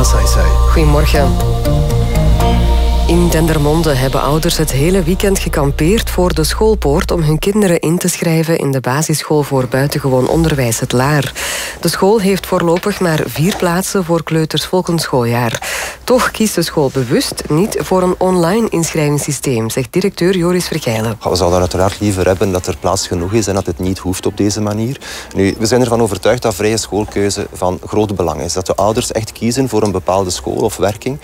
Shema Saisai. In Dendermonde hebben ouders het hele weekend gekampeerd voor de schoolpoort om hun kinderen in te schrijven in de basisschool voor buitengewoon onderwijs Het Laar. De school heeft voorlopig maar vier plaatsen voor kleuters volgend schooljaar. Toch kiest de school bewust niet voor een online inschrijvingssysteem, zegt directeur Joris Vergeilen. We zouden uiteraard liever hebben dat er plaats genoeg is en dat het niet hoeft op deze manier. Nu, we zijn ervan overtuigd dat vrije schoolkeuze van groot belang is. Dat de ouders echt kiezen voor een bepaalde school of werking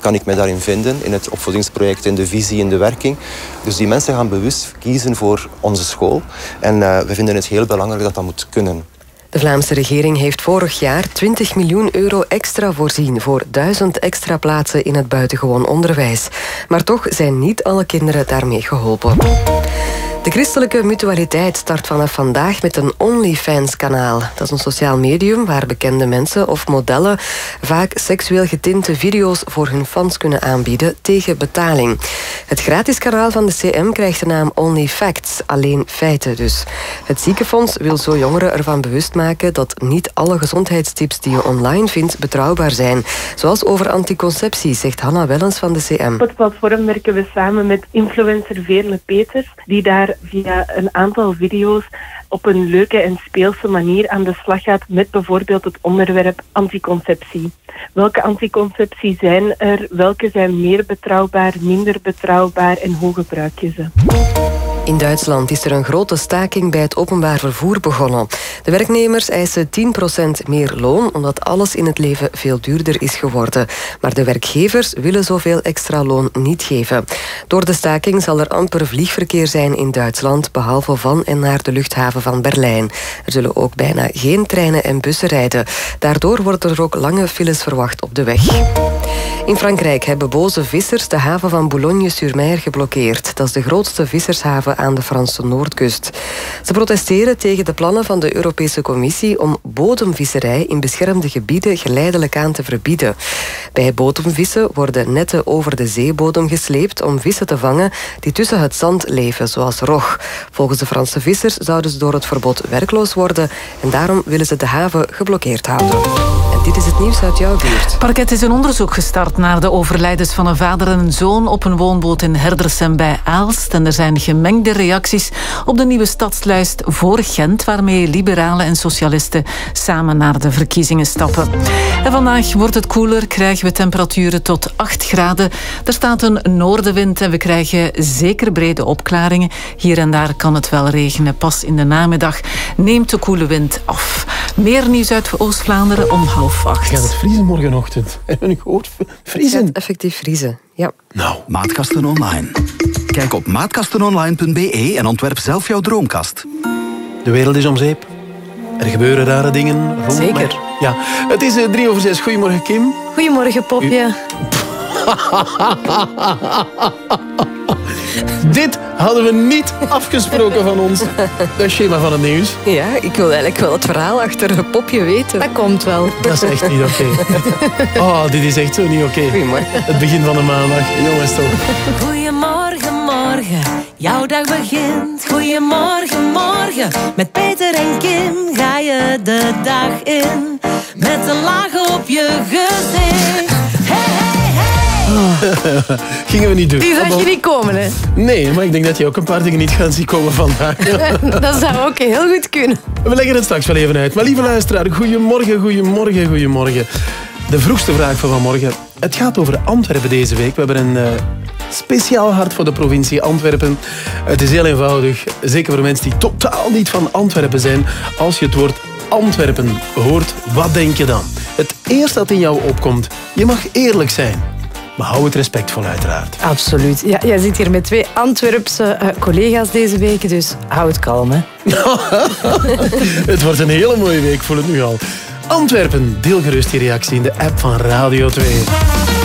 kan ik mij daarin vinden, in het opvoedingsproject, in de visie, in de werking. Dus die mensen gaan bewust kiezen voor onze school. En uh, we vinden het heel belangrijk dat dat moet kunnen. De Vlaamse regering heeft vorig jaar 20 miljoen euro extra voorzien voor duizend extra plaatsen in het buitengewoon onderwijs. Maar toch zijn niet alle kinderen daarmee geholpen. De christelijke mutualiteit start vanaf vandaag met een OnlyFans-kanaal. Dat is een sociaal medium waar bekende mensen of modellen vaak seksueel getinte video's voor hun fans kunnen aanbieden tegen betaling. Het gratis kanaal van de CM krijgt de naam OnlyFacts, alleen feiten dus. Het ziekenfonds wil zo jongeren ervan bewust maken dat niet alle gezondheidstips die je online vindt betrouwbaar zijn. Zoals over anticonceptie, zegt Hanna Wellens van de CM. Op het platform werken we samen met influencer Veerle Peters, die daar via een aantal video's op een leuke en speelse manier aan de slag gaat met bijvoorbeeld het onderwerp anticonceptie. Welke anticonceptie zijn er? Welke zijn meer betrouwbaar, minder betrouwbaar en hoe gebruik je ze? In Duitsland is er een grote staking bij het openbaar vervoer begonnen. De werknemers eisen 10% meer loon omdat alles in het leven veel duurder is geworden. Maar de werkgevers willen zoveel extra loon niet geven. Door de staking zal er amper vliegverkeer zijn in Duitsland, behalve van en naar de luchthaven van Berlijn. Er zullen ook bijna geen treinen en bussen rijden. Daardoor worden er ook lange files verwacht op de weg. In Frankrijk hebben boze vissers de haven van Boulogne-sur-Mer geblokkeerd. Dat is de grootste vissershaven aan de Franse noordkust. Ze protesteren tegen de plannen van de Europese Commissie om bodemvisserij in beschermde gebieden geleidelijk aan te verbieden. Bij bodemvissen worden netten over de zeebodem gesleept om vissen te vangen die tussen het zand leven, zoals rog. Volgens de Franse vissers zouden ze door het verbod werkloos worden en daarom willen ze de haven geblokkeerd houden. En dit is het nieuws uit jouw buurt. Parket is een onderzoek gestart naar de overlijdens van een vader en een zoon op een woonboot in Herdersem bij Aalst. En er zijn gemengde reacties op de nieuwe stadslijst voor Gent, waarmee liberalen en socialisten samen naar de verkiezingen stappen. En vandaag wordt het koeler, krijgen we temperaturen tot 8 graden. Er staat een noordenwind en we krijgen zeker brede opklaringen. Hier en daar kan het wel regenen. Pas in de namiddag neemt de koele wind af. Meer nieuws uit Oost-Vlaanderen om half acht. Gaat het vriezen morgenochtend? Hebben we nu gehoord? Vriezen? Het effectief vriezen, ja. Nou. Maatkasten Online. Kijk op maatkastenonline.be en ontwerp zelf jouw droomkast. De wereld is om zeep. Er gebeuren rare dingen rond Zeker. Ja, het is eh, drie over zes. Goedemorgen, Kim. Goedemorgen, Popje. Dit hadden we niet afgesproken van ons. Dat is schema van het nieuws. Ja, ik wil eigenlijk wel het verhaal achter het popje weten. Dat komt wel. Dat is echt niet oké. Oh, dit is echt zo niet oké. Goedemorgen. Het begin van de maandag. Jongens, toch. Goedemorgen, morgen, jouw dag begint. Goedemorgen, morgen, met Peter en Kim ga je de dag in. Met een laag op je gezicht. Hey, hey, hey. Gingen we niet doen. Die zag je niet komen, hè? Nee, maar ik denk dat je ook een paar dingen niet gaat zien komen vandaag. Dat zou ook heel goed kunnen. We leggen het straks wel even uit. Maar lieve luisteraar, goedemorgen, goedemorgen, goedemorgen. De vroegste vraag van vanmorgen. Het gaat over Antwerpen deze week. We hebben een eh, speciaal hart voor de provincie Antwerpen. Het is heel eenvoudig. Zeker voor mensen die totaal niet van Antwerpen zijn. Als je het woord Antwerpen hoort, wat denk je dan? Het eerste dat in jou opkomt. Je mag eerlijk zijn. Maar hou het respectvol uiteraard. Absoluut. Ja, jij zit hier met twee Antwerpse eh, collega's deze week, dus hou het kalm, hè. Het wordt een hele mooie week, voel het nu al. Antwerpen, deel gerust die reactie in de app van Radio 2.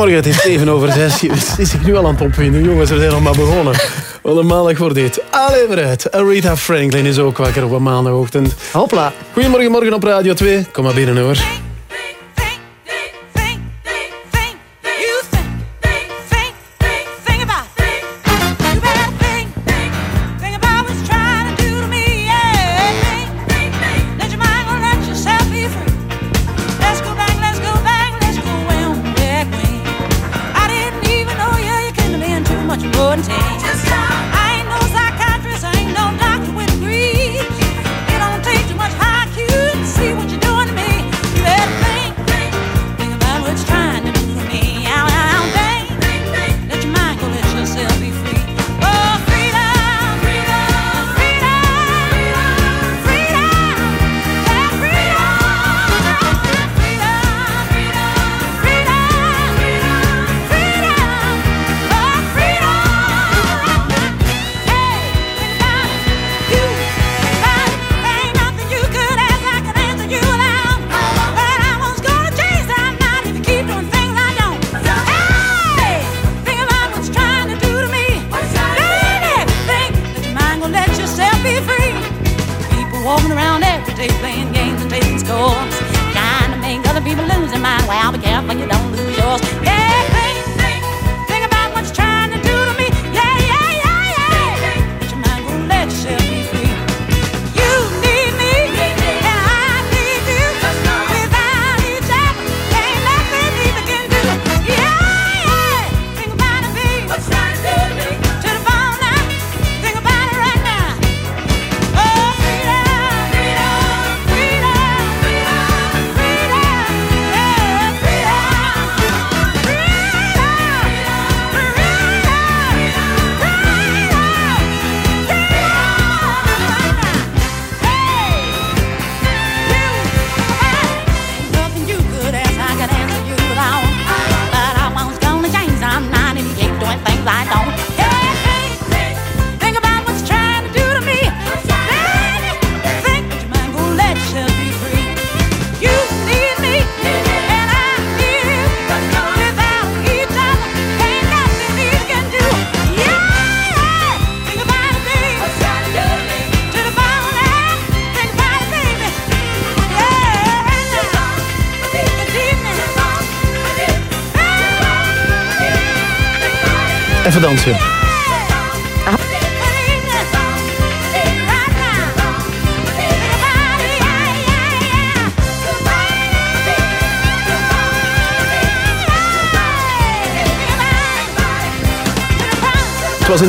Goedemorgen, het is 7 over 6. Je is zich nu al aan het opwinden. Jongens, we zijn nog maar begonnen. Wat een maandag wordt dit. Allee, vooruit. Aretha Franklin is ook wakker op een maandagochtend. Hopla. Goedemorgen, morgen op Radio 2. Kom maar binnen hoor.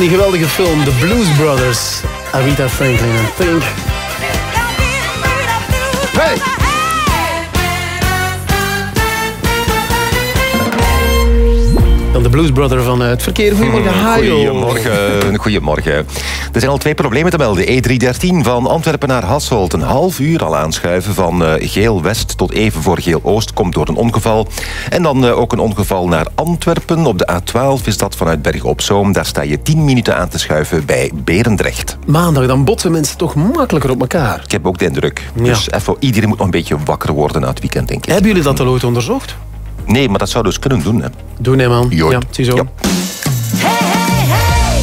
Die geweldige film The Blues Brothers. Aretha Franklin en Think. Dan de Blues Brother van eh, het verkeer. Goedemorgen, Hajo. Goedemorgen, goedemorgen. Er zijn al twee problemen te melden. E313 van Antwerpen naar Hasselt. Een half uur al aanschuiven van eh, Geel-West tot even voor Geel-Oost. Komt door een ongeval. En dan eh, ook een ongeval naar Antwerpen. Op de A12 is dat vanuit Bergen op Zoom. Daar sta je 10 minuten aan te schuiven bij Berendrecht. Maandag, dan botsen mensen toch makkelijker op elkaar. Ik heb ook de indruk. Dus even, iedereen moet nog een beetje wakker worden na het weekend, denk ik. Hebben jullie dat al ooit onderzocht? Nee, maar dat zou dus kunnen doen. Hè. Doen, hè, man. Ja, ziezo. Ja.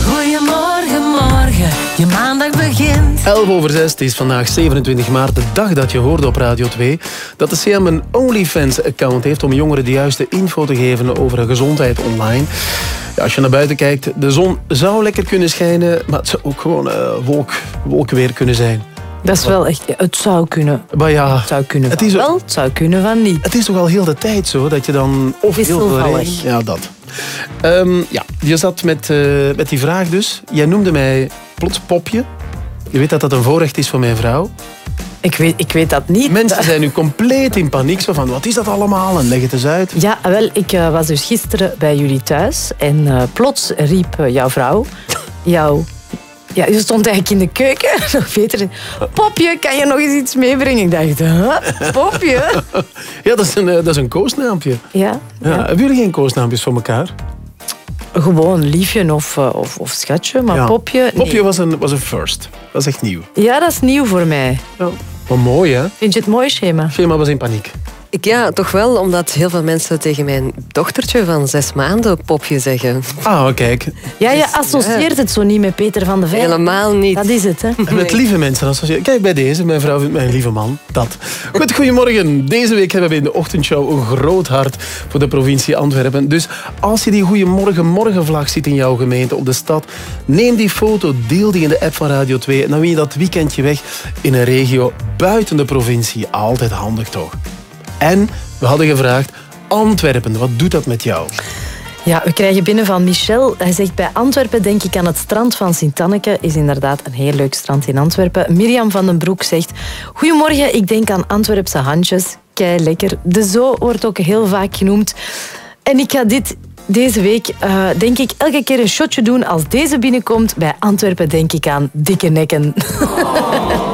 Goedemorgen, morgen, je maandag begint. 11 over 6, het is vandaag 27 maart, de dag dat je hoorde op Radio 2 dat de CM een OnlyFans-account heeft om jongeren de juiste info te geven over hun gezondheid online. Ja, als je naar buiten kijkt, de zon zou lekker kunnen schijnen, maar het zou ook gewoon eh, wolk, wolkweer kunnen zijn. Dat is wel echt... Het zou kunnen. Maar ja, Het zou kunnen Het is- wel, het zou kunnen van niet. het is toch al heel de tijd zo dat je dan of heel Ja, dat. Ehm, ja, je zat met, eh, met die vraag dus. Jij noemde mij plots popje. Je weet dat dat een voorrecht is voor mijn vrouw. Ik weet, ik weet dat niet. Mensen zijn nu compleet in paniek. Zo van, wat is dat allemaal? En leg het eens uit. Ja, wel, ik eh, was dus gisteren bij jullie thuis en eh, plots riep jouw vrouw, jouw... Ja, je stond eigenlijk in de keuken, nog beter. Popje, kan je nog eens iets meebrengen? Ik dacht, huh? Popje? Ja, dat is een, eh, dat is een koosnaampje. Ja, Ja. ja. Hebben jullie geen koosnaampjes voor elkaar? gewoon liefje of, eh, of, of schatje, maar Ja. popje... nee. Popje was een, was een first. Dat is echt nieuw. Ja, dat is nieuw voor mij. Wat mooi, hè? Vind je het mooi, Schema? Schema was in paniek. Ik, ja, toch wel, omdat heel veel mensen tegen mijn dochtertje van zes maanden popje zeggen. Ah, kijk. Ja, je associeert het zo niet met Peter van de Vijf. Helemaal niet. Dat is het, hè? En met lieve mensen associëren. Kijk, bij deze, mijn vrouw vindt mij een lieve man. Dat. Goed, goedemorgen. Deze week hebben we in de ochtendshow een groot hart voor de provincie Antwerpen. Dus als je die Goedemorgen Morgenvlag ziet in jouw gemeente, op de stad, neem die foto, deel die in de app van Radio 2 en dan win je dat weekendje weg in een regio buiten de provincie. Altijd handig toch? En we hadden gevraagd, Antwerpen, wat doet dat met jou? Ja, we krijgen binnen van Michel. Hij zegt bij Antwerpen denk ik aan het strand van Sint-Anneke. Is inderdaad een heel leuk strand in Antwerpen. Mirjam van den Broek zegt... Goedemorgen, ik denk aan Antwerpse handjes. Kei lekker. De zo wordt ook heel vaak genoemd. En ik ga dit deze week, eh, denk ik, elke keer een shotje doen als deze binnenkomt. Bij Antwerpen denk ik aan dikke nekken.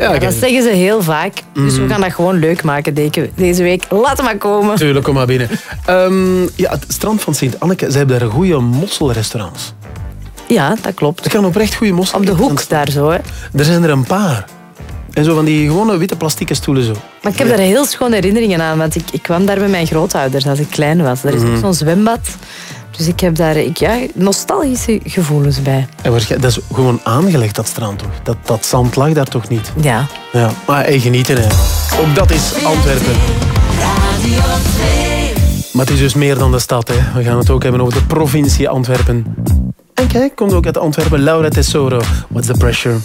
Ja, dat zeggen ze heel vaak. Dus we gaan dat gewoon leuk maken deze- week. Laat het maar komen. Tuurlijk, kom maar binnen. Ehm, ja, het strand van Sint-Anneke, ze hebben daar goede mosselrestaurants. Ja, dat klopt. Er kan oprecht goede mossel. Op de hoek daar zo, hè. Er zijn er een paar. En zo van die gewone witte plastieke stoelen zo. Maar ik heb daar heel schone herinneringen aan, want ik, ik kwam daar met mijn grootouders als ik klein was. Er is Mhm. ook zo'n zwembad. Dus ik heb daar ik, ja, nostalgische gevoelens bij. En dat is gewoon aangelegd, dat strand toch? Dat, dat zand lag daar toch niet? Ja. Ja, maar hey, genieten hè. Ook dat is Antwerpen. Maar het is dus meer dan de stad hè. We gaan het ook hebben over de provincie Antwerpen. En kijk, komt ook uit Antwerpen. Laura Tesoro. What's the pressure?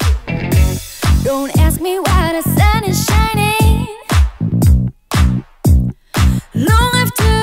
Don't ask me why the sun is shining. Long after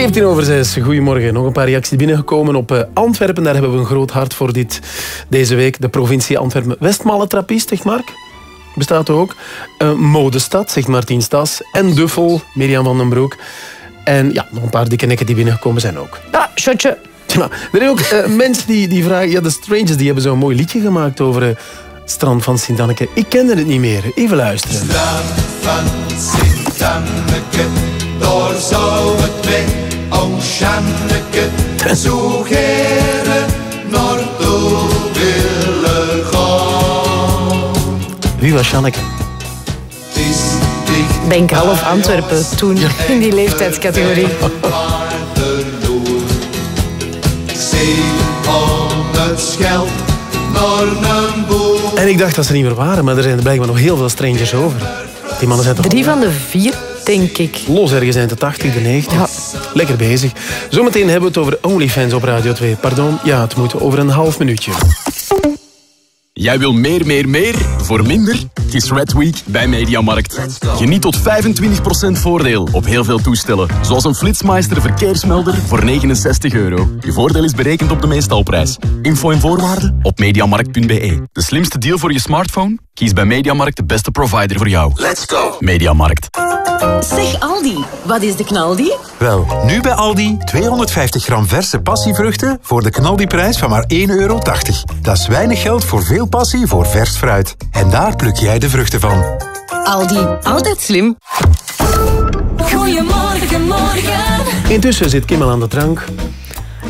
17 over 6. Goedemorgen. Nog een paar reacties binnengekomen op eh, Antwerpen. Daar hebben we een groot hart voor dit, deze week. De provincie Antwerpen. Westmalle Trappist, zegt Mark. Bestaat ook. Eh, modestad, zegt Martien Stas. En Duffel, Mirjam van den Broek. En ja, nog een paar dikke nekken die binnengekomen zijn ook. Ah, shotje. Ja, er zijn ook eh, mensen die, die vragen... Ja, de Strangers die hebben zo'n mooi liedje gemaakt over het strand van Sint-Anneke. Ik kende het niet meer. Even luisteren. van Sint-Anneke, daar zou het weg, o Sjanneke, zo geren naartoe willen gaan. Wie was Janneke? Het is dicht Denk half Antwerpen toen, in die leeftijdscategorie. Ik naar. En ik dacht dat ze niet meer waren, maar er zijn er blijkbaar nog heel veel strangers over. Die mannen zijn toch Drie van de vier, denk ik. los ergens eind de 80, de 90. Lekker bezig. Zometeen hebben we het over OnlyFans op Radio 2. Pardon, ja, het moet over een half minuutje. Jij wil meer, meer, meer voor minder? Het is Red Week bij Mediamarkt. Geniet tot 25% voordeel op heel veel toestellen. Zoals een Flitsmeister verkeersmelder voor 69 euro. Je voordeel is berekend op de meestalprijs. Info en voorwaarden op mediamarkt.be. De slimste deal voor je smartphone? Kies bij Mediamarkt de beste provider voor jou. Let's go! Mediamarkt. Zeg Aldi, wat is de knaldi? Wel, nu bij Aldi 250 gram verse passievruchten voor de knaldiprijs van maar 1,80 euro. Dat is weinig geld voor veel passie voor vers fruit. En daar pluk jij de vruchten van. Aldi, altijd slim. Goedemorgen, morgen. Intussen zit Kim al aan de drank.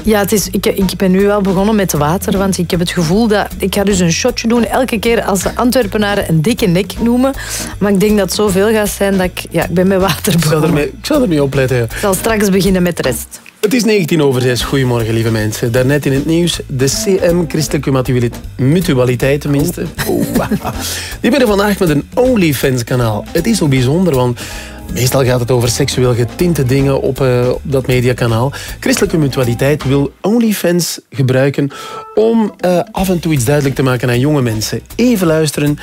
Ja, het is, ik, ik ben nu wel begonnen met water, want ik heb het gevoel dat... Ik ga dus een shotje doen elke keer als de Antwerpenaren een dikke nek noemen. Maar ik denk dat het zoveel gaat zijn dat ik... Ja, ik ben met water Ik zal begonnen. ermee, ik zal ermee opletten. ja. Ik zal straks beginnen met de rest. Het is 19 over 6. Goedemorgen, lieve mensen. Daarnet in het nieuws. De CM, Christelijke Mutualiteit, tenminste. Oeh, die ben vandaag met een OnlyFans-kanaal. Het is zo bijzonder, want meestal gaat het over seksueel getinte dingen op, op dat mediakanaal. Christelijke Mutualiteit wil OnlyFans gebruiken om eh, af en toe iets duidelijk te maken aan jonge mensen. Even luisteren.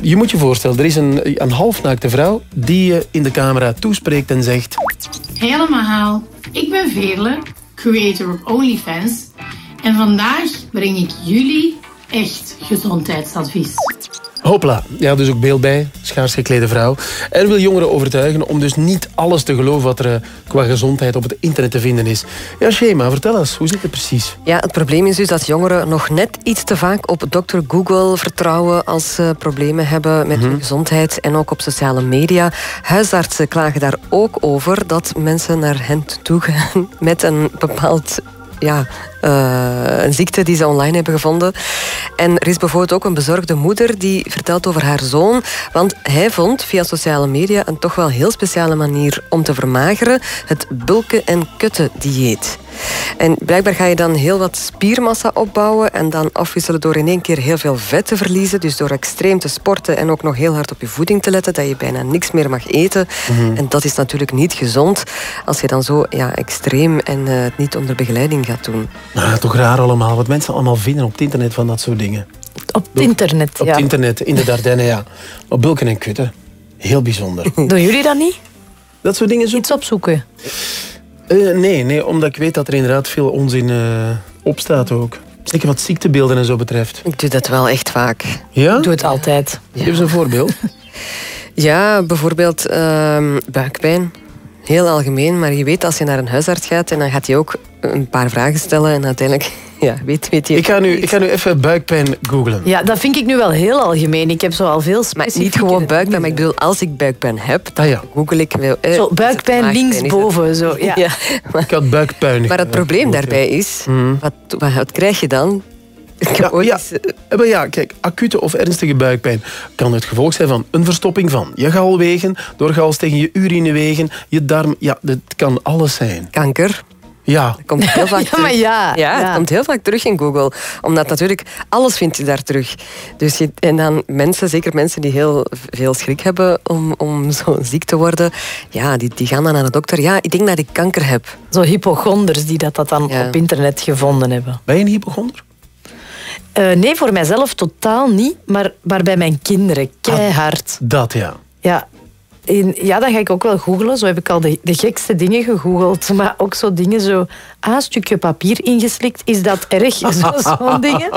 Je moet je voorstellen, er is een, een halfnaakte vrouw die je in de camera toespreekt en zegt... Helemaal. Ik ben Veerle, creator op OnlyFans. En vandaag breng ik jullie echt gezondheidsadvies. Hopla, ja, dus ook beeld bij, schaars geklede vrouw. En wil jongeren overtuigen om dus niet alles te geloven wat er eh, qua gezondheid op het internet te vinden is. Ja, Shema, vertel eens, hoe zit het precies? Ja, het probleem is dus dat jongeren nog net iets te vaak op dokter Google vertrouwen als ze problemen hebben met hun gezondheid en ook op sociale media. Huisartsen klagen daar ook over dat mensen naar hen toe gaan met een bepaald ja, een ziekte die ze online hebben gevonden. En er is bijvoorbeeld ook een bezorgde moeder die vertelt over haar zoon. Want hij vond via sociale media een toch wel heel speciale manier om te vermageren. Het bulken- en kutten-dieet. En blijkbaar ga je dan heel wat spiermassa opbouwen en dan afwisselen door in één keer heel veel vet te verliezen. Dus door extreem te sporten en ook nog heel hard op je voeding te letten, dat je bijna niks meer mag eten. Mhm. En dat is natuurlijk niet gezond als je dan zo ja, extreem en eh, het niet onder begeleiding gaat doen. Ah, toch raar allemaal, wat mensen allemaal vinden op het internet van dat soort dingen. Op het internet, Op ja. het internet, in de Dardenne, ja. Maar bulken en kutten, heel bijzonder. Doen jullie dat niet? Dat soort dingen zo? Iets opzoeken. Eh, nee, nee, omdat ik weet dat er inderdaad veel onzin eh, op staat ook. Zeker wat ziektebeelden en zo betreft. Ik doe dat wel echt vaak. Ja? Ik doe het altijd. Geef eens een voorbeeld. Ja, bijvoorbeeld ehm, buikpijn. Heel algemeen, maar je weet als je naar een huisarts gaat en dan gaat hij ook een paar vragen stellen en uiteindelijk ja, weet, weet je... Ik ga, nu, ik ga nu even buikpijn googlen. Ja, dat vind ik nu wel heel algemeen. Ik heb zo al veel Maar niet gewoon buikpijn, maar ik bedoel, als ik buikpijn heb, dan Ah ja. google ik wel... eh, Zo, buikpijn linksboven. Zo, ja. Ja. Ik had buikpuin. Maar het probleem daarbij is, wat, wat, wat krijg je dan? Ik heb Ja, ooit ja. eens, eh, Eh, maar ja, kijk, acute of ernstige buikpijn kan het gevolg zijn van een verstopping van je galwegen, doorgals tegen je urinewegen, je darm. Ja, dat kan alles zijn. kanker. Ja, Dat komt heel vaak Ja, maar terug. ja, Ja, komt heel vaak terug in Google. Omdat natuurlijk, alles vind je daar terug. Dus je, en dan mensen, zeker mensen die heel veel schrik hebben om, om zo ziek te worden, ja, die, die gaan dan naar de dokter. Ja, ik denk dat ik kanker heb. Zo hypochonders die dat, dat dan Ja. op internet gevonden hebben. ben je een hypochonder? Eh, nee, voor mijzelf totaal niet, maar, maar bij mijn kinderen keihard. Dat ja. Ja. En ja, dan ga ik ook wel googlen. Zo heb ik al de, de gekste dingen gegoogeld. Maar ook zo dingen zo... Ah, stukje papier ingeslikt. Is dat erg? Zo, Zo'n dingen.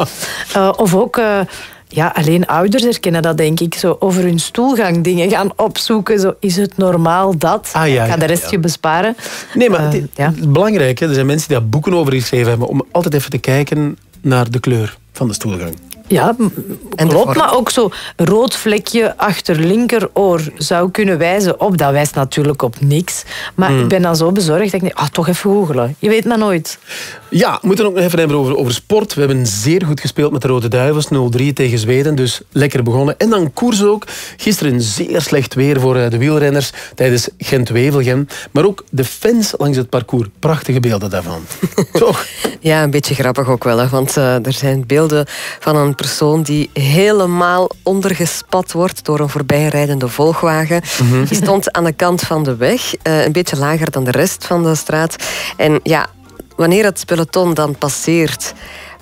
Eh, of ook... eh, ja, alleen ouders herkennen dat, denk ik. Zo over hun stoelgang dingen gaan opzoeken. Zo, is het normaal dat? Ah, ja, ik ga de rest ja. je besparen. Nee, maar het is belangrijk. Hè. Er zijn mensen die daar boeken over geschreven hebben om altijd even te kijken naar de kleur van de stoelgang. Ja, En de klopt. Maar ook zo rood vlekje achter linkeroor zou kunnen wijzen op. Dat wijst natuurlijk op niks. Maar Hmm. ik ben dan zo bezorgd dat ik denk, ah, toch even googelen. Je weet maar nooit. Ja, we moeten ook nog even hebben over, over sport. We hebben zeer goed gespeeld met de Rode Duivels. 0-3 tegen Zweden, dus lekker begonnen. En dan koers ook. Gisteren zeer slecht weer voor eh, de wielrenners tijdens Gent-Wevelgem. Maar ook de fans langs het parcours. Prachtige beelden daarvan. Toch? Ja, een beetje grappig ook wel. Hè? Want eh, er zijn beelden van een persoon die helemaal ondergespat wordt door een voorbijrijdende volgwagen. Mhm. Die stond aan de kant van de weg, eh, een beetje lager dan de rest van de straat. En ja, wanneer het peloton dan passeert...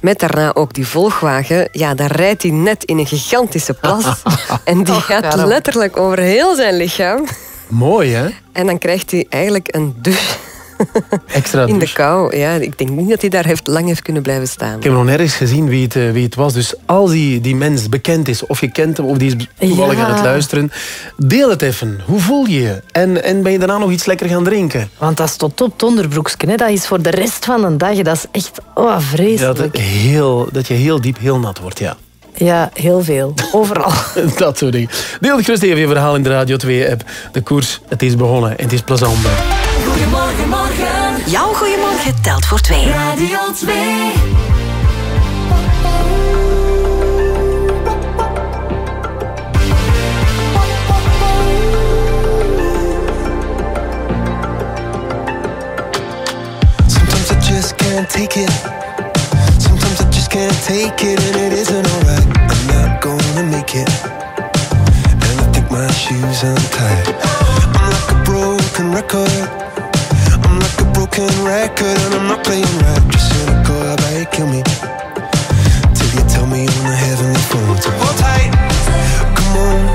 Met daarna ook die volgwagen, ja, dan rijdt hij net in een gigantische plas. en die Och, gaat letterlijk over heel zijn lichaam. Mooi, hè? En dan krijgt hij eigenlijk een douche Extra in de kou. Ja, ik denk niet dat hij daar heeft, lang heeft kunnen blijven staan. Ik heb nog nergens gezien wie het, eh, wie het was. Dus als die, die mens bekend is, of je kent hem, of die is toevallig Ja. aan het luisteren, deel het even. Hoe voel je je? En, en ben je daarna nog iets lekker gaan drinken? Want dat is tot op het onderbroekje. hè. Dat is voor de rest van de dag. Dat is echt oh, Dat, vreselijk. heel, dat je heel diep heel nat wordt, ja. Ja, heel veel. Overal. Dat soort dingen. Deel gerust even je verhaal in de Radio 2-app. De koers, het is begonnen en het is plezant. Goedemorgen, morgen. Jouw goedemorgen telt voor twee. Radio 2. Sometimes I just can't take it. Sometimes I just can't take it, and it isn't alright. I'm not gonna make it. And I think my shoes untied. I'm like a broken record. Broken record, and I'm not playing right. Just cynical, how about you kill me? Till you tell me on the heavenly phone to hold tight. Come on,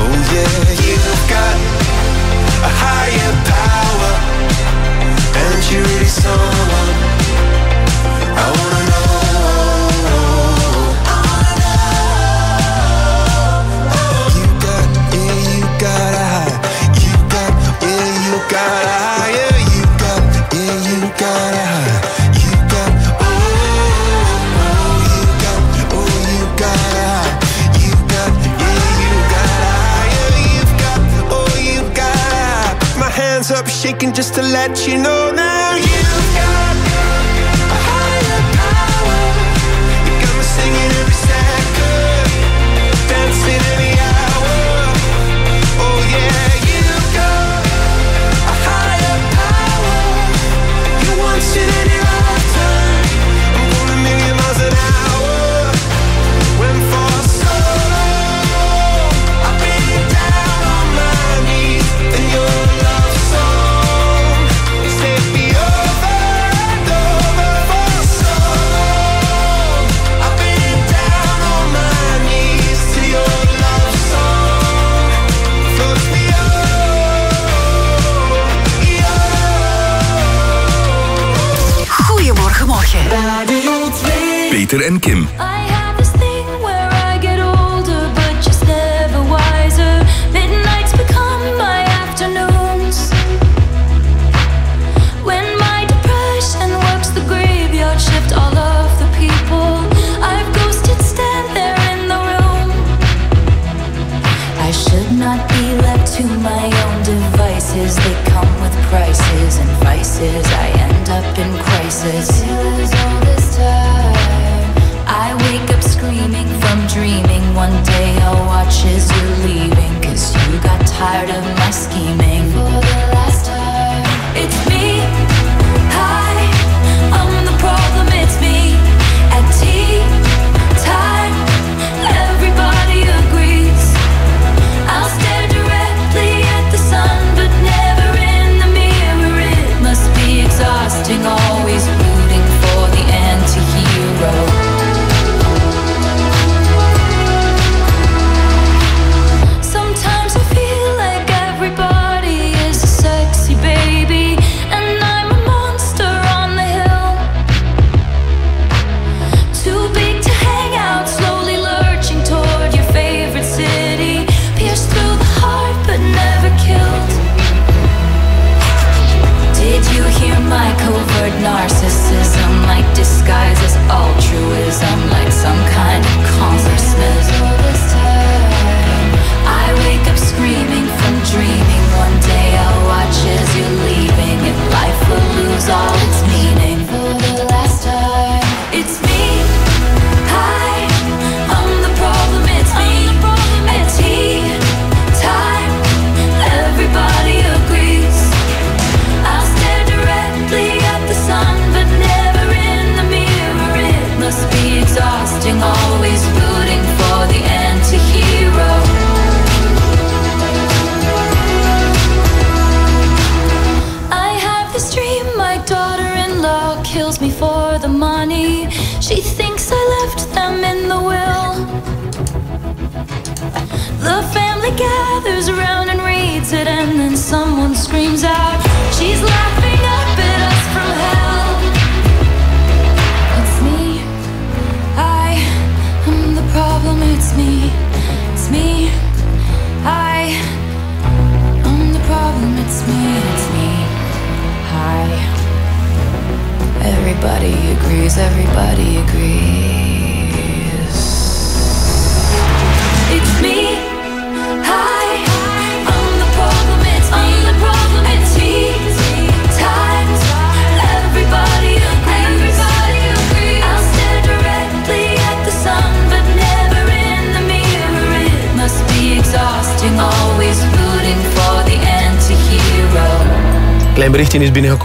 Oh yeah, you've got a higher power, and you're really someone shaking just to let you know now. You've 2. Peter en Kim. You got tired of my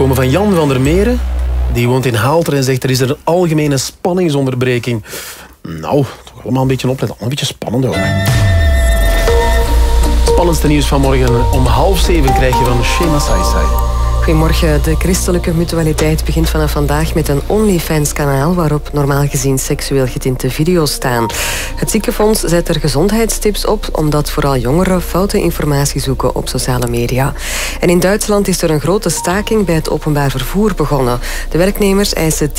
binnengekomen van Jan van der Meren. Die woont in Haalter en zegt er is er een algemene spanningsonderbreking. Nou, toch allemaal een beetje opletten. Een beetje spannend ook. Spannendste nieuws van morgen. Om half zeven krijg je van Shema Saisai. Goedemorgen. De christelijke mutualiteit begint vanaf vandaag met een OnlyFans-kanaal waarop normaal gezien seksueel getinte video's staan. Het ziekenfonds zet er gezondheidstips op omdat vooral jongeren foute informatie zoeken op sociale media. En in Duitsland is er een grote staking bij het openbaar vervoer begonnen. De werknemers eisen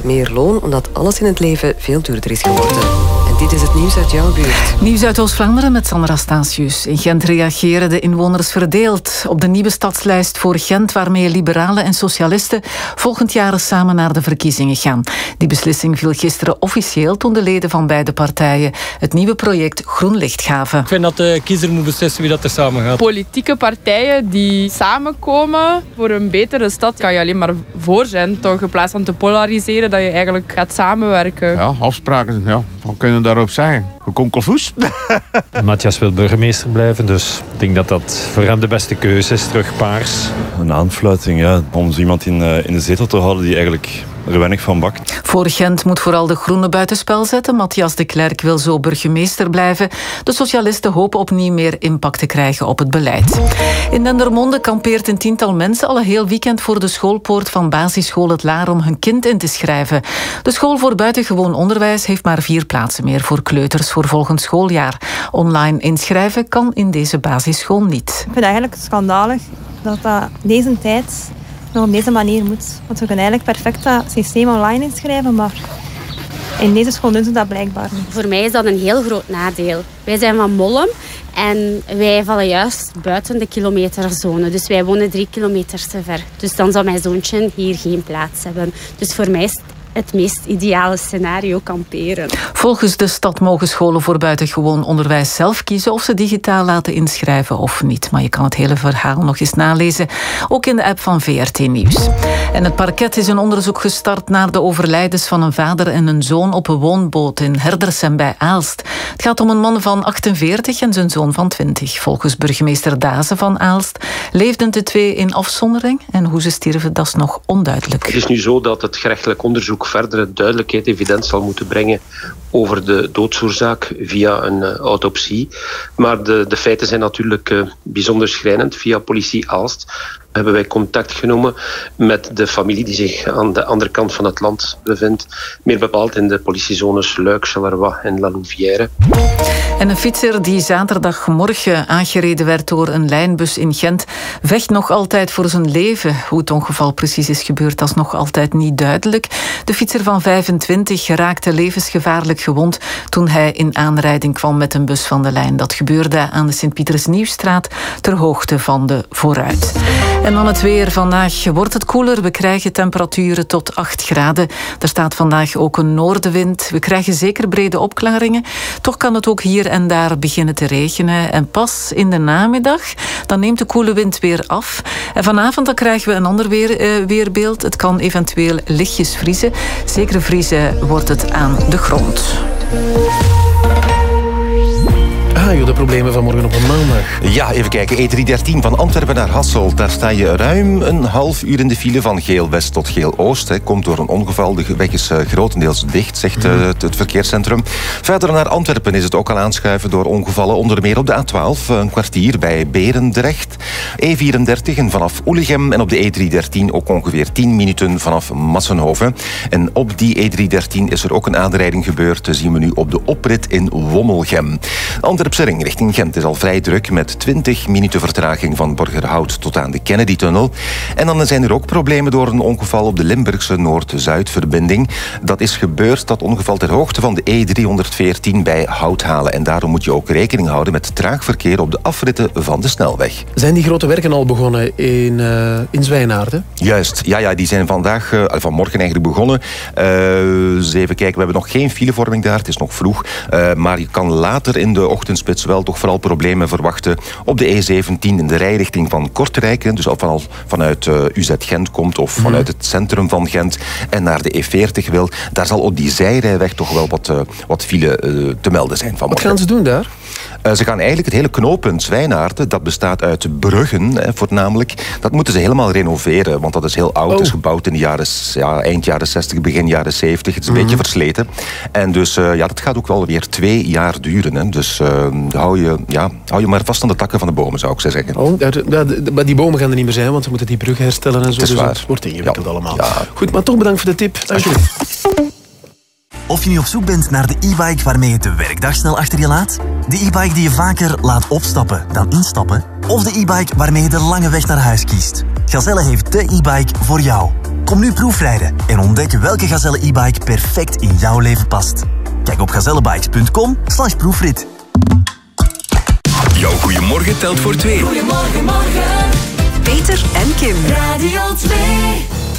10% meer loon omdat alles in het leven veel duurder is geworden. En dit is het nieuws uit jouw buurt. Nieuws uit Oost-Vlaanderen met Sandra Stasius. In Gent reageren de inwoners verdeeld op de nieuwe stadslijst voor Gent, waarmee liberalen en socialisten volgend jaar samen naar de verkiezingen gaan. Die beslissing viel gisteren officieel toen de leden van beide partijen het nieuwe project groen licht gaven. Ik vind dat de kiezer moet beslissen wie dat er samen gaat. Politieke partijen die samenkomen voor een betere stad, kan je alleen maar voor zijn. Toch in plaats van te polariseren, dat je eigenlijk gaat samenwerken. Ja, afspraken, ja. Wat kunnen we daarop zeggen? Een konkelvoes? Matthias wil burgemeester blijven, dus ik denk dat dat voor hem de beste keuze is. Terug paars. Een aanfluiting, ja. Om zo iemand in, eh, in de zetel te houden die eigenlijk er weinig van bakt. Voor Gent moet vooral de groene buitenspel zetten. Matthias de Klerk wil zo burgemeester blijven. De socialisten hopen opnieuw meer impact te krijgen op het beleid. In Dendermonde kampeert een tiental mensen al een heel weekend voor de schoolpoort van basisschool Het Laar om hun kind in te schrijven. De school voor buitengewoon onderwijs heeft maar vier plaatsen meer voor kleuters voor volgend schooljaar. Online inschrijven kan in deze basisschool niet. Ik vind het eigenlijk schandalig dat dat deze tijd op deze manier moet. Want we kunnen eigenlijk perfect dat systeem online inschrijven, maar in deze school doen ze dat blijkbaar niet. Voor mij is dat een heel groot nadeel. Wij zijn van Mollem en wij vallen juist buiten de kilometerzone. Dus wij wonen drie kilometer te ver. Dus dan zou mijn zoontje hier geen plaats hebben. Dus voor mij is het het meest ideale scenario kamperen. Volgens de stad mogen scholen voor buitengewoon onderwijs zelf kiezen of ze digitaal laten inschrijven of niet. Maar je kan het hele verhaal nog eens nalezen, ook in de app van VRT Nieuws. En het parket is een onderzoek gestart naar de overlijdens van een vader en een zoon op een woonboot in Herdersem bij Aalst. Het gaat om een man van 48 en zijn zoon van 20. Volgens burgemeester Dazen van Aalst leefden de twee in afzondering en hoe ze stierven, dat is nog onduidelijk. Het is nu zo dat het gerechtelijk onderzoek verdere duidelijkheid, evident zal moeten brengen over de doodsoorzaak via een eh, autopsie. Maar de, de feiten zijn natuurlijk eh, bijzonder schrijnend. Via politie Aalst hebben wij contact genomen met de familie die zich aan de andere kant van het land bevindt. Meer bepaald in de politiezones Luik, Charleroi en La Louvière. En een fietser die zaterdagmorgen aangereden werd door een lijnbus in Gent, vecht nog altijd voor zijn leven. Hoe het ongeval precies is gebeurd, dat is nog altijd niet duidelijk. De fietser van 25 raakte levensgevaarlijk gewond toen hij in aanrijding kwam met een bus van de lijn. Dat gebeurde aan de Sint-Pieters-Nieuwstraat ter hoogte van de vooruit. En dan het weer. Vandaag wordt het koeler. We krijgen temperaturen tot 8 graden. Er staat vandaag ook een noordenwind. We krijgen zeker brede opklaringen. Toch kan het ook hier en daar beginnen te regenen. En pas in de namiddag, dan neemt de koele wind weer af. En vanavond dan krijgen we een ander weer, eh, weerbeeld. Het kan eventueel lichtjes vriezen. Zeker vriezen wordt het aan de grond. Música Ah, joh, de problemen van morgen op een maandag. Ja, even kijken. E313 van Antwerpen naar Hasselt. Daar sta je ruim een half uur in de file van Geel-West tot Geel-Oost. hè. Komt door een ongeval. De weg is eh, grotendeels dicht, zegt eh, het, het verkeerscentrum. Verder naar Antwerpen is het ook al aanschuiven door ongevallen. Onder meer op de A12, een kwartier bij Berendrecht. E34 en vanaf Oelichem. En op de E313 ook ongeveer 10 minuten vanaf Massenhoven. En op die E313 is er ook een aanrijding gebeurd. Dat zien we nu op de oprit in Wommelgem. Antwerpse ring richting Gent is al vrij druk met 20 minuten vertraging van Borgerhout tot aan de Kennedy-tunnel. En dan zijn er ook problemen door een ongeval op de Limburgse Noord-Zuid-verbinding. Dat is gebeurd, dat ongeval ter hoogte van de E314 bij Houthalen. En daarom moet je ook rekening houden met traag verkeer op de afritten van de snelweg. Zijn die grote werken al begonnen in, in Zwijnaarden? Juist, ja, ja, die zijn vandaag, eh, vanmorgen eigenlijk begonnen. Eens even kijken, we hebben nog geen filevorming daar, het is nog vroeg. Maar je kan later in de ochtendspits wel toch vooral problemen verwachten op de E17 in de rijrichting van Kortrijk. Dus of van, vanuit eh, UZ Gent komt of Mhm. vanuit het centrum van Gent en naar de E40 wil. Daar zal op die zijrijweg toch wel wat, eh, wat file eh, te melden zijn Wat vanmorgen. gaan ze doen daar? Eh, ze gaan eigenlijk het hele knooppunt Zwijnaarden, dat bestaat uit bruggen hè, voornamelijk, dat moeten ze helemaal renoveren, want dat is heel oud. Het is Oh. gebouwd in de jaren, ja, eind jaren 60, begin jaren 70. Het is een Mhm. beetje versleten. En dus eh, ja, dat gaat ook wel weer twee jaar duren. Hè. Dus eh, hou, je, ja, hou je maar vast aan de takken van de bomen, zou ik zeggen. Oh, maar die bomen gaan er niet meer zijn, want ze moeten die brug herstellen en zo. Het is dus waar. het wordt ingewikkeld allemaal. Goed, maar toch bedankt voor de tip. Dank je. Of je nu op zoek bent naar de e-bike waarmee je de werkdag snel achter je laat, de e-bike die je vaker laat opstappen dan instappen, of de e-bike waarmee je de lange weg naar huis kiest. Gazelle heeft de e-bike voor jou. Kom nu proefrijden en ontdek welke Gazelle e-bike perfect in jouw leven past. Kijk op gazellebikes.com slash proefrit. Jouw goeiemorgen telt voor twee. Goedemorgen, morgen. Peter en Kim. Radio 2.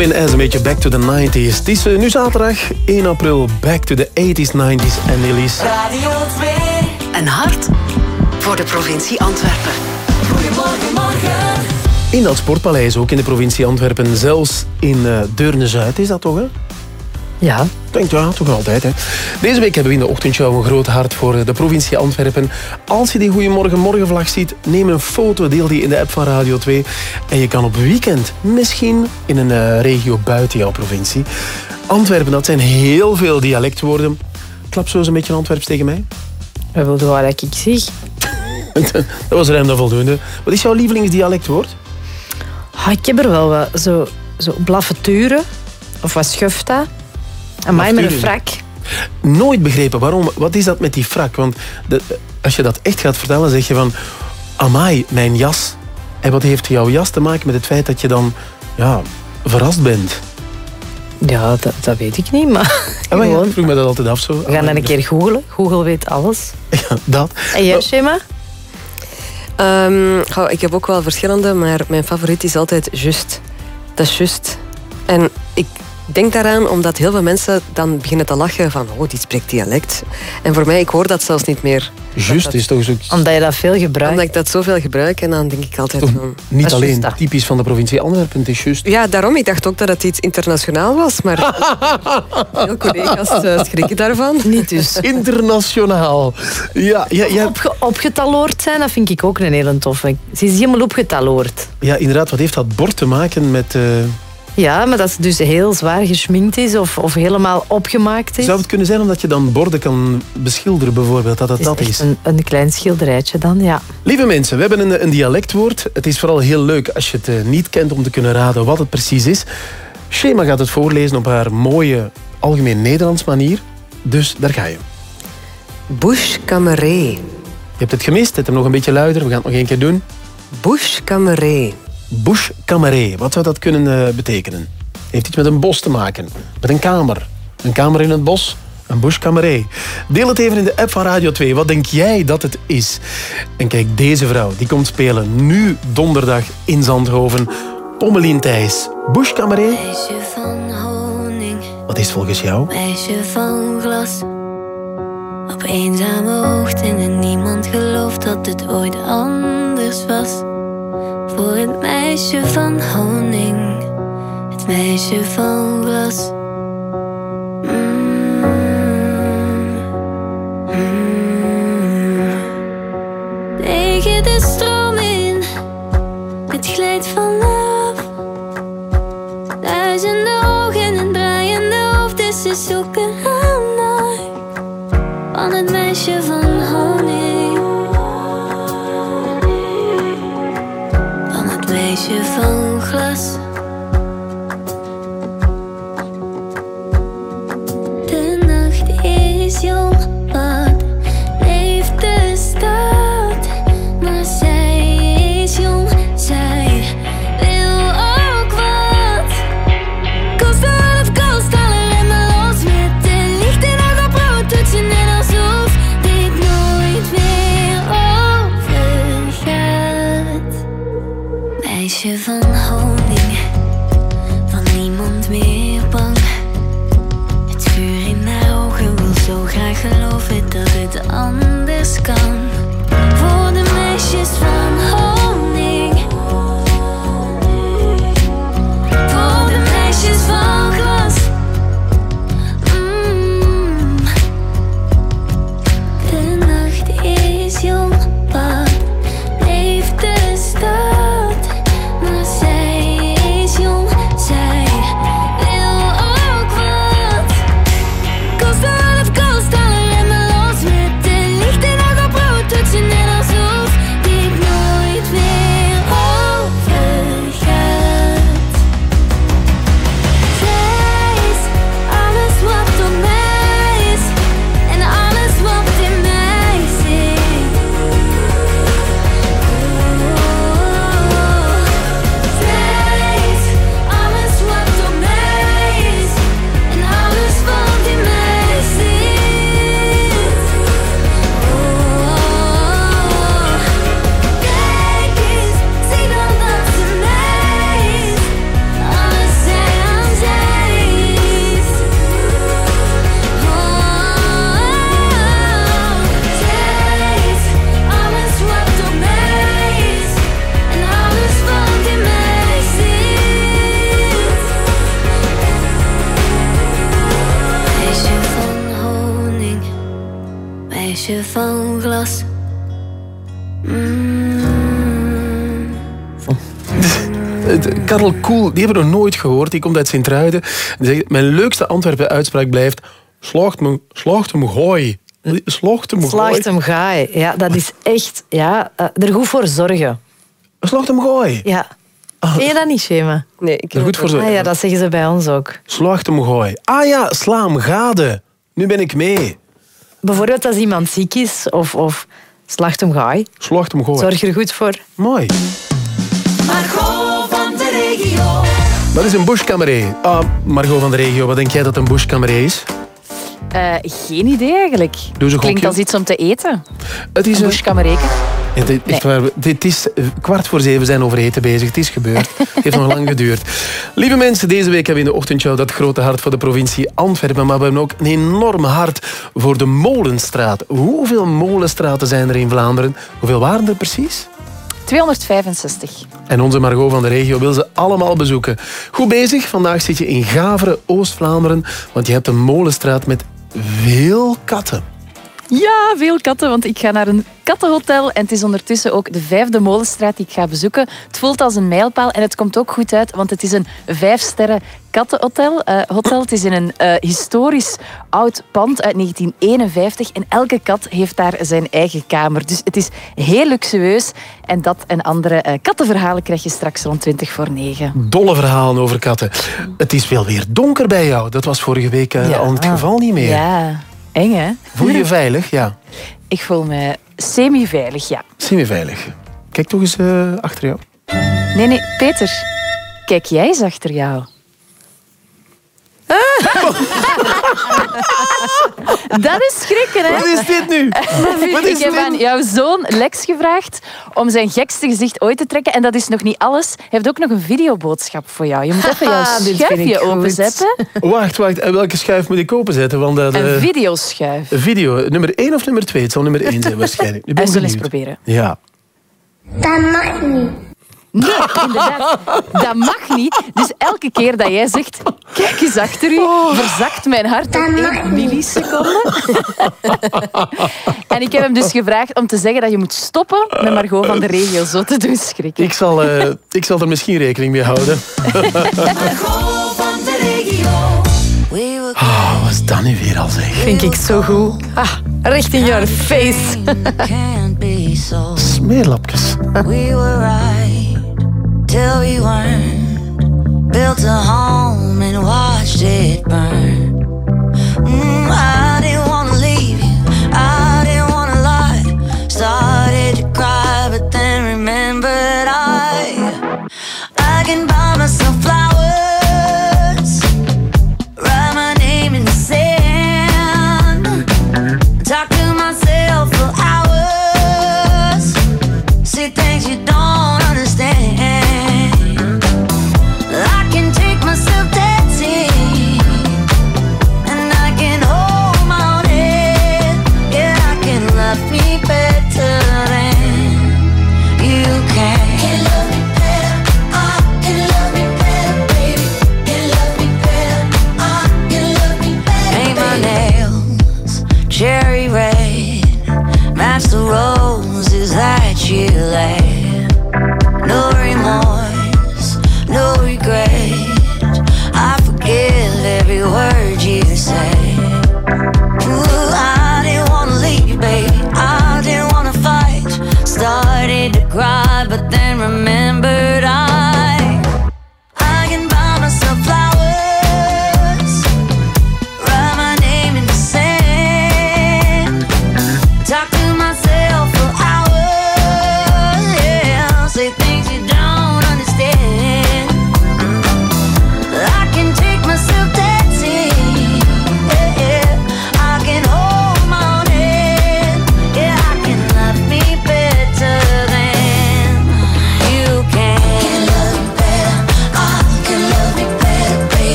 Robin S. Een beetje back to the 90s. Het is eh, nu zaterdag 1 april. Back to the 80s, 90s en Elise. Radio 2. Een hart voor de provincie Antwerpen. Goedemorgen, morgen. In dat sportpaleis, ook in de provincie Antwerpen. Zelfs in eh Deurne-Zuid is dat toch, hè? Ja. Denk ja, toch altijd. Hè. Deze week hebben we in de ochtendshow een groot hart voor de provincie Antwerpen. Als je die Goeiemorgen Morgenvlag ziet, neem een foto, deel die in de app van Radio 2. En je kan op weekend misschien in een eh, regio buiten jouw provincie. Antwerpen, dat zijn heel veel dialectwoorden. Klap zo eens een beetje Antwerps tegen mij. Dat wil wel dat ik zeg. dat was ruim dan voldoende. Wat is jouw lievelingsdialectwoord? Ah, ik heb er wel wat. Zo, zo blaffeturen. Of wat schuft dat? En mij met een frak. Nooit begrepen waarom. Wat is dat met die frak? Want de, als je dat echt gaat vertellen, zeg je van... Amai, mijn jas. En wat heeft jouw jas te maken met het feit dat je dan ja, verrast bent? Ja, dat, dat weet ik niet, maar Ah, maar ja, gewoon. ik vroeg me dat altijd af zo. We gaan dan een keer googlen. Google weet alles. Ja, dat. En jij, Shema? Ehm, ik heb ook wel verschillende, maar mijn favoriet is altijd just. Dat is just. En ik denk daaraan omdat heel veel mensen dan beginnen te lachen van oh, die spreekt dialect. En voor mij, ik hoor dat zelfs niet meer. Just is toch zoiets... Omdat je dat veel gebruikt. Omdat ik dat zoveel gebruik en dan denk ik altijd van... Niet alleen typisch van de provincie Antwerpen, het is juist. Ja, daarom. Ik dacht ook dat het iets internationaal was, maar veel collega's eh, schrikken daarvan. Niet dus. Internationaal. Ja, ja, ja. Opge opgetaloord zijn, dat vind ik ook een hele toffe. Ze is helemaal opgetaloord. ja, inderdaad. Wat heeft dat bord te maken met... eh, Ja, maar dat het dus heel zwaar geschminkt is of, of helemaal opgemaakt is. Zou het kunnen zijn omdat je dan borden kan beschilderen bijvoorbeeld, dat het Het dat is is? echt een, een klein schilderijtje dan, ja. Lieve mensen, we hebben een, een dialectwoord. Het is vooral heel leuk als je het eh, niet kent om te kunnen raden wat het precies is. Shema gaat het voorlezen op haar mooie, algemeen Nederlands manier. Dus daar ga je. Bush Cameré. Je hebt het gemist, zet hem nog een beetje luider. We gaan het nog één keer doen. Bush Cameré. Bush Cameré, wat zou dat kunnen eh, betekenen? Heeft iets met een bos te maken. Met een kamer. Een kamer in het bos. Een Bush Cameré. Deel het even in de app van Radio 2. Wat denk jij dat het is? En kijk, deze vrouw die komt spelen nu donderdag in Zandhoven. Pommelien Thijs. Bush Cameré, Meisje van honing, wat is volgens jou? meisje van glas. Op eenzame ochtend en niemand gelooft dat het ooit anders was. Voor het meisje van honing, het meisje van glas. Mm, mm. Tegen de stroom in, het glijdt vanaf. Duizenden ogen en draaiende hoofd, dus ze van glas. Mm. Het- Karel Koel, die hebben we nog nooit gehoord. Die komt uit Sint-Truiden. Die zegt, mijn leukste Antwerpen-uitspraak blijft... Sloogt hem, gooi. Sloogt hem gooi. Hem gaai. Ja, dat is echt... Ja, eh, er goed voor zorgen. Slaagt hem gooi? Ja. Ken je dat niet, Shema? Nee, ik Er goed voor zorgen. Ah, ja, dat zeggen ze bij ons ook. Sloogt hem gooi. Ah ja, sla hem gade. Nu ben ik mee. Bijvoorbeeld als iemand ziek is of, of slacht hem gaai. Sloogt hem gooi. Zorg er goed voor. Mooi. Margot van de regio. Dat is een bushkameree. Ah, Margot van de regio, wat denk jij dat een bushkameree is? Eh, geen idee eigenlijk. Doe een Klinkt als iets om te eten. Het is een een- bushkamereken. Ja, dit, echt waar, dit is eh, kwart voor zeven zijn over eten bezig. Het is gebeurd. Het heeft nog lang geduurd. Lieve mensen, deze week hebben we in de ochtendshow dat grote hart voor de provincie Antwerpen. Maar we hebben ook een enorm hart voor de Molenstraat. Hoeveel molenstraten zijn er in Vlaanderen? Hoeveel waren er precies? 265. En onze Margot van de regio wil ze allemaal bezoeken. Goed bezig. Vandaag zit je in Gaveren, Oost-Vlaanderen. Want je hebt een molenstraat met veel katten. Ja, veel katten, want ik ga naar een kattenhotel. En het is ondertussen ook de vijfde molenstraat die ik ga bezoeken. Het voelt als een mijlpaal en het komt ook goed uit, want het is een vijfsterren kattenhotel. Eh, hotel. Het is in een eh, historisch oud pand uit 1951. En elke kat heeft daar zijn eigen kamer. Dus het is heel luxueus. En dat en andere eh, kattenverhalen krijg je straks rond 20 voor 9. Dolle verhalen over katten. Het is wel weer donker bij jou. Dat was vorige week al het geval niet meer. Ja, eng hè? Voel je je veilig? Ja. Ik voel me semi-veilig, ja. Semi-veilig. Kijk toch eens eh, achter jou. Nee, nee, Peter. Kijk jij eens achter jou. Dat is schrikken, hè? Wat is dit nu? Wat is ik heb dit? aan jouw zoon Lex gevraagd om zijn gekste gezicht ooit te trekken. En dat is nog niet alles. Hij heeft ook nog een videoboodschap voor jou. Je moet even jouw vind schuifje goed. openzetten. Wacht, wacht. En welke schuif moet ik openzetten? Want, eh, de Een videoschuif. video. Nummer 1 of nummer 2? Het zal nummer 1 zijn waarschijnlijk. Nu ben ik zal eens proberen. Ja. Dat mag niet. Nee, inderdaad. Dat mag niet. Dus elke keer dat jij zegt, kijk eens achter u, verzakt mijn hart op één milliseconde. en ik heb hem dus gevraagd om te zeggen dat je moet stoppen met Margot van de regio zo te doen schrikken. Ik zal, eh, ik zal er misschien rekening mee houden. Margot van de regio. Oh, wat is dat nu weer al zeg? Vind ik zo goed. Ah, recht in your face. Smeerlapjes. Till we weren't. Built a home and watched it burn. Mm, I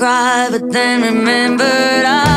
cry, but then remembered I,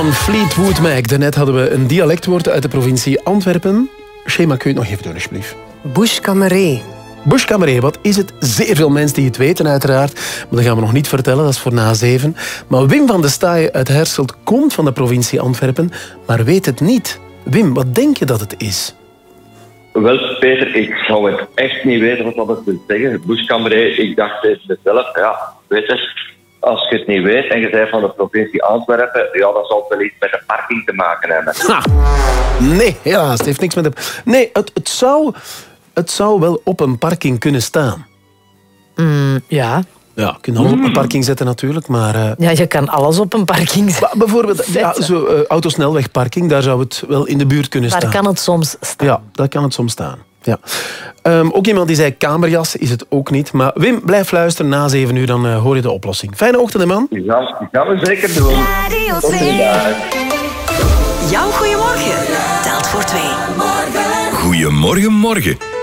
van Fleetwood Mac. Daarnet hadden we een dialectwoord uit de provincie Antwerpen. Schema, kun je het nog even doen, alsjeblieft? Bushkameree. Bushkameree, wat is het? Zeer veel mensen die het weten, uiteraard. Maar dat gaan we nog niet vertellen, dat is voor na zeven. Maar Wim van de Staaien uit Herselt komt van de provincie Antwerpen, maar weet het niet. Wim, wat denk je dat het is? Wel, Peter, ik zou het echt niet weten wat dat wil zeggen. Bushkameree, ik dacht tegen mezelf, ja, weet je, als je het niet weet en je bent van de provincie Antwerpen, ja, dat zal wel iets met de parking te maken hebben. Ha! Nee, helaas, het heeft niks met de... Nee, het, het, zou, het zou wel op een parking kunnen staan. Mm, ja. Ja, je kunt alles op een parking zetten natuurlijk, maar... eh, ja, je kan alles op een parking zetten. Maar bijvoorbeeld, ja, zo, eh, autosnelwegparking, daar zou het wel in de buurt kunnen Daar staan. kan het soms staan. Ja, daar kan het soms staan. Ja. Ehm, ook iemand die zei kamerjas, is het ook niet. Maar Wim, blijf luisteren. Na zeven uur, dan eh, hoor je de oplossing. Fijne ochtend, man. Gaan, die gaan we zeker doen. Tot ziens. Jouw goeiemorgen telt voor twee. Goedemorgen, morgen.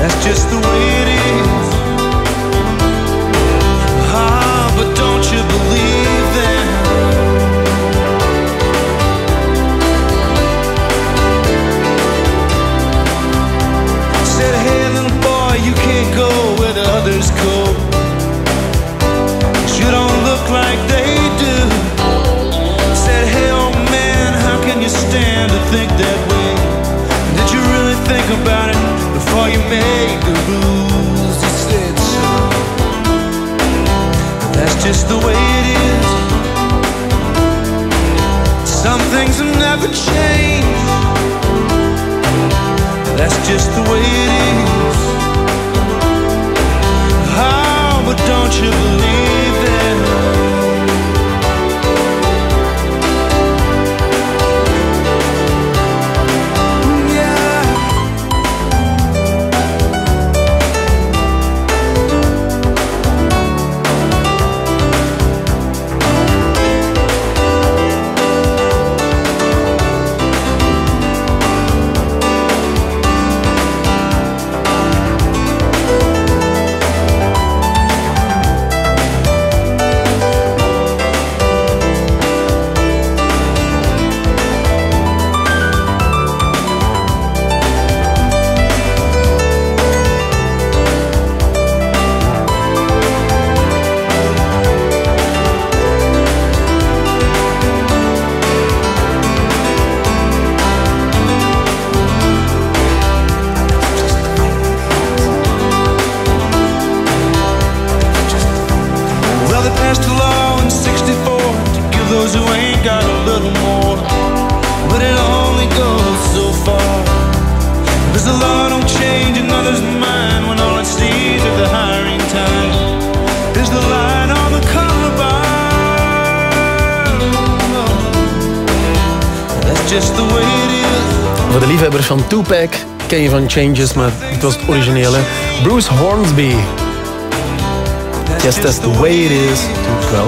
That's just the way it is. Van Changes, maar het was het origineel. Hè? Bruce Hornsby. Just as the way it is. Wel.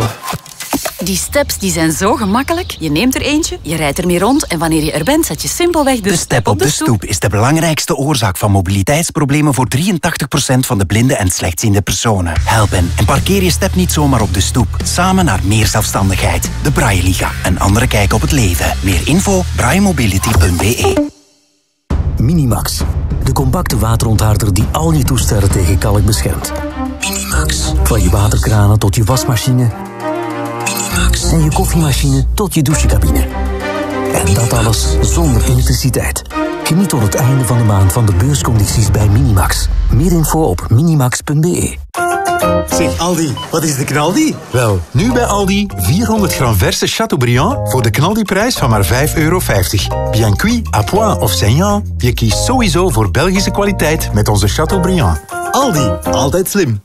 Die steps die zijn zo gemakkelijk. Je neemt er eentje, je rijdt ermee rond en wanneer je er bent, zet je simpelweg de, De step op de stoep is de belangrijkste oorzaak van mobiliteitsproblemen voor 83% van de blinde en slechtziende personen. Help hen en parkeer je step niet zomaar op de stoep. Samen naar meer zelfstandigheid. De Braille Liga. Een andere kijk op het leven. Meer info braillemobility.be Minimax. De compacte waterontharder die al je toestellen tegen kalk beschermt. Minimax. Van je waterkranen tot je wasmachine. Minimax. En je koffiemachine tot je douchecabine. En dat alles zonder elektriciteit. Geniet tot het einde van de maand van de beurscondities bij Minimax. Meer info op minimax.be. Zeg Aldi, wat is de knaldi? Wel, nu bij Aldi 400 gram verse Chateaubriand voor de knaldiprijs van maar 5,50 euro. Bien cuit, à point of saignant, je kiest sowieso voor Belgische kwaliteit met onze Chateaubriand. Aldi, altijd slim.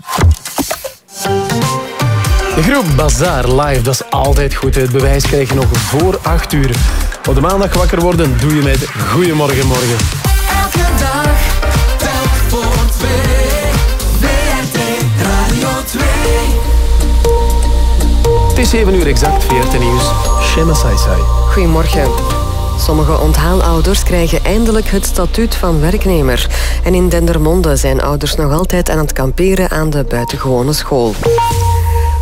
De groep Bazaar live, dat is altijd goed. Het bewijs krijg je nog voor 8 uur. Op de maandag wakker worden doe je met Goedemorgen Morgen. Is 7 uur exact, VRT Nieuws. Shema Saisai. Goedemorgen. Sommige onthaalouders krijgen eindelijk het statuut van werknemer. En in Dendermonde zijn ouders nog altijd aan het kamperen aan de buitengewone school.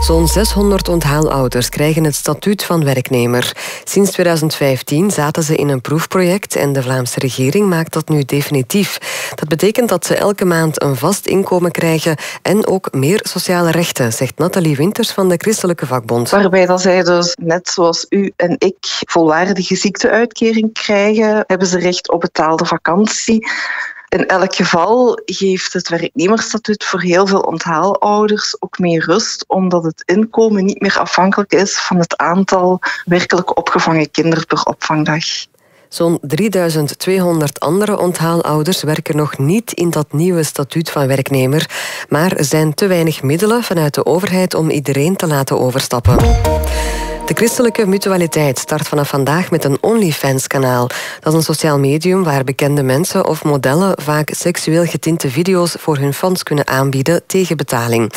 Zo'n 600 onthaalouders krijgen het statuut van werknemer. Sinds 2015 zaten ze in een proefproject en de Vlaamse regering maakt dat nu definitief. Dat betekent dat ze elke maand een vast inkomen krijgen en ook meer sociale rechten, zegt Nathalie Winters van de Christelijke Vakbond. Waarbij dat zij dus, net zoals u en ik, volwaardige ziekteuitkering krijgen, hebben ze recht op betaalde vakantie. In elk geval geeft het werknemersstatuut voor heel veel onthaalouders ook meer rust, omdat het inkomen niet meer afhankelijk is van het aantal werkelijk opgevangen kinderen per opvangdag. Zo'n 3200 andere onthaalouders werken nog niet in dat nieuwe statuut van werknemer, maar er zijn te weinig middelen vanuit de overheid om iedereen te laten overstappen. De christelijke mutualiteit start vanaf vandaag met een OnlyFans-kanaal. Dat is een sociaal medium waar bekende mensen of modellen vaak seksueel getinte video's voor hun fans kunnen aanbieden tegen betaling.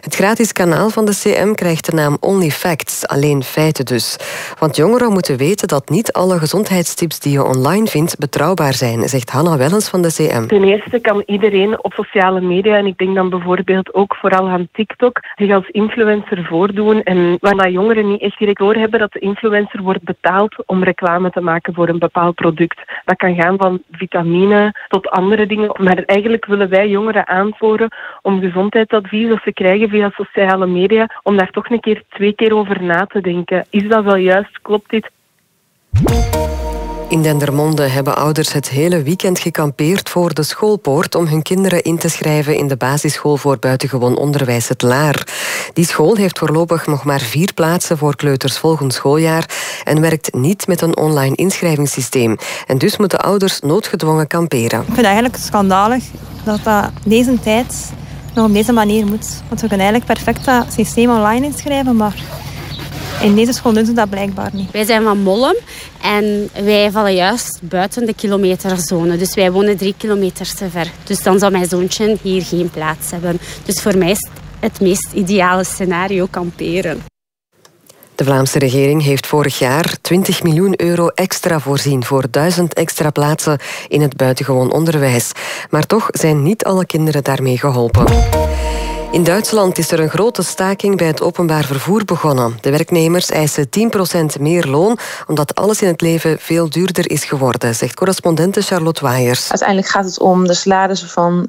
Het gratis kanaal van de CM krijgt de naam OnlyFacts, alleen feiten dus. Want jongeren moeten weten dat niet alle gezondheidstips die je online vindt betrouwbaar zijn, zegt Hanna Wellens van de CM. Ten eerste kan iedereen op sociale media, en ik denk dan bijvoorbeeld ook vooral aan TikTok, zich als influencer voordoen. En waarna jongeren niet echt direct doorhebben dat de influencer wordt betaald om reclame te maken voor een bepaald product. Dat kan gaan van vitamine tot andere dingen. Maar eigenlijk willen wij jongeren aansporen om gezondheidsadvies dat ze krijgen via sociale media, om daar toch een keer twee keer over na te denken. Is dat wel juist? Klopt dit? In Dendermonde hebben ouders het hele weekend gekampeerd voor de schoolpoort om hun kinderen in te schrijven in de basisschool voor buitengewoon onderwijs Het Laar. Die school heeft voorlopig nog maar vier plaatsen voor kleuters volgend schooljaar en werkt niet met een online inschrijvingssysteem. En dus moeten ouders noodgedwongen kamperen. Ik vind het eigenlijk schandalig dat dat deze tijd nog op deze manier moet. Want we kunnen eigenlijk perfect dat systeem online inschrijven, maar in deze school doen ze dat blijkbaar niet. Wij zijn van Mollem en wij vallen juist buiten de kilometerzone. Dus wij wonen drie kilometer te ver. Dus dan zou mijn zoontje hier geen plaats hebben. Dus voor mij is het meest ideale scenario kamperen. De Vlaamse regering heeft vorig jaar 20 miljoen euro extra voorzien voor duizend extra plaatsen in het buitengewoon onderwijs. Maar toch zijn niet alle kinderen daarmee geholpen. In Duitsland is er een grote staking bij het openbaar vervoer begonnen. De werknemers eisen 10% meer loon, omdat alles in het leven veel duurder is geworden, zegt correspondente Charlotte Waiers. Uiteindelijk gaat het om de salarissen van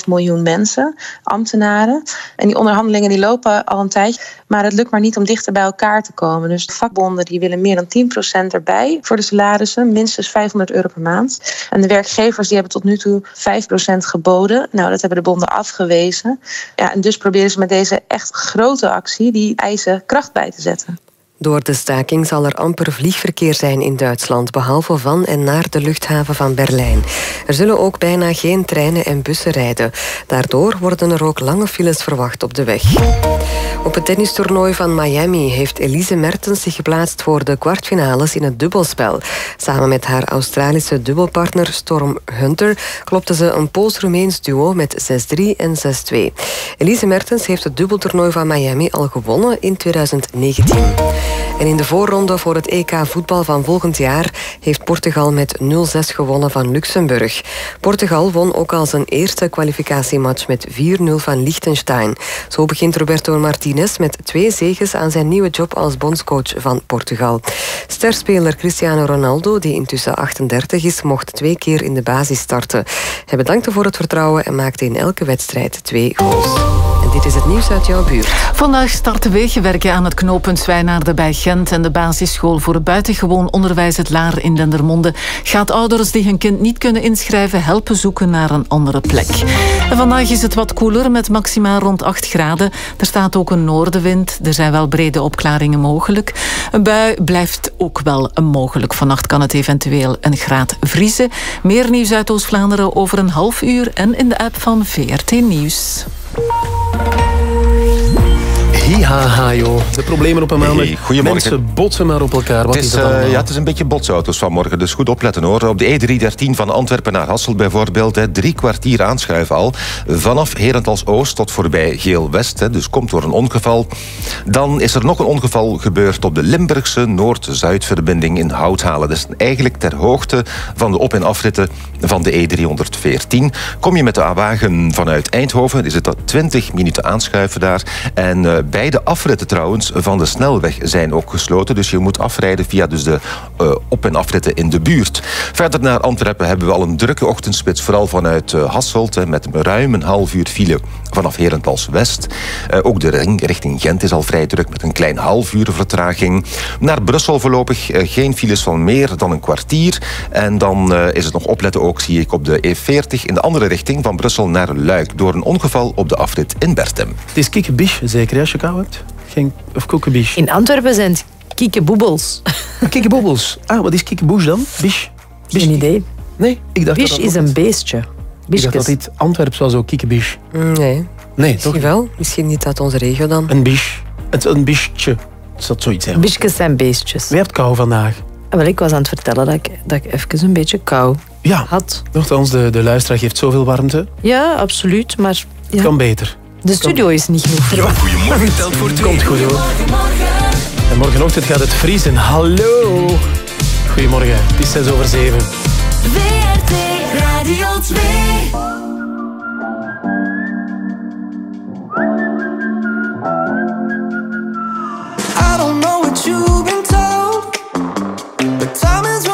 2,5 miljoen mensen, ambtenaren. En die onderhandelingen die lopen al een tijdje. Maar het lukt maar niet om dichter bij elkaar te komen. Dus de vakbonden die willen meer dan 10% erbij voor de salarissen. Minstens 500 euro per maand. En de werkgevers die hebben tot nu toe 5% geboden. Nou, dat hebben de bonden afgewezen. Ja, en dus proberen ze met deze echt grote actie die eisen kracht bij te zetten. Door de staking zal er amper vliegverkeer zijn in Duitsland, behalve van en naar de luchthaven van Berlijn. Er zullen ook bijna geen treinen en bussen rijden. Daardoor worden er ook lange files verwacht op de weg. Op het tennistoernooi van Miami heeft Elise Mertens zich geplaatst voor de kwartfinales in het dubbelspel. Samen met haar Australische dubbelpartner Storm Hunter klopte ze een Pools-Roemeens duo met 6-3 en 6-2. Elise Mertens heeft het dubbeltoernooi van Miami al gewonnen in 2019. En in de voorronde voor het EK voetbal van volgend jaar heeft Portugal met 0-6 gewonnen van Luxemburg. Portugal won ook al zijn eerste kwalificatiematch met 4-0 van Liechtenstein. Zo begint Roberto Martinez met twee zegens aan zijn nieuwe job als bondscoach van Portugal. Sterspeler Cristiano Ronaldo, die intussen 38 is, mocht twee keer in de basis starten. Hij bedankte voor het vertrouwen en maakte in elke wedstrijd twee goals. Dit is het nieuws uit jouw buurt. Vandaag starten wegenwerken aan het knooppunt Zwijnaarden bij Gent en de basisschool voor het buitengewoon onderwijs Het Laar in Dendermonde gaat ouders die hun kind niet kunnen inschrijven helpen zoeken naar een andere plek. En vandaag is het wat koeler met maxima rond 8 graden. Er staat ook een noordenwind. Er zijn wel brede opklaringen mogelijk. Een bui blijft ook wel mogelijk. Vannacht kan het eventueel een graad vriezen. Meer nieuws uit Oost-Vlaanderen over een half uur en in de app van VRT Nieuws. Thank you. Hihaha, joh. De problemen op een maandag. Hey, goedemorgen. Mensen botsen maar op elkaar. Wat Het is, eh, ja, het is een beetje botsauto's vanmorgen, dus goed opletten hoor. Op de E313 van Antwerpen naar Hassel bijvoorbeeld, hè, drie kwartier aanschuiven al. Vanaf Herentals Oost tot voorbij Geel-West, hè, dus komt door een ongeval. Dan is er nog een ongeval gebeurd op de Limburgse Noord-Zuidverbinding in Houthalen. Dat is eigenlijk ter hoogte van de op- en afritten van de E314. Kom je met de wagen vanuit Eindhoven, is het dat 20 minuten aanschuiven daar. En eh, beide afritten trouwens van de snelweg zijn ook gesloten. Dus je moet afrijden via dus de eh, op- en afritten in de buurt. Verder naar Antwerpen hebben we al een drukke ochtendspits. Vooral vanuit eh, Hasselt met ruim een half uur file vanaf Herentals West. Eh, ook de ring richting Gent is al vrij druk met een klein half uur vertraging. Naar Brussel voorlopig eh, geen files van meer dan een kwartier. En dan eh, is het nog opletten ook, zie ik, op de E40 in de andere richting van Brussel naar Luik. Door een ongeval op de afrit in Bertem. Het is kikkebisch, zeker hè, als je kou hebt. Geen, of. In Antwerpen zijn het kiekeboebels. Kikkeboebels. Ah, wat is kikkeboes dan? Bish? Geen idee. Nee, ik dacht Bish dat dat is een beestje. Ik dacht dat dit Antwerps was ook kikkebisch. Nee. Nee, Misschien toch? wel. Misschien niet uit onze regio dan. Een bish. Het is een bischje. Het zou zoiets zijn. Bischkes zijn beestjes. Wie hebt kou vandaag? Ah, Wel, ik was aan het vertellen dat ik, dat ik even een beetje kou Ja. had. Nochtans, de, de luisteraar geeft zoveel warmte. Ja, absoluut. Maar Het ja, kan beter. De studio is niet genoeg. Goedemorgen telt voor twee. Komt goed hoor. En morgenochtend gaat het vriezen. Hallo. Goedemorgen. Het is 6 over 7. WRT Radio 2. I don't know what you've been told, but time is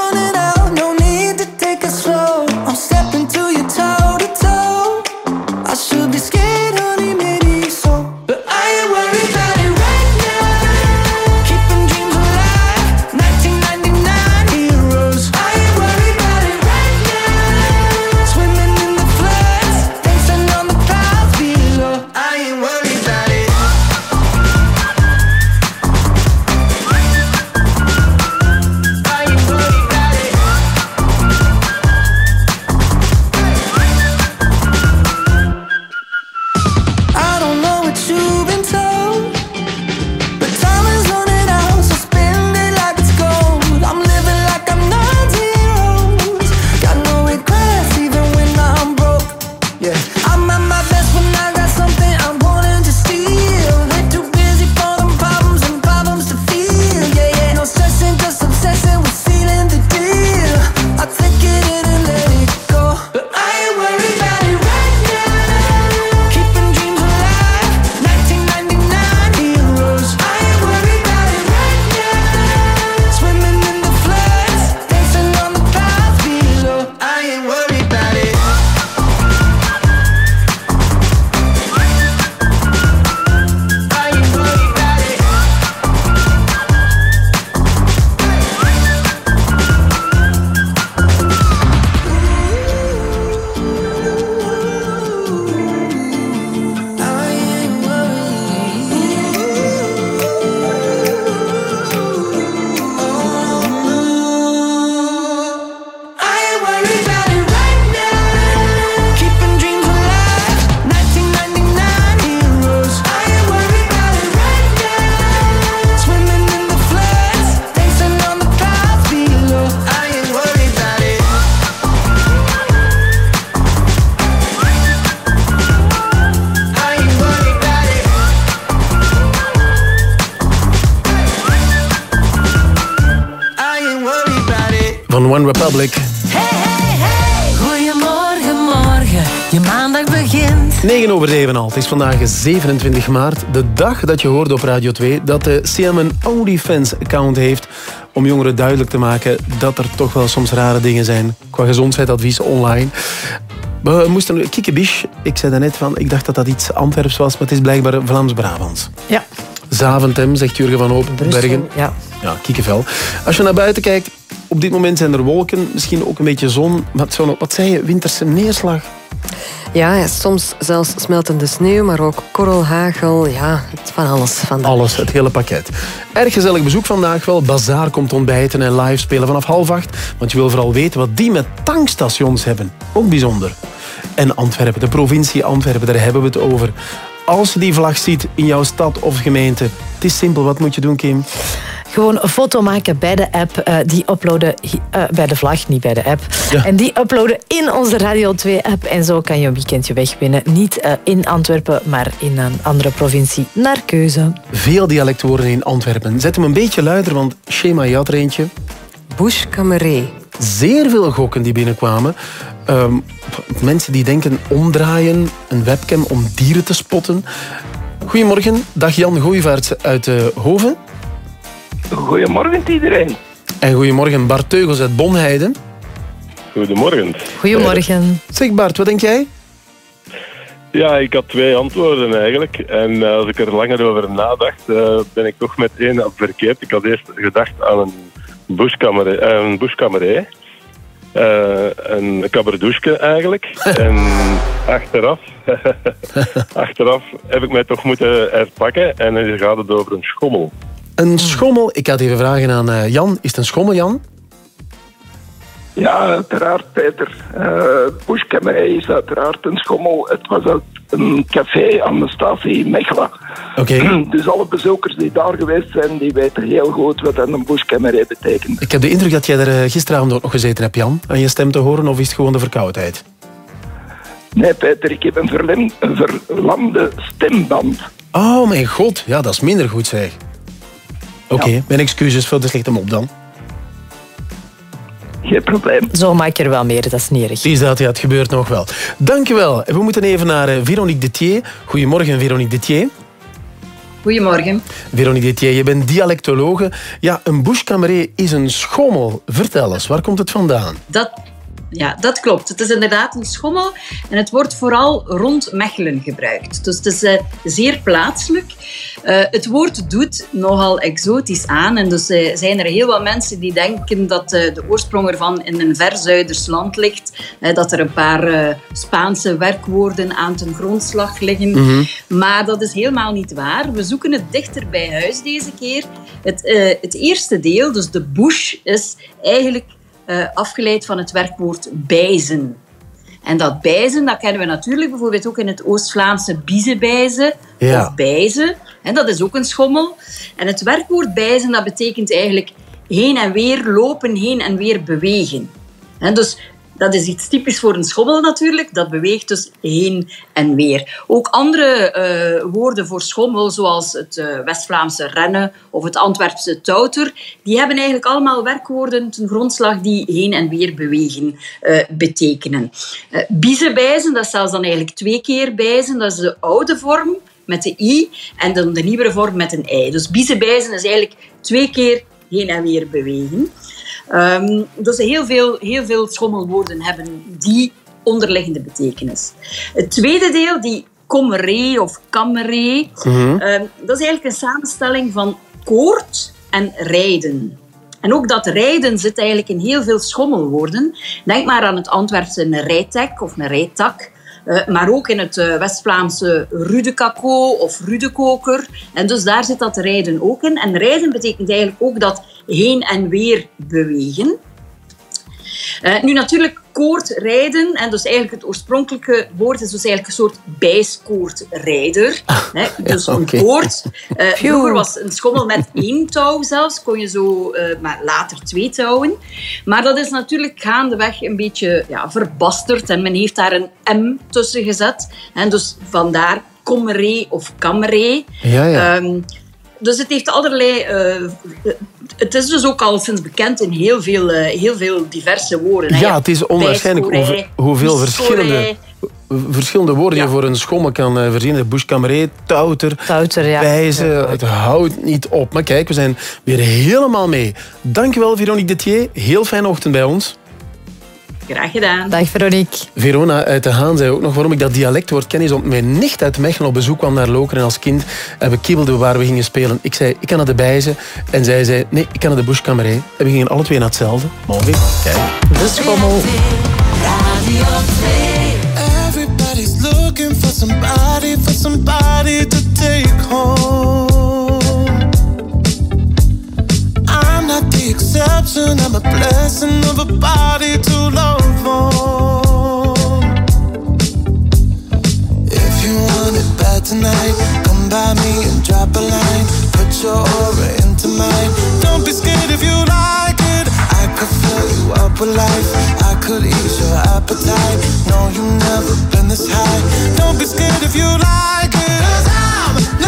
Het is vandaag 27 maart, de dag dat je hoorde op Radio 2 dat de CM een OnlyFans-account heeft om jongeren duidelijk te maken dat er toch wel soms rare dingen zijn qua gezondheidsadvies online. We moesten kikkebisch. Ik zei daarnet van, ik dacht dat dat iets Antwerps was, maar het is blijkbaar Vlaams-Brabants. Ja. Zaventem, zegt Jurgen van Openbergen. ja. Ja, kiekenvel. Als je naar buiten kijkt, op dit moment zijn er wolken, misschien ook een beetje zon. Zou nog- wat zei je, winterse neerslag? Ja, soms zelfs smeltende sneeuw, maar ook korrel, hagel. Ja, van alles vandaag. Alles, het hele pakket. Erg gezellig bezoek vandaag wel. Bazaar komt ontbijten en live spelen vanaf half acht. Want je wil vooral weten wat die met tankstations hebben. Ook bijzonder. En Antwerpen, de provincie Antwerpen, daar hebben we het over. Als je die vlag ziet in jouw stad of gemeente, het is simpel. Wat moet je doen, Kim? Gewoon een foto maken bij de app. eh, die uploaden eh, bij de vlag, niet bij de app. Ja. En die uploaden in onze Radio 2-app. En zo kan je een weekendje wegwinnen. Niet eh, in Antwerpen, maar in een andere provincie. Naar keuze. Veel dialectwoorden in Antwerpen. Zet hem een beetje luider, want Shema, je had er eentje. Bush Cameré. Zeer veel gokken die binnenkwamen. Ehm, mensen die denken omdraaien, een webcam om dieren te spotten. Goedemorgen, dag Jan Gooivaerts uit Hoven. Goedemorgen iedereen. En goedemorgen Bart Teugels uit Bonheiden. Goedemorgen. Goedemorgen. Zeg Bart, wat denk jij? Ja, ik had twee antwoorden eigenlijk. En eh, als ik er langer over nadacht, eh, ben ik toch met één verkeerd. Ik had eerst gedacht aan een bushkameré. eh, een bushkameré. Eh, een kaberdouche eigenlijk. en achteraf, achteraf heb ik mij toch moeten herpakken. En dan gaat het over een schommel. Een schommel. Ik had even vragen aan eh, Jan. Is het een schommel, Jan? Ja, uiteraard, Peter. Uh, Bushkameré is uiteraard een schommel. Het was uit een café aan de statie Mechelen. Oké. Dus alle bezoekers die daar geweest zijn, die weten heel goed wat een Bushkameré betekent. Ik heb de indruk dat jij er eh, gisteravond ook nog gezeten hebt, Jan. Aan je stem te horen, of is het gewoon de verkoudheid? Nee, Peter, ik heb een, verlem, een verlamde stemband. Oh mijn god, ja, dat is minder goed zeg. Oké, mijn excuses voor de slechte mop dan. Geen probleem. Zo maak je er wel meer, dat is niet erg. Precies dat, ja, het gebeurt nog wel. Dankjewel. We moeten even naar eh, Veronique Detier. Goedemorgen, Veronique Detier. Goedemorgen. Veronique Detier, je bent dialectologe. Ja, een bushkameré is een schommel. Vertel eens, waar komt het vandaan? Dat, ja, dat klopt. Het is inderdaad een schommel en het wordt vooral rond Mechelen gebruikt. Dus het is eh, zeer plaatselijk. Eh, het woord doet nogal exotisch aan en dus eh, zijn er heel wat mensen die denken dat de oorsprong ervan in een ver Zuiders land ligt. Dat er een paar Spaanse werkwoorden aan ten grondslag liggen. Mhm. Maar dat is helemaal niet waar. We zoeken het dichter bij huis deze keer. Het, het eerste deel, dus de bush, is eigenlijk eh, afgeleid van het werkwoord bijzen. En dat bijzen, dat kennen we natuurlijk bijvoorbeeld ook in het Oost-Vlaamse biezenbijzen Ja. of bijzen. En dat is ook een schommel. En het werkwoord bijzen, dat betekent eigenlijk heen en weer lopen, heen en weer bewegen. En dus dat is iets typisch voor een schommel natuurlijk. Dat beweegt dus heen en weer. Ook andere eh, woorden voor schommel, zoals het eh, West-Vlaamse rennen of het Antwerpse touter, die hebben eigenlijk allemaal werkwoorden ten grondslag die heen en weer bewegen eh, betekenen. Eh biezenbijzen, dat is zelfs dan eigenlijk twee keer bijzen. Dat is de oude vorm met de i en dan de nieuwere vorm met een ei. Dus biezenbijzen is eigenlijk twee keer heen en weer bewegen. Ehm, dus heel veel, heel veel schommelwoorden hebben die onderliggende betekenis. Het tweede deel, die commeré of kammeré, Mhm. ehm, dat is eigenlijk een samenstelling van koord en rijden. En ook dat rijden zit eigenlijk in heel veel schommelwoorden. Denk maar aan het Antwerpse een rijtek of een rijtak. Eh, maar ook in het eh, West-Vlaamse rudekako of rudekoker. En dus daar zit dat rijden ook in. En rijden betekent eigenlijk ook dat heen en weer bewegen. Eh, nu natuurlijk koordrijden, en dus eigenlijk het oorspronkelijke woord is dus eigenlijk een soort bijskoordrijder. Hè, dus ja, een koord. Eh, vroeger was een schommel met één touw zelfs, kon je zo, eh, maar later twee touwen. Maar dat is natuurlijk gaandeweg een beetje ja, verbasterd en men heeft daar een M tussen gezet. En dus vandaar commeré of kammeré. Ja, ja. Ehm, Dus het heeft allerlei... eh, het is dus ook al sinds bekend in heel veel, eh, heel veel diverse woorden. hè. Ja, het is onwaarschijnlijk hoeveel, verschillende, verschillende woorden je voor een schommel kan eh, verzinnen. De bushkameré, touter, touter ja. wijzen. Het houdt niet op. Maar kijk, we zijn weer helemaal mee. Dankjewel, Veronique Detier. Heel fijne ochtend bij ons. Graag gedaan. Dag Veronique. Verona uit de Haan zei ook nog waarom ik dat dialectwoord ken. Is omdat mijn nicht uit Mechelen op bezoek kwam naar Lokeren als kind. En we kibbelden waar we gingen spelen. Ik zei, ik kan naar de Bijzen. En zij zei, nee, ik kan naar de Bushkameré. En we gingen alle twee naar hetzelfde. Mooi. Kijk. De schommel. Everybody's looking for somebody, for somebody to take home. Exception, I'm a blessing of a body to love on. If you want it bad tonight, come by me and drop a line. Put your aura into mine. Don't be scared if you like it. I could fill you up with life. I could ease your appetite. No, you've never been this high. Don't be scared if you like it. Cause I'm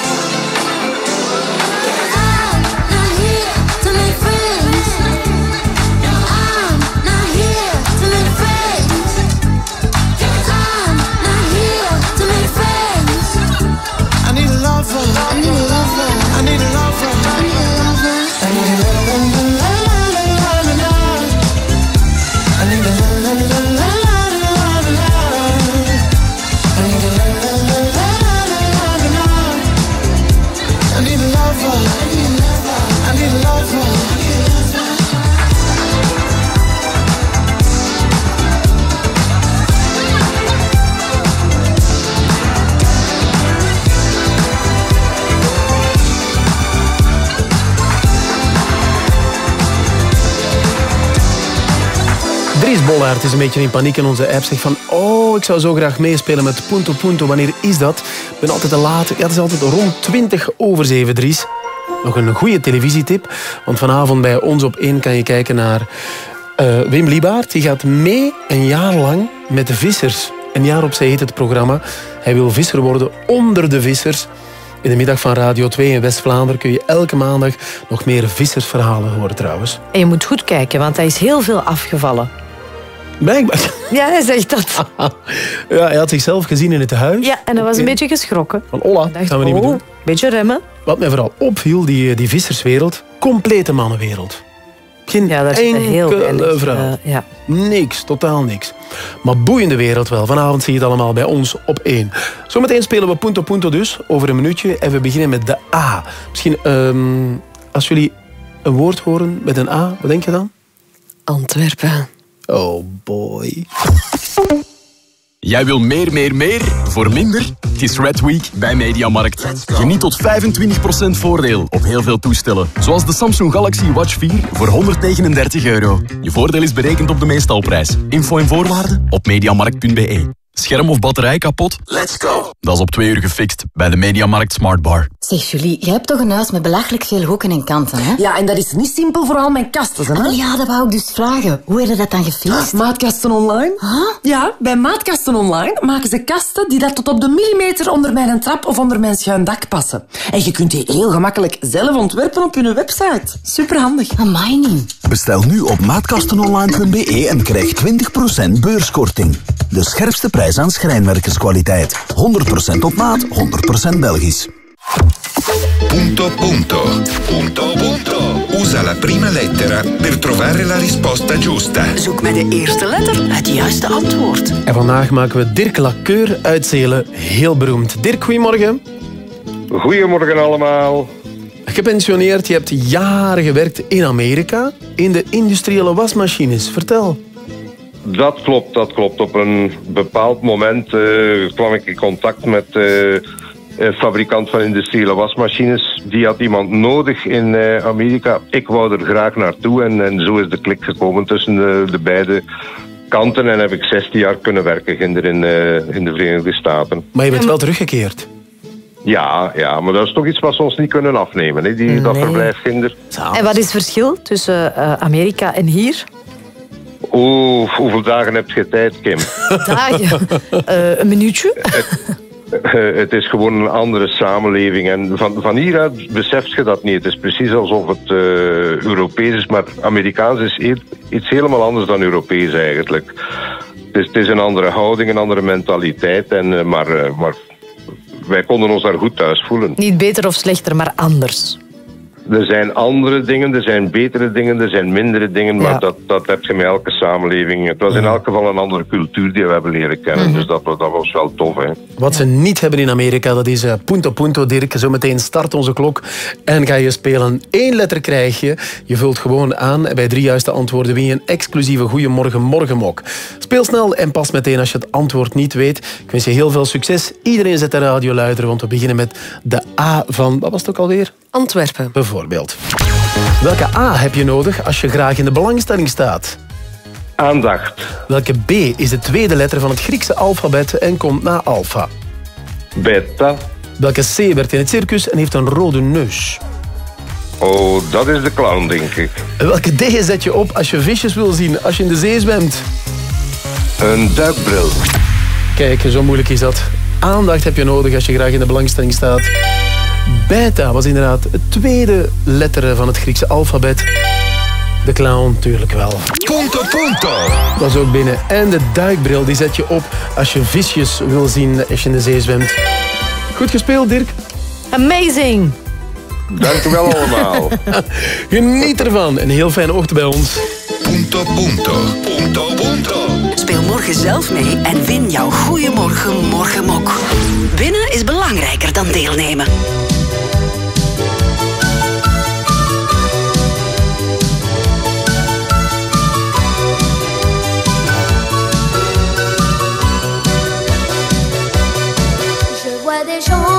Dries Bollaert is een beetje in paniek in onze app. Zegt van, oh, ik zou zo graag meespelen met Punto Punto. Wanneer is dat? Ik ben altijd te laat. Ja, het is altijd rond 20 over 7, Dries. Nog een goede televisietip. Want vanavond bij ons op 1 kan je kijken naar eh, Wim Liebaert. Die gaat mee een jaar lang met de vissers. Een jaar op zee heet het programma. Hij wil visser worden onder de vissers. In de middag van Radio 2 in West-Vlaanderen kun je elke maandag nog meer vissersverhalen horen trouwens. En je moet goed kijken, want hij is heel veel afgevallen. Blijkbaar. Ja, hij zegt dat. Ja, hij had zichzelf gezien in het huis. Ja, en hij was een beetje geschrokken. Van Ola, Dacht, gaan we niet meer oh, doen. Beetje remmen. Wat mij vooral opviel, die, die visserswereld, complete mannenwereld. Geen Ja, daar er heel enkele weinig, vrouw. eh, ja. Niks, totaal niks. Maar boeiende wereld wel. Vanavond zie je het allemaal bij ons op één. Zometeen spelen we Punto Punto dus, over een minuutje. En we beginnen met de A. Misschien, ehm, als jullie een woord horen met een A, wat denk je dan? Antwerpen. Oh boy. Jij wil meer, meer, meer voor minder? Het is Red Week bij Mediamarkt. Geniet tot 25% voordeel op heel veel toestellen. Zoals de Samsung Galaxy Watch 4 voor 139 euro. Je voordeel is berekend op de meestalprijs. Info en voorwaarden op mediamarkt.be. Scherm of batterij kapot? Let's go. Dat is op twee uur gefixt bij de Mediamarkt Smartbar. Zeg Julie, jij hebt toch een huis met belachelijk veel hoeken en kanten, hè? Ja, en dat is niet simpel voor al mijn kasten, hè? Ah, ja, dat wou ik dus vragen. Hoe heb je dat dan gefixt? Maatkasten online? Ja, bij Maatkasten online maken ze kasten die dat tot op de millimeter onder mijn trap of onder mijn schuin dak passen. En je kunt die heel gemakkelijk zelf ontwerpen op je website. Superhandig. Amai niet. Bestel nu op maatkastenonline.be en krijg 20% beurskorting. De scherpste prijs aan schrijnwerkerskwaliteit. 100% op maat, 100% Belgisch. Punto punto. Punto punto. Usa la prima lettera per trovare la risposta giusta. Zoek met de eerste letter het juiste antwoord. En vandaag maken we Dirk Lakeur uit Zelen heel beroemd. Dirk, goedemorgen. Goedemorgen allemaal. Gepensioneerd, je hebt jaren gewerkt in Amerika in de industriële wasmachines. Vertel. Dat klopt, dat klopt. Op een bepaald moment eh, kwam ik in contact met eh, een fabrikant van industriële wasmachines. Die had iemand nodig in eh, Amerika. Ik wou er graag naartoe en, en zo is de klik gekomen tussen de, de beide kanten. En heb ik 16 jaar kunnen werken ginder in, in de Verenigde Staten. Maar je bent wel teruggekeerd. Ja, ja, maar dat is toch iets wat ze ons niet kunnen afnemen, hè, die, dat Nee. verblijf ginder. En wat is het verschil tussen eh, Amerika en hier? Oeh, hoeveel dagen heb je tijd, Kim? Dagen. Eh, een minuutje? Eh, het is gewoon een andere samenleving. En van, van hieruit beseft je dat niet. Het is precies alsof het eh, Europees is, maar Amerikaans is iets helemaal anders dan Europees eigenlijk. Het is, het is een andere houding, een andere mentaliteit. En, maar, maar wij konden ons daar goed thuis voelen. Niet beter of slechter, maar anders. Er zijn andere dingen, er zijn betere dingen, er zijn mindere dingen, maar Ja. dat, dat heb je met elke samenleving. Het was in elk geval een andere cultuur die we hebben leren kennen, dus dat, was- dat was wel tof. Hè. Wat ze niet hebben in Amerika, dat is eh, punto punto, Dirk. Zometeen start onze klok en ga je spelen. Eén letter krijg je. Je vult gewoon aan. En bij drie juiste antwoorden win je een exclusieve Goeiemorgen Morgenmok. Speel snel en pas meteen als je het antwoord niet weet. Ik wens je heel veel succes. Iedereen zet de radio luider, want we beginnen met de A van... Wat was het ook alweer? Antwerpen. Bijvoorbeeld. Welke A heb je nodig als je graag in de belangstelling staat? Aandacht. Welke B is de tweede letter van het Griekse alfabet en komt na alfa? Beta. Welke C werkt in het circus en heeft een rode neus? Oh, dat is de clown, denk ik. Welke D zet je op als je visjes wil zien als je in de zee zwemt? Een duikbril. Kijk, zo moeilijk is dat. Aandacht heb je nodig als je graag in de belangstelling staat. Beta was inderdaad het tweede letter van het Griekse alfabet. De clown, tuurlijk wel. Punto punto. Dat is ook binnen. En de duikbril die zet je op als je visjes wil zien als je in de zee zwemt. Goed gespeeld, Dirk. Amazing! Dank u wel allemaal. Geniet ervan. Een heel fijne ochtend bij ons. Punto punto. Punto punto. Speel morgen zelf mee en win jouw Goeiemorgen Morgenmok. Winnen is belangrijker dan deelnemen. Je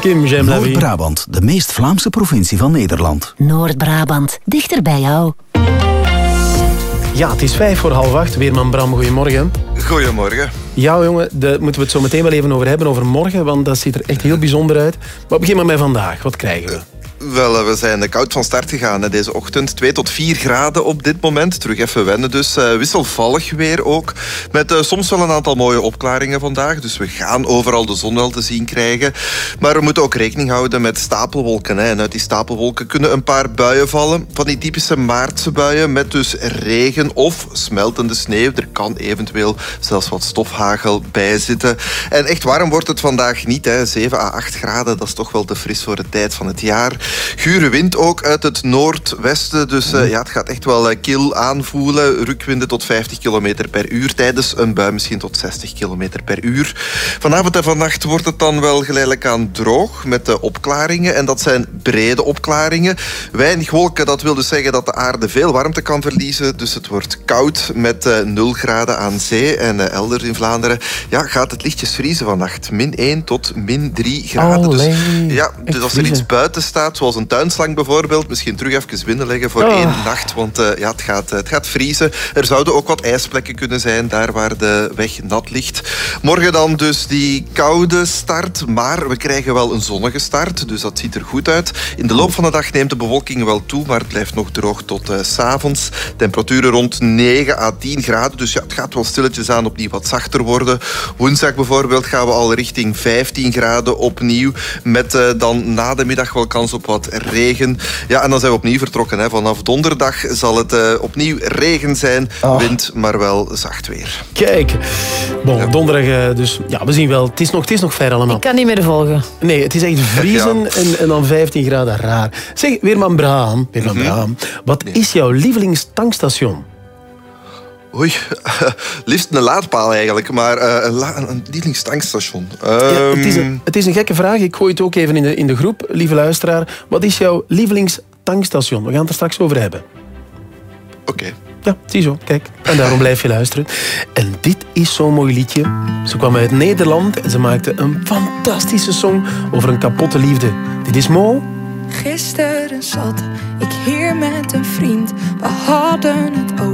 Kim, j'aime la vie. Noord-Brabant, de meest Vlaamse provincie van Nederland. Noord-Brabant, dichter bij jou. Ja, het is vijf voor half acht. Weerman Bram, goedemorgen. Goedemorgen. Ja, jongen, daar moeten we het zo meteen wel even over hebben, over morgen, want dat ziet er echt heel bijzonder uit. Maar begin maar met vandaag. Wat krijgen we? Wel, eh, we zijn koud van start gegaan deze ochtend. 2 tot 4 graden op dit moment. Terug even wennen dus. Eh, wisselvallig weer ook. Met eh, soms wel een aantal mooie opklaringen vandaag. Dus we gaan overal de zon wel te zien krijgen. Maar we moeten ook rekening houden met stapelwolken. En uit die stapelwolken kunnen een paar buien vallen. Van die typische maartse buien met dus regen of smeltende sneeuw. Er kan eventueel zelfs wat stofhagel bij zitten. En echt warm wordt het vandaag niet. Hè. 7 à 8 graden, dat is toch wel te fris voor de tijd van het jaar. Gure wind ook uit het noordwesten. Dus eh, ja, het gaat echt wel eh, kil aanvoelen. Rukwinden tot 50 km per uur. Tijdens een bui misschien tot 60 km per uur. Vanavond en vannacht wordt het dan wel geleidelijk aan droog. Met de opklaringen. En dat zijn brede opklaringen. Weinig wolken, dat wil dus zeggen dat de aarde veel warmte kan verliezen. Dus het wordt koud met eh, 0 graden aan zee. En eh, elders in Vlaanderen ja, gaat het lichtjes vriezen vannacht. Min 1 tot min 3 graden. Dus, ja, dus als er iets buiten staat, zoals een tuinslang bijvoorbeeld, misschien terug even binnenleggen voor Oh. één nacht. Want eh, ja, het, gaat, eh, het gaat vriezen. Er zouden ook wat ijsplekken kunnen zijn, daar waar de weg nat ligt. Morgen dan dus die koude start, maar we krijgen wel een zonnige start. Dus dat ziet er goed uit. In de loop van de dag neemt de bewolking wel toe, maar het blijft nog droog tot eh, s s'avonds. Temperaturen rond 9 à 10 graden. Dus ja, het gaat wel stilletjes aan opnieuw wat zachter worden. Woensdag bijvoorbeeld gaan we al richting 15 graden opnieuw. Met dan na de middag wel kans op wat regen. Ja, en dan zijn we opnieuw vertrokken. Hè. Vanaf donderdag zal het eh, opnieuw regen zijn. Wind, maar wel zacht weer. Kijk. Bon, donderdag eh, dus. Ja, we zien wel. Het is nog, het is nog ver allemaal. Ik kan niet meer volgen. Nee, het is echt vriezen en, en dan 15 graden raar. Zeg, Weerman Braam, Weerman Braam, wat is jouw lievelingstankstation? Oei, liefst een laadpaal eigenlijk, maar eh, een, la- een lievelingstankstation. Ja, het, is Ehm, een, het is een gekke vraag. Ik gooi het ook even in de, in de groep, lieve luisteraar. Wat is jouw lievelingstankstation? We gaan het er straks over hebben. Oké. Ja, ziezo, kijk. En daarom blijf je luisteren. En dit is zo'n mooi liedje. Ze kwam uit Nederland en ze maakte een fantastische song over een kapotte liefde. Dit is Mo. Gisteren zat ik hier met een vriend. We hadden het over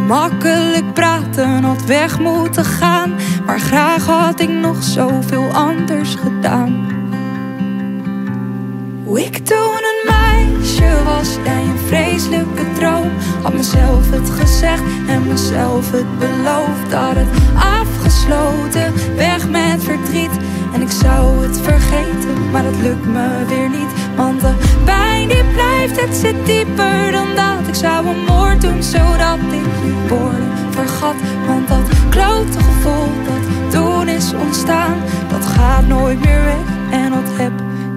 makkelijk praten, had weg moeten gaan. Maar graag had ik nog zoveel anders gedaan. Hoe ik toen een meisje was, jij een vreselijke droom. Had mezelf het gezegd en mezelf het beloofd. Had het afgesloten, weg met verdriet. En ik zou het vergeten, maar dat lukt me weer niet. Want de die blijft, het zit dieper dan dat. Ik zou een moord doen, zodat ik woorden vergat. Want dat klote gevoel dat toen is ontstaan, dat gaat nooit meer weg. En dat heb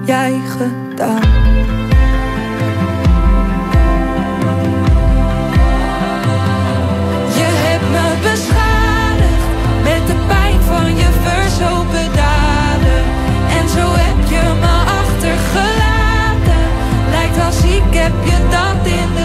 jij gedaan. Achtergelaten. Lijkt als ik heb je dat in de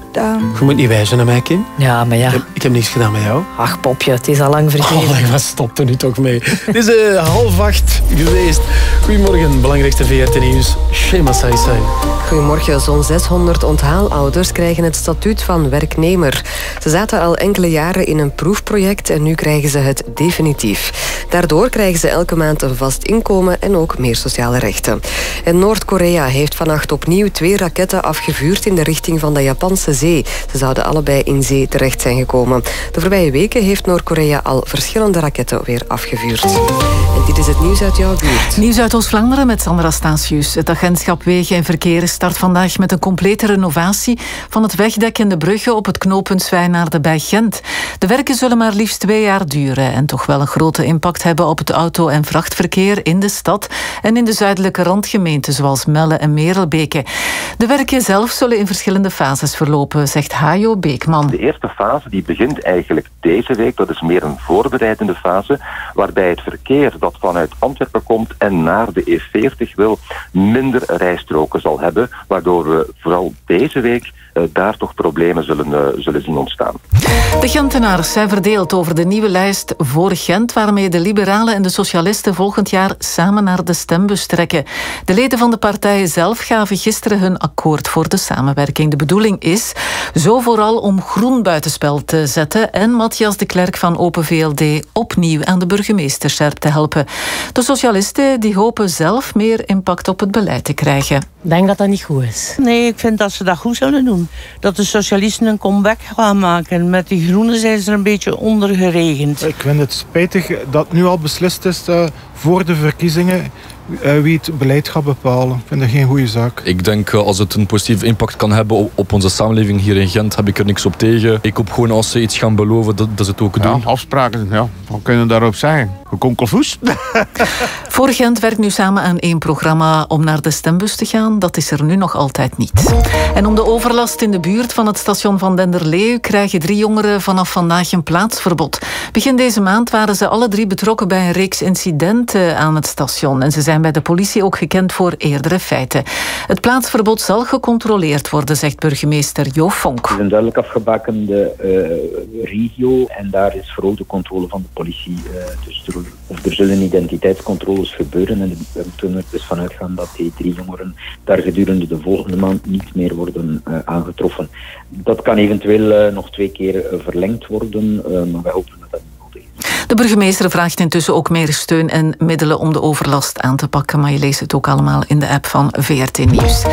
Je moet niet wijzen naar mij, Kim. Ja, maar ja. Ik heb, ik heb niks gedaan met jou. Ach, popje, het is al lang vergeten. Oh, wat stopt er nu toch mee? Het is eh, half acht geweest. Goedemorgen, belangrijkste VRT-nieuws. Shema Sai Sai. Goedemorgen. Zo'n 600 onthaalouders krijgen het statuut van werknemer. Ze zaten al enkele jaren in een proefproject en nu krijgen ze het definitief. Daardoor krijgen ze elke maand een vast inkomen en ook meer sociale rechten. En Noord-Korea heeft vannacht opnieuw twee raketten afgevuurd in de richting van de Japanse Ze zouden allebei in zee terecht zijn gekomen. De voorbije weken heeft Noord-Korea al verschillende raketten weer afgevuurd. En dit is het nieuws uit jouw buurt. Nieuws uit Oost-Vlaanderen met Sandra Statius. Het agentschap Wegen en Verkeer start vandaag met een complete renovatie van het wegdek en de bruggen op het knooppunt Zwijnaarde bij Gent. De werken zullen maar liefst twee jaar duren en toch wel een grote impact hebben op het auto- en vrachtverkeer in de stad en in de zuidelijke randgemeenten zoals Melle en Merelbeke. De werken zelf zullen in verschillende fases verlopen, zegt Hajo Beekman. De eerste fase die begint eigenlijk deze week. Dat is meer een voorbereidende fase, waarbij het verkeer dat vanuit Antwerpen komt en naar de E40 wil, minder rijstroken zal hebben, waardoor we vooral deze week eh, daar toch problemen zullen, eh, zullen zien ontstaan. De Gentenaars zijn verdeeld over de nieuwe lijst voor Gent, waarmee de liberalen en de socialisten volgend jaar samen naar de stembus trekken. De leden van de partijen zelf gaven gisteren hun akkoord voor de samenwerking. De bedoeling is zo vooral om groen buitenspel te zetten en Matthias de Klerk van Open VLD opnieuw aan de burgemeesterscherp te helpen. De socialisten die hopen zelf meer impact op het beleid te krijgen. Ik denk dat dat niet goed is. Nee, ik vind dat ze dat goed zouden doen. Dat de socialisten een comeback gaan maken. Met de groenen zijn ze een beetje ondergeregend. Ik vind het spijtig dat nu al beslist is eh, voor de verkiezingen wie het beleid gaat bepalen. Ik vind dat geen goede zaak. Ik denk uh, als het een positieve impact kan hebben op, op, onze samenleving hier in Gent, heb ik er niks op tegen. Ik hoop gewoon als ze iets gaan beloven, dat, dat ze het ook ja, doen. Afspraken, ja, wat kunnen we daarop zeggen? Gekonkelvoes? Voor Gent werkt nu samen aan één programma om naar de stembus te gaan. Dat is er nu nog altijd niet. En om de overlast in de buurt van het station van Denderleeuw krijgen drie jongeren vanaf vandaag een plaatsverbod. Begin deze maand waren ze alle drie betrokken bij een reeks incidenten aan het station. En ze zijn bij de politie ook gekend voor eerdere feiten. Het plaatsverbod zal gecontroleerd worden, zegt burgemeester Jo Vonk. Het is een duidelijk afgebakende uh, regio en daar is verhoogde controle van de politie. Uh, dus er, zullen identiteitscontroles gebeuren en we moeten er dus vanuit gaan dat die drie jongeren daar gedurende de volgende maand niet meer worden uh, aangetroffen. Dat kan eventueel nog twee keer verlengd worden, maar wij hopen dat dat de burgemeester vraagt intussen ook meer steun en middelen om de overlast aan te pakken. Maar je leest het ook allemaal in de app van VRT Nieuws.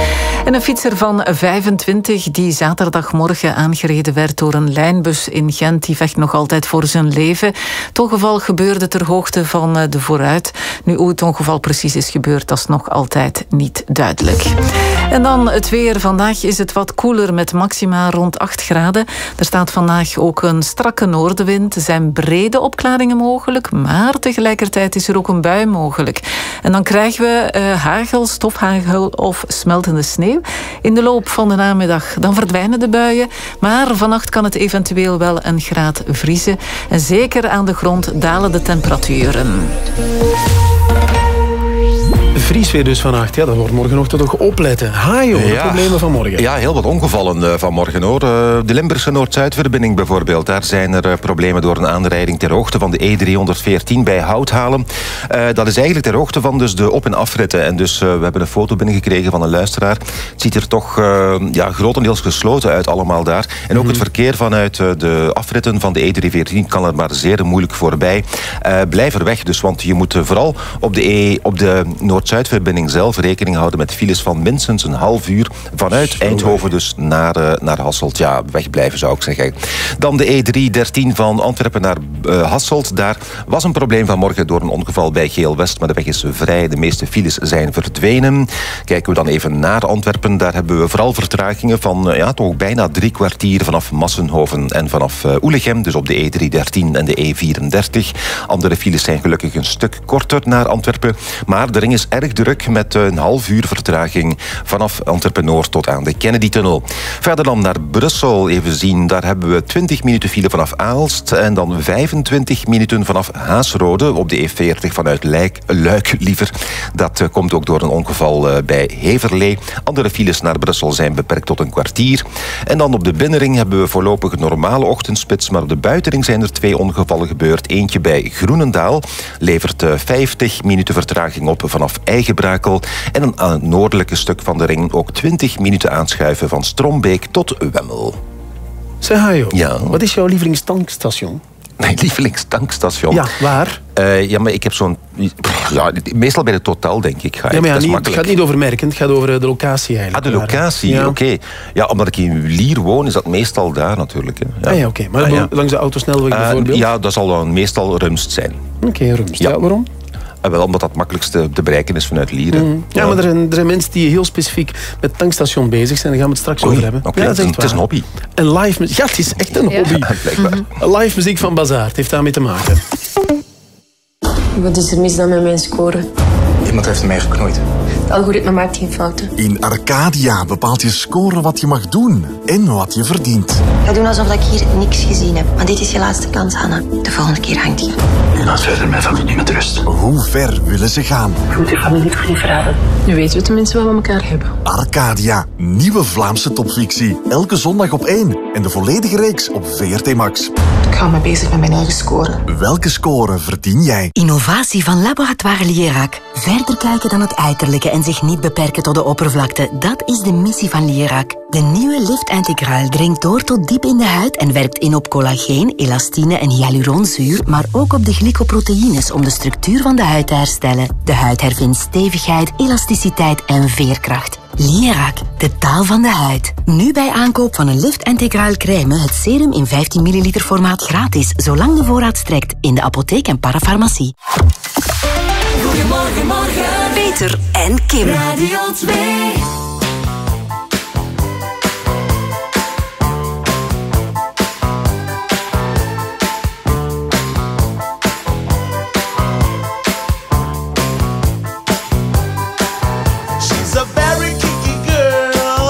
En een fietser van 25 die zaterdagmorgen aangereden werd door een lijnbus in Gent, die vecht nog altijd voor zijn leven. Het ongeval gebeurde ter hoogte van de vooruit. Nu hoe het ongeval precies is gebeurd, dat is nog altijd niet duidelijk. En dan het weer. Vandaag is het wat koeler met maxima rond 8 graden. Er staat vandaag ook een strakke noordenwind. Er zijn brede opklaringen mogelijk, maar tegelijkertijd is er ook een bui mogelijk. En dan krijgen we uh, hagel, stofhagel of smeltende sneeuw. In de loop van de namiddag dan verdwijnen de buien, maar vannacht kan het eventueel wel een graad vriezen. En zeker aan de grond dalen de temperaturen. Vriesweer dus vannacht. Ja, dat wordt morgenochtend toch opletten. Hajo, de Ja. problemen van morgen. Ja, heel wat ongevallen eh, vanmorgen hoor. Eh, De Limburgse Noord-Zuid-verbinding bijvoorbeeld. Daar zijn er eh, problemen door een aanrijding ter hoogte van de E314 bij Houthalen. Dat is eigenlijk ter hoogte van dus de op- en afritten. En dus we hebben een foto binnengekregen van een luisteraar. Het ziet er toch ja, grotendeels gesloten uit allemaal daar. En ook het verkeer vanuit de afritten van de E314 kan er maar zeer moeilijk voorbij. Blijf er weg dus, want je moet vooral op de, e, op de Noord-Zuid Noord-Zuidverbinding zelf rekening houden met files van minstens een half uur vanuit Eindhoven dus naar, eh, naar Hasselt. Ja, wegblijven zou ik zeggen. Dan de E313 van Antwerpen naar eh, Hasselt. Daar was een probleem vanmorgen door een ongeval bij Geel-West, maar de weg is vrij. De meeste files zijn verdwenen. Kijken we dan even naar Antwerpen. Daar hebben we vooral vertragingen van eh, ja, toch bijna drie kwartier vanaf Massenhoven en vanaf eh, Oelegem. Dus op de E313 en de E34. Andere files zijn gelukkig een stuk korter naar Antwerpen. Maar de ring is erg druk met een half uur vertraging vanaf Antwerpen-Noord tot aan de Kennedy-tunnel. Verder dan naar Brussel even zien. Daar hebben we 20 minuten file vanaf Aalst en dan 25 minuten vanaf Haasrode op de E40 vanuit Luik, Luik liever. Dat eh, komt ook door een ongeval eh, bij Heverlee. Andere files naar Brussel zijn beperkt tot een kwartier. En dan op de binnenring hebben we voorlopig een normale ochtendspits, maar op de buitenring zijn er twee ongevallen gebeurd. Eentje bij Groenendaal levert eh, 50 minuten vertraging op vanaf Eigenbrakel. En een aan het noordelijke stuk van de ring ook 20 minuten aanschuiven van Strombeek tot Wemmel. Zeg Hajo, Ja. wat is jouw lievelingstankstation? Mijn lievelingstankstation. Ja, waar? Eh, ja, maar ik heb zo'n... Ja, meestal bij de Total, denk ik. Ga. Ja, maar ja, dat is niet, het gaat niet over merken, het gaat over eh, de locatie eigenlijk. Ah, de locatie, Ja. oké. Ja, omdat ik in Lier woon, is dat meestal daar natuurlijk. Hè. Ah ja, oké. Maar Ah, langs de autosnelweg Eh, bijvoorbeeld? ja, dat zal dan meestal Rumst zijn. Oké, Rumst. Ja, waarom? Eh, wel, omdat dat het makkelijkste te bereiken is vanuit Lier. hè. Mm. Ja, maar er zijn, er zijn mensen die heel specifiek met het tankstation bezig zijn. Daar gaan we het straks Oei, over hebben. oké, Ja, dat het is een- het is een waar. hobby. En live muziek. Ja, het is echt een Ja. hobby. Blijkbaar. Mhm. Live muziek van Bazaar heeft daarmee te maken. Wat is er mis dan met mijn score? Iemand heeft hem meegeknoeid. Het algoritme maakt geen fouten. In Arcadia bepaalt je score wat je mag doen en wat je verdient. Ga doen alsof ik hier niks gezien heb. Maar dit is je laatste kans, Hanna. De volgende keer hangt je. En laat verder mijn familie met rust. Hoe ver willen ze gaan? Je moet je familie toch niet verraden? Nu weten we tenminste wat we elkaar hebben. Arcadia, nieuwe Vlaamse topfictie. Elke zondag op 1 en de volledige reeks op VRT Max. Ik hou me bezig met mijn eigen score. Welke score verdien jij? Innovatie van Laboratoire Lierac. Verder kijken dan het uiterlijke en zich niet beperken tot de oppervlakte. Dat is de missie van Lierac. De nieuwe Lift Integraal dringt door tot diep in de huid en werkt in op collageen, elastine en hyaluronzuur, maar ook op de glycoproteïnes om de structuur van de huid te herstellen. De huid hervindt stevigheid, elasticiteit en veerkracht. Lierac, de taal van de huid. Nu bij aankoop van een Lift Integraal crème het serum in 15 ml formaat gratis, zolang de voorraad strekt in de apotheek en parafarmacie. Goedemorgen, morgen. Peter en Kim. Radio 2. She's a very kinky girl,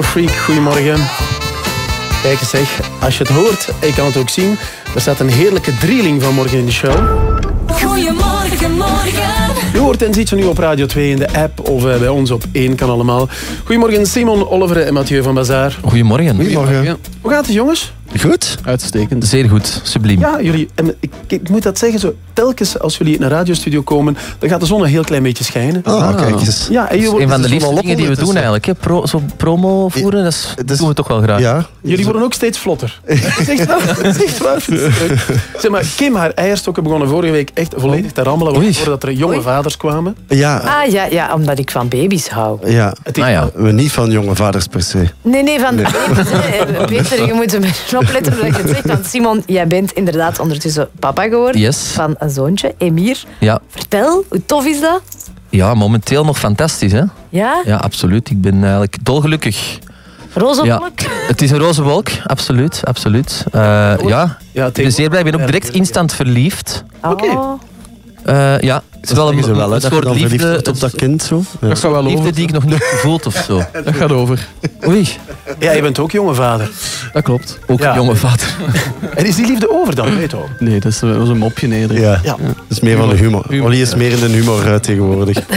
Superfreak, goedemorgen. Kijk eens zeg, als je het hoort, ik kan het ook zien, er staat een heerlijke drieling vanmorgen in de show. Goedemorgen, morgen. Je hoort en ziet ze nu op Radio 2 in de app of eh, bij ons op 1 kan allemaal. Goedemorgen Simon, Oliver en Mathieu van Bazaar. Goedemorgen. Goedemorgen. Hoe gaat het jongens? Goed. Uitstekend. Zeer goed. Subliem. Ja, jullie, en ik, ik moet dat zeggen, zo, telkens als jullie in een radiostudio komen, dan gaat de zon een heel klein beetje schijnen. Ah, kijk eens. Ja, en je Dat is wordt- een van de is liefste dingen die we doen eigenlijk. Hè. Pro, zo promo voeren, dat, is- dat doen we toch wel graag. Ja. Jullie worden ook steeds vlotter. Dat is echt waar. Dat is echt waar. Het. Zeg maar, Kim, haar eierstokken begonnen vorige week echt volledig te rammelen voordat er jonge vaders kwamen. Ja, Ah ja, ja, omdat ik van baby's hou. ja. Ah, We niet van jonge vaders per se. Nee, nee, van Nee. baby's. hè. Peter, je moet er maar opletten dat je het zegt. Want Simon, jij bent inderdaad ondertussen papa geworden. Yes. Van een zoontje, Emir. Ja. Vertel, hoe tof is dat? ja, momenteel nog fantastisch. Hè? Ja? Ja, absoluut. Ik ben eigenlijk dolgelukkig. Roze Ja, wolk? het is een roze wolk, absoluut. absoluut. Eh, ja, ik ben zeer blij. Ik ben ook direct instant verliefd. Oké. Eh, ja, het is wel een, wel, soort liefde, wordt op dat kind zo. Ja. Dat gaat wel liefde die ik nog niet gevoeld of zo. Dat gaat over. Oei. Ja, je bent ook jonge vader. Dat klopt. Ook Ja. jonge vader. En is die liefde over dan, weet je wel? Nee, dat is, dat was een mopje neder. Ja. Ja. Dat is meer van de humor. Olly is meer in de humor eh, tegenwoordig.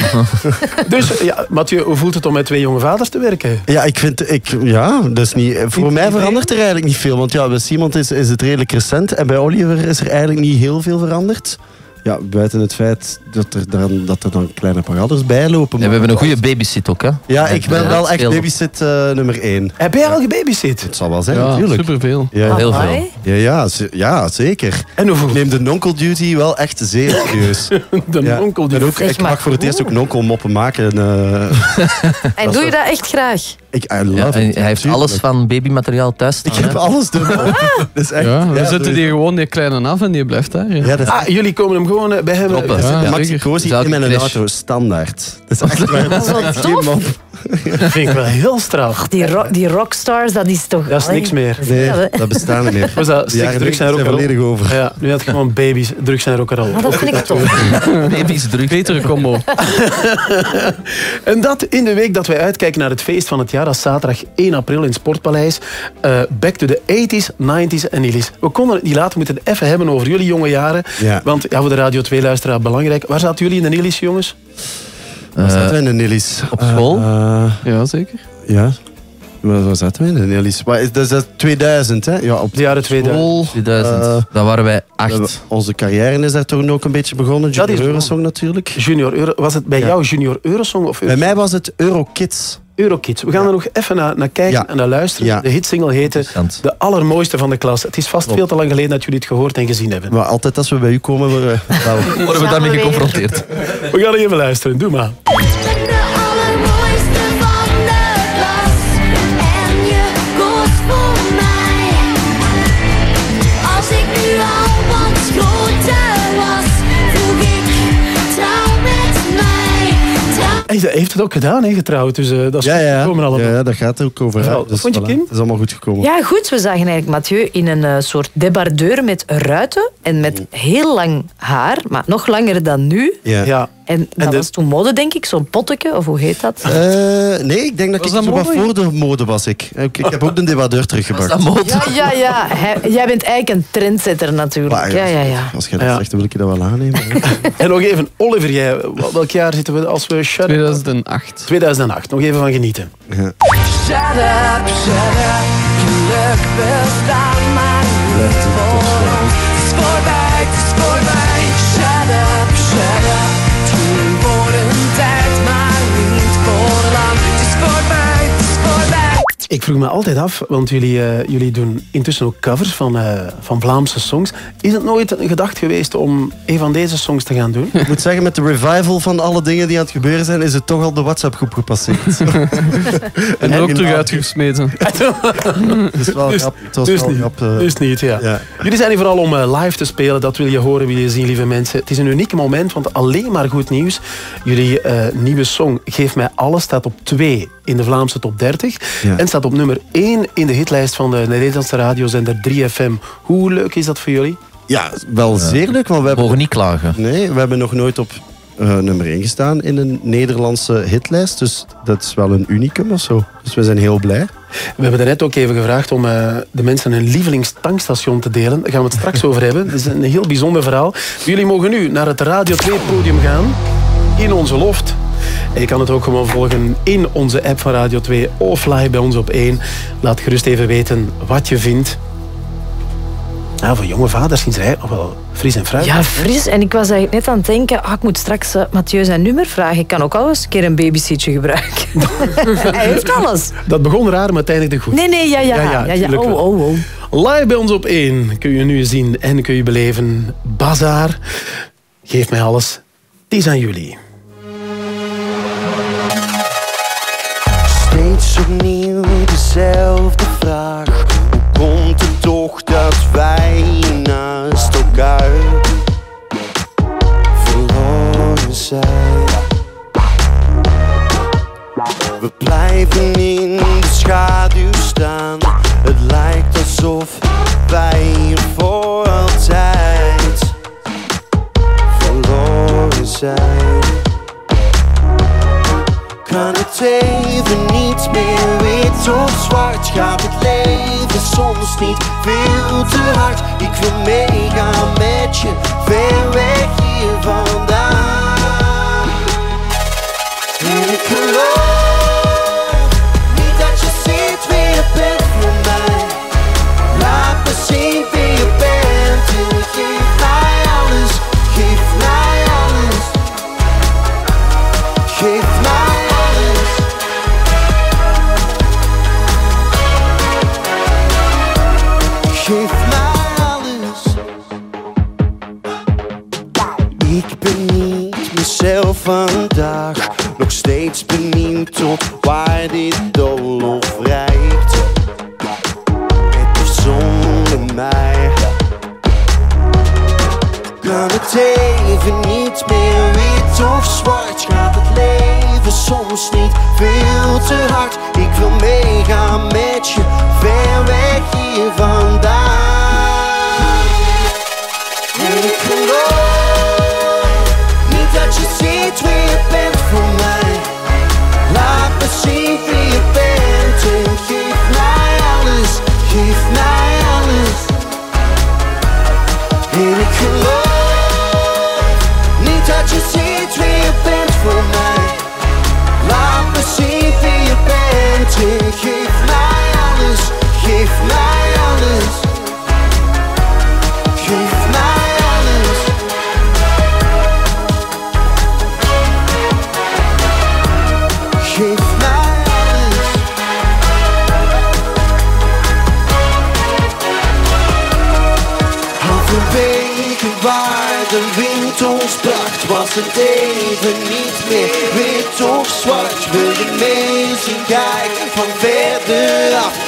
Dus, ja, Mathieu, hoe voelt het om met twee jonge vaders te werken? Ja, ik vind, ik, ja, dat is niet, voor mij verandert er eigenlijk niet veel. Want ja, bij Simon is, is het redelijk recent. En bij Oliver is er eigenlijk niet heel veel veranderd. Ja, buiten het feit dat er dan, dat er dan kleine paraders bij lopen. Ja, we hebben een goede babysit ook, hè? Ja, ik ben wel echt babysit eh, nummer één. Heb jij al gebabysit? Het zal wel zijn, Ja, natuurlijk. superveel. Ja, Heel veel. Ja, ja, ja, zeker. En hoeveel? Ik neem de nonkel duty wel echt zeer serieus. De Ja. nonkel die... En ook, Zeg ik mag voor het eerst ook nonkelmoppen maken. eh, En doe je dat echt graag? Ik, I love Ja, en it, hij heeft natuurlijk. alles van babymateriaal thuis staan. Ik heb hè. alles doen. Dat is echt, Ja, we ja, zetten zo- die gewoon die kleine af en die blijft daar. Ja. Ja, dat is Ah, jullie komen hem gewoon bij hem... Kloppen. eh, Ja, Maxi Zou in ik mijn auto, standaard. Dat is echt waar, dat is tof. Dat vind ik wel heel straf. Die, ro die rockstars, dat is toch... Dat is niks meer. Nee, dat, bestaat niet meer. Was dat? De jaren drugs er volledig over. Ja, nu had je gewoon baby's. Drugs zijn ook al. Maar dat vind ik tof. Baby's druk. Betere combo. En dat in de week dat wij uitkijken naar het feest van het jaar. Dat is zaterdag 1 april in het Sportpaleis. Eh, back to the 80s, 90s en 90s. We konden het niet laten. We moeten het even hebben over jullie jonge jaren. Ja. Want ja, voor de Radio 2-luisteraar belangrijk. Waar zaten jullie in de 90s, jongens? Waar zaten wij in de Nillies? op school? Eh, Ja, zeker. ja. Waar, waar zaten we in de Nillies? Is- Dat is dat 2000, hè? Ja, op De jaren 2000. school. 2000. eh, Daar waren wij acht. onze carrière is daar toen ook een beetje begonnen. Junior. Eurosong natuurlijk. Junior Euro. Was het bij Ja. jou Junior Eurosong of Bij mij was het Eurokids. Eurokids? We gaan er nog even naar, naar kijken Ja. en naar luisteren. Ja. De hitsingle heette. De Allermooiste van de klas. Het is vast Klopt. veel te lang geleden dat jullie het gehoord en gezien hebben. Maar altijd als we bij u komen, we. Worden we daarmee geconfronteerd? We gaan even luisteren. Doe maar. Hij heeft het ook gedaan, hè, getrouwd. Dus eh, dat is Ja, goed ja, gekomen allemaal. ja, daar gaat het ook over. Ja, Dus vond je, voilà, Kim? Het is allemaal goed gekomen. Ja, goed. We zagen eigenlijk Mathieu in een eh, soort debardeur met ruiten en met heel lang haar, maar nog langer dan nu. Ja. Ja. En dat de- was toen mode, denk ik, zo'n potteke, of hoe heet dat? Eh, nee, ik denk dat Was ik dat zo wat voor de mode was. Ik, ik, ik heb ook de debardeur teruggebracht. Dat. Ja, ja, ja. Hij- jij bent eigenlijk een trendsetter natuurlijk. Maar, Ja, ja, ja. Als jij dat Ja. zegt, dan wil ik je dat wel aannemen. En nog even, Oliver, jij, wel- welk jaar zitten we als we shut 2008. 2008. Nog even van genieten. Shut up, shut up. Geluk bestaat maar niet voor Ik vroeg me altijd af, want jullie, eh, jullie doen intussen ook covers van, eh, van Vlaamse songs. Is het nooit een gedacht geweest om een van deze songs te gaan doen? Ik moet zeggen, met de revival van alle dingen die aan het gebeuren zijn, is het toch al de WhatsApp-groep gepasseerd. En ook terug uitgesmeten. Het is wel Dus- grap. Het was dus wel niet. grap. eh. Dus niet, ja. Ja. Jullie zijn hier vooral om live te spelen. Dat wil je horen, wil je zien, lieve mensen. Het is een uniek moment, want alleen maar goed nieuws. Jullie eh, nieuwe song Geef mij alles staat op 2 in de Vlaamse top 30. Ja. En staat op nummer 1 in de hitlijst van de Nederlandse radiozender 3FM. Hoe leuk is dat voor jullie? Ja, wel zeer leuk, want we hebben... Mogen niet klagen. Nee, we hebben nog nooit op eh, nummer 1 gestaan in een Nederlandse hitlijst. Dus dat is wel een unicum of zo. Dus we zijn heel blij. We hebben daarnet ook even gevraagd om eh, de mensen een lievelingstankstation te delen. Daar gaan we het straks over hebben. Het is een heel bijzonder verhaal. Jullie mogen nu naar het Radio 2-podium gaan. In onze loft. En je kan het ook gewoon volgen in onze app van Radio 2 of live bij ons op 1. Laat gerust even weten wat je vindt. Nou, voor jonge vaders zien ze eigenlijk nog wel fris en fruit. Ja, fris. En ik was eigenlijk net aan het denken, ah, ik moet straks eh, Mathieu zijn nummer vragen. Ik kan ook al eens een keer een babysitje gebruiken. Hij heeft alles. Dat begon raar, maar uiteindelijk goed. Nee, nee, ja, ja. ja, ja, Oh, oh, oh. Live bij ons op 1 kun je nu zien en kun je beleven. Bazaar, geef mij alles. Het is aan jullie. Dezelfde vraag. Hoe komt het toch dat wij naast elkaar verloren zijn? We blijven in de schaduw staan. Het lijkt alsof wij hier voor altijd verloren zijn. Kan het even niet meer wit of zwart? Gaat het leven soms niet veel te hard? Ik wil meegaan met je, ver weg hier vandaan. En ik geloof vandaag. Nog steeds benieuwd tot waar dit doolhof reikt. Met of zonder mij. Kan het even niet meer wit of zwart? Gaat het leven soms niet veel te hard?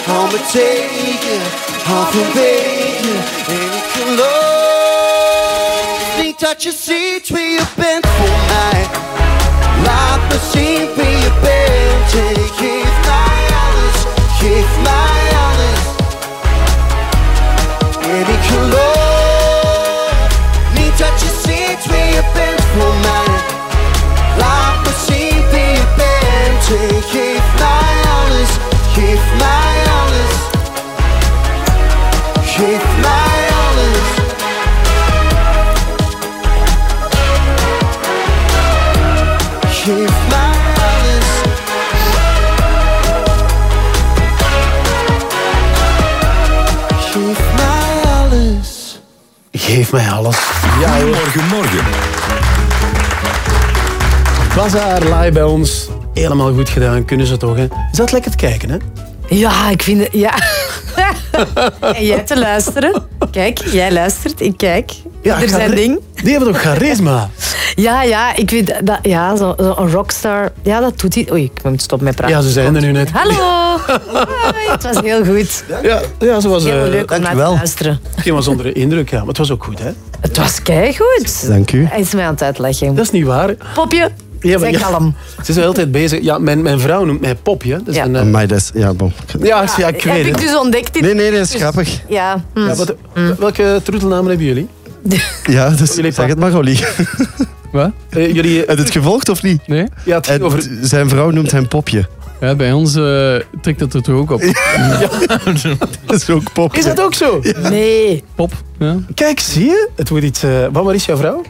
Verder af Hou me tegen, halverwege En ik geloof niet dat je ziet wie je Goedemorgen, Bazaar live bij ons. Helemaal goed gedaan, kunnen ze toch, hè? Is dat lekker te kijken, hè? Ja, ik vind het... Ja. en jij te luisteren. Kijk, jij luistert, ik kijk. Ja, er zijn ding. Die hebben toch charisma? Ja, ja, ik vind dat... Ja, zo'n zo een rockstar... Ja, dat doet hij... Oei, ik moet stoppen met praten. Ja, ze zijn er nu net. Hallo! Hoi, het was heel goed. Ja, ja ze was... Heel eh, leuk om naar te luisteren. Geen was onder de indruk, ja. Maar het was ook goed, hè? Het was keigoed. Dank u. Hij is mij aan het uitleggen. Dat is niet waar. Popje, Ja, maar ja, kalm. Ze is wel altijd bezig. Ja, mijn, mijn vrouw noemt mij Popje. Dat is een, eh, Maar dat is... Ja, bon. ja, ja, ik Heb weet ik het. dus ontdekt. Nee, nee, dat is grappig. Ja. hm. Ja, wat, Welke troetelnamen hebben jullie? Ja, dus zeg het maar, Olly. Wat? Eh, jullie... Heb je het gevolgd of niet? Nee. Ja, het ging En over... Zijn vrouw noemt hem popje. Ja, bij ons eh, trekt dat er toch ook op. Dat is ook popje. Is dat ook zo? Nee. Pop, ja. Kijk, zie je? Het wordt iets... eh, wat, waar is jouw vrouw?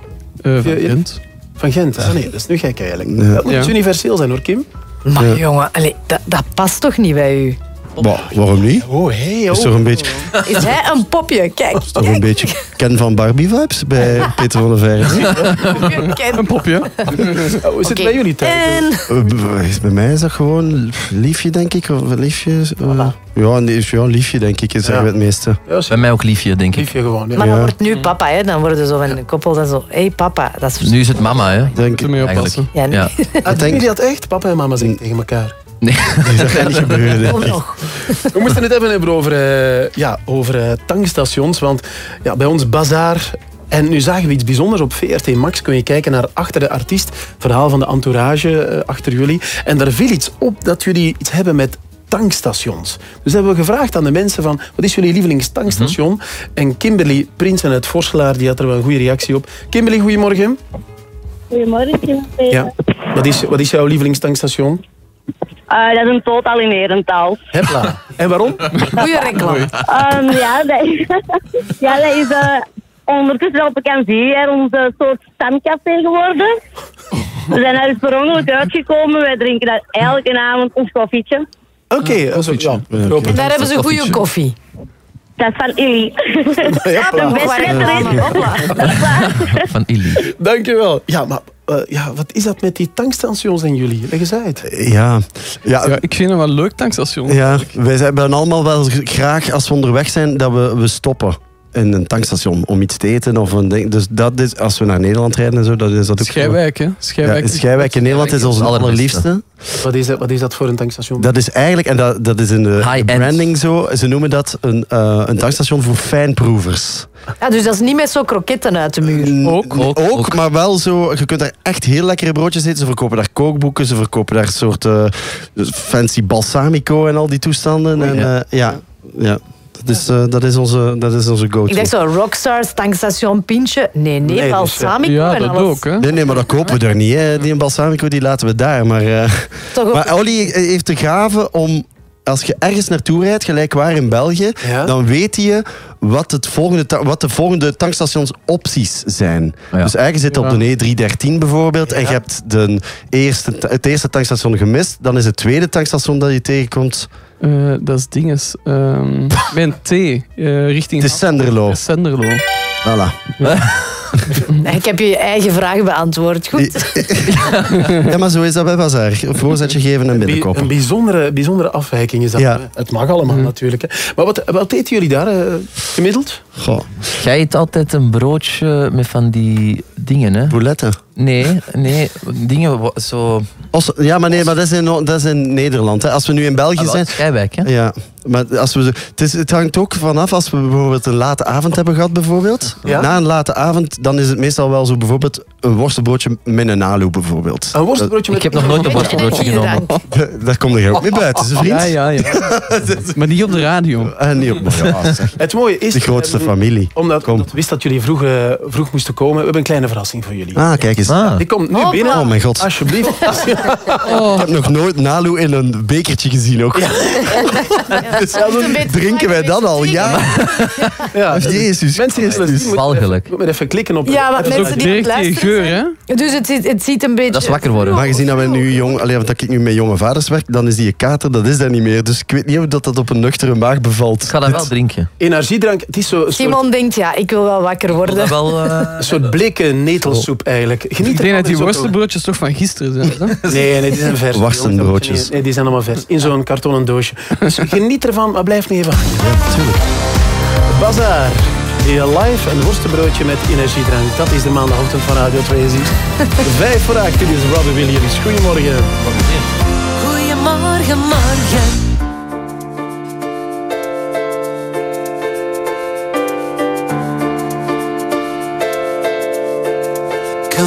Eh, van Ja, ja. Gent. Van Gent. Ah nee, dat is nu gek eigenlijk. Ja. Dat moet Ja. universeel zijn hoor, Kim. Maar Ja. jongen, allee, dat, dat past toch niet bij u? Bah, waarom niet? Oh, hey, Is oh. toch een beetje, Is hij een popje? Kijk. is toch een beetje Ken van Barbie vibes bij Peter van der. Een popje. Hoe is het Oké. bij jullie thuis? En Eh, Bij mij is dat gewoon liefje, denk ik. Of liefje. eh, ja, nee, ja, liefje, denk ik, is Ja. het meeste. Ja, is Bij mij ook liefje, denk ik. liefje gewoon. Ja. Maar dan Ja. wordt nu papa, hè? Dan worden zo van een koppel dan zo. Hé hey, papa, dat is Nu is het mama, hè? Denk, oppassen. Ja, nee. Ja. Ah, denk- je dat echt? Papa en mama zeggen tegen elkaar. Nee. dat gaat niet gebeuren, Kom nog. We moesten het hebben hebben over, eh, ja, over eh, tankstations. Want ja, bij ons bazaar. En nu zagen we iets bijzonders op VRT Max. Kun je kijken naar Achter de Artiest. Verhaal van de entourage eh, achter jullie. En daar viel iets op dat jullie iets hebben met tankstations. Dus hebben we gevraagd aan de mensen van... Wat is jullie lievelingstankstation? En Kimberly Prinsen uit Vorselaar die had er wel een goede reactie op. Kimberly, goedemorgen. Goedemorgen. Ja. Wat is, wat is jouw lievelingstankstation? Eh, dat is een totaal in Herentaal. Hepla. En waarom? Goeie reclame. Ehm, ja, dat, ja, dat is eh, ondertussen op vakantie er onze soort stamcafé geworden. We zijn daar dus per ongeluk uitgekomen. Wij drinken daar elke avond ons koffietje. Oké, Ah, also, ja. Ja, daar hebben ze goede koffie. Dat is van Illy. Van Illy. Dankjewel. Ja, maar eh, ja, wat is dat met die tankstations en jullie? Leg eens uit. Ja. Ja, Ja, ik vind het wel een leuk tankstation. ja, wij hebben allemaal wel graag, als we onderweg zijn, dat we, we stoppen. In een tankstation om iets te eten of een ding. Dus dat is, als we naar Nederland rijden en zo, dat is dat ook. Schijwijk, hè? Ja, Schijwijk. Schijwijk in Nederland is onze Allerbeste. allerliefste. Wat is dat, wat is dat voor een tankstation? Dat is eigenlijk, en dat, dat is in de High-end. branding zo, ze noemen dat een, eh, een tankstation voor fijnproevers. Ja, dus dat is niet met zo kroketten uit de muur. Ook, ook, maar wel zo, je kunt daar echt heel lekkere broodjes eten. Ze verkopen daar kookboeken, ze verkopen daar soort eh, fancy balsamico en al die toestanden. En, ja. eh, ja, ja. Dat is, eh, dat is onze, dat is onze go-to. Ik dacht zo, Rockstars, tankstation, pintje. Nee, nee, Nee, balsamico Ja, en dat alles. ook, hè? Nee, nee, maar dat kopen we daar niet. Hè. Die balsamico die laten we daar. Maar, eh, Toch ook- maar Olly heeft de gave om... Als je ergens naartoe rijdt, gelijk waar in België, Ja. dan weet je wat, het volgende, wat de volgende tankstationsopties zijn. Ja. Dus eigenlijk zit op de E313 bijvoorbeeld en je hebt de eerste, het eerste tankstation gemist, dan is het tweede tankstation dat je tegenkomt, Eh, dat is dinges. ehm een T. eh, richting het is Senderlo. Senderlo. Voilà. Ik heb je eigen vraag beantwoord. Goed. Ja, maar zo is dat bij Bazaar. Een voorzetje geven en Bi- binnenkopen. een bijzondere, bijzondere afwijking is dat. Ja. Het mag allemaal natuurlijk. Hè. Maar wat, wat eten jullie daar eh, gemiddeld? Goh, Jij eet altijd een broodje met van die dingen, hè? bouletten. Nee, nee. Dingen zo... Os- ja, maar nee, maar dat is in, dat is in Nederland. Hè. Als we nu in België Ah, zijn... Schijwijk, hè? Ja, maar als we, zo- het, is, het hangt ook vanaf als we bijvoorbeeld een late avond hebben gehad, bijvoorbeeld. Ja? Na een late avond, dan is het meestal wel zo bijvoorbeeld een worstenbroodje met een alu, bijvoorbeeld. Een worstenbroodje Ik heb nog nooit een worstenbroodje genomen. Dat- Daar komt er ook mee buiten, vriend. Ja, ja, ja. maar niet op de radio. En niet op ja, zeg. Het mooie is... De grootste eh, familie. Omdat Kom. ik wist dat jullie vroeg, vroeg moesten komen. We hebben een kleine verrassing voor jullie. Ah, kijk eens. Ah. Die komt nu Hopla. binnen. Oh mijn god. Alsjeblieft. Ik heb nog nooit Nalu in een bekertje gezien ook. Dus drinken wij dat al? Ja. Ja, Jezus Mensen moeten Walgelijk. even- moeten even klikken op... Ja, maar even mensen die luisteren geur, hè? Dus het, ziet- het ziet een beetje... Dat is wakker worden. Maar gezien dat, we nu jong, allee, dat ik nu met jonge vaders werk, dan is die kater, dat is dat niet meer. Dus ik weet niet of dat, dat op een nuchtere maag bevalt. Ik ga dat wel drinken. Energiedrank, het is zo soort, Simon denkt, ja, ik wil wel wakker worden. dat wel... eh, een soort bleke netelsoep eigenlijk. Geniet Ik denk dat die worstenbroodjes toch van gisteren zijn. hè? Nee, nee, die zijn vers. Worstenbroodjes. Nee, die zijn allemaal vers. In zo'n kartonnen doosje. Dus geniet ervan, maar blijf niet even hangen. Ja, natuurlijk. Bazaar. Live een worstenbroodje met energiedrank. Dat is de maandagochtend van Radio 2 ziet. Vijf voor acht, dit is Robbie Williams. Goedemorgen. Goedemorgen, morgen.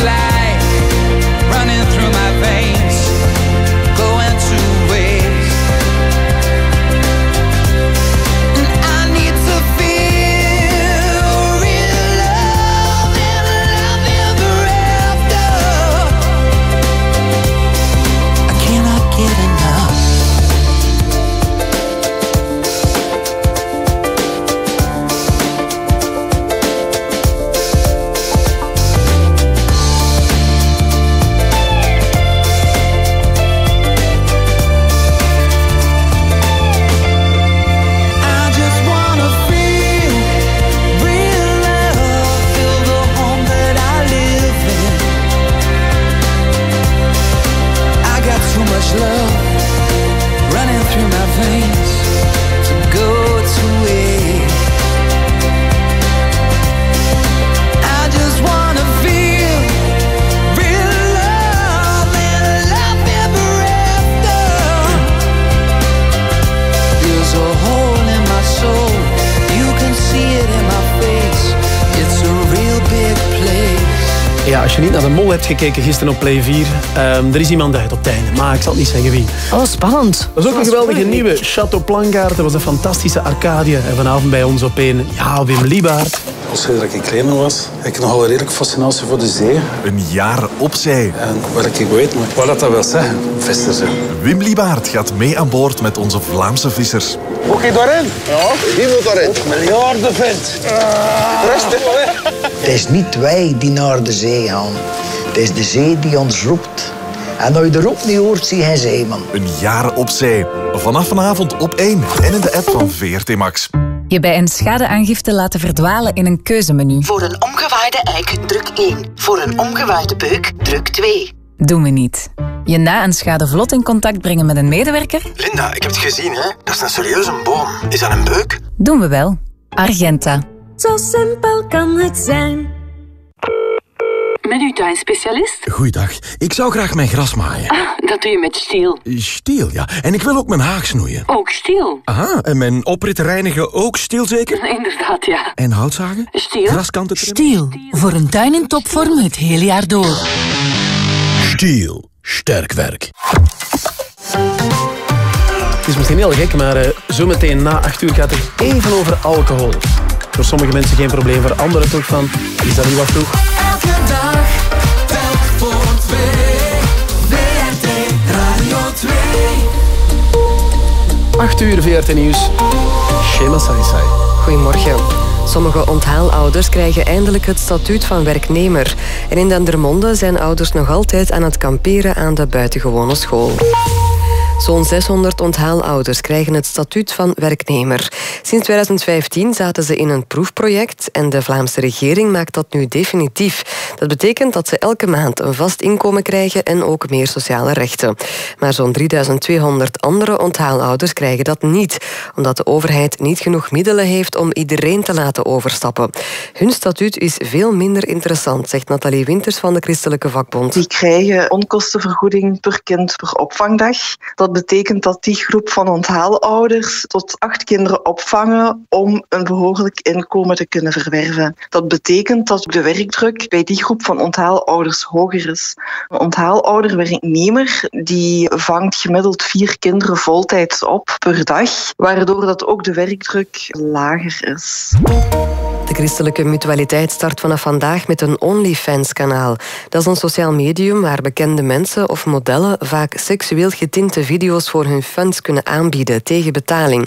slide je niet naar de mol hebt gekeken gisteren op Play 4, ehm, er is iemand uit op het einde. Maar ik zal niet zeggen wie. Oh, spannend. Dat is ook een geweldige nieuwe. Chateau Plankaart, dat was een fantastische arcade. En vanavond bij ons op een, ja, Wim Liebaert. Als ik een kleiner was, heb ik nogal een redelijk fascinatie voor de zee. Een jaar op zee. En wat ik weet, maar wat dat wil zeggen, visser zijn. Wim Liebaert gaat mee aan boord met onze Vlaamse vissers. Oké, daarin? Ja. Wie moet daarin? Miljarden vent. Rustig. Het is niet wij die naar de zee gaan. Het is de zee die ons roept. En als je de roep niet hoort, zie je geen zeeman. Een jaar op zee. Vanaf vanavond op 1 en in de app van VRT Max. Je bij een schadeaangifte laten verdwalen in een keuzemenu. Voor een omgewaaide eik, druk 1. Voor een omgewaaide beuk, druk 2. Doen we niet. Je na een schade vlot in contact brengen met een medewerker? Linda, ik heb het gezien, hè? Dat is een serieuze boom. Is dat een beuk? Doen we wel. Argenta. Zo simpel kan het zijn. Met uw tuinspecialist? Goeiedag. Ik zou graag mijn gras maaien. Ah, dat doe je met stiel. Stiel, ja. En ik wil ook mijn haag snoeien. Ook stiel? Aha, en mijn oprit reinigen ook stiel zeker? Inderdaad, ja. En houtzagen? Stiel? Graskanten? Stiel. Voor een tuin in topvorm het hele jaar door. Stiel. Sterk werk. Het is misschien heel gek, maar eh, zometeen na 8 uur gaat het even over alcohol. Voor sommige mensen geen probleem, voor anderen toch van, is dat niet wat vroeg? Elke dag, telk voor twee. WRT Radio 2. 8 uur VRT Nieuws. Shema Saisai. Goedemorgen. Sommige onthaalouders krijgen eindelijk het statuut van werknemer. En in Dendermonde zijn ouders nog altijd aan het kamperen aan de buitengewone school. Zo'n 600 onthaalouders krijgen het statuut van werknemer. Sinds 2015 zaten ze in een proefproject en de Vlaamse regering maakt dat nu definitief. Dat betekent dat ze elke maand een vast inkomen krijgen en ook meer sociale rechten. Maar zo'n 3200 andere onthaalouders krijgen dat niet, omdat de overheid niet genoeg middelen heeft om iedereen te laten overstappen. Hun statuut is veel minder interessant, zegt Nathalie Winters van de Christelijke Vakbond. Die krijgen onkostenvergoeding per kind per opvangdag. Dat betekent dat die groep van onthaalouders tot acht kinderen opvangen om een behoorlijk inkomen te kunnen verwerven. Dat betekent dat de werkdruk bij die groep van onthaalouders hoger is. Een onthaalouder werknemer die vangt gemiddeld vier kinderen voltijds op per dag, waardoor dat ook de werkdruk lager is. De christelijke mutualiteit start vanaf vandaag met een OnlyFans-kanaal. Dat is een sociaal medium waar bekende mensen of modellen vaak seksueel getinte video's voor hun fans kunnen aanbieden tegen betaling.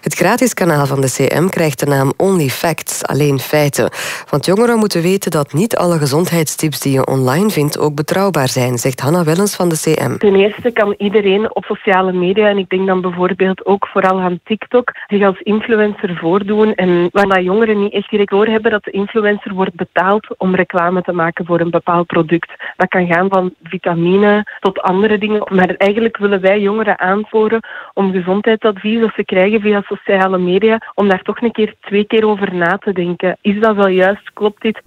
Het gratis kanaal van de CM krijgt de naam OnlyFacts, alleen feiten. Want jongeren moeten weten dat niet alle gezondheidstips die je online vindt ook betrouwbaar zijn, zegt Hanna Wellens van de CM. Ten eerste kan iedereen op sociale media, en ik denk dan bijvoorbeeld ook vooral aan TikTok, zich als influencer voordoen. En waar dat jongeren niet echt direct doorhebben dat de influencer wordt betaald om reclame te maken voor een bepaald product. Dat kan gaan van vitamine tot andere dingen. Maar eigenlijk willen wij jongeren aansporen om gezondheidsadvies dat ze krijgen via sociale media, om daar toch een keer twee keer over na te denken. Is dat wel juist? Klopt dit?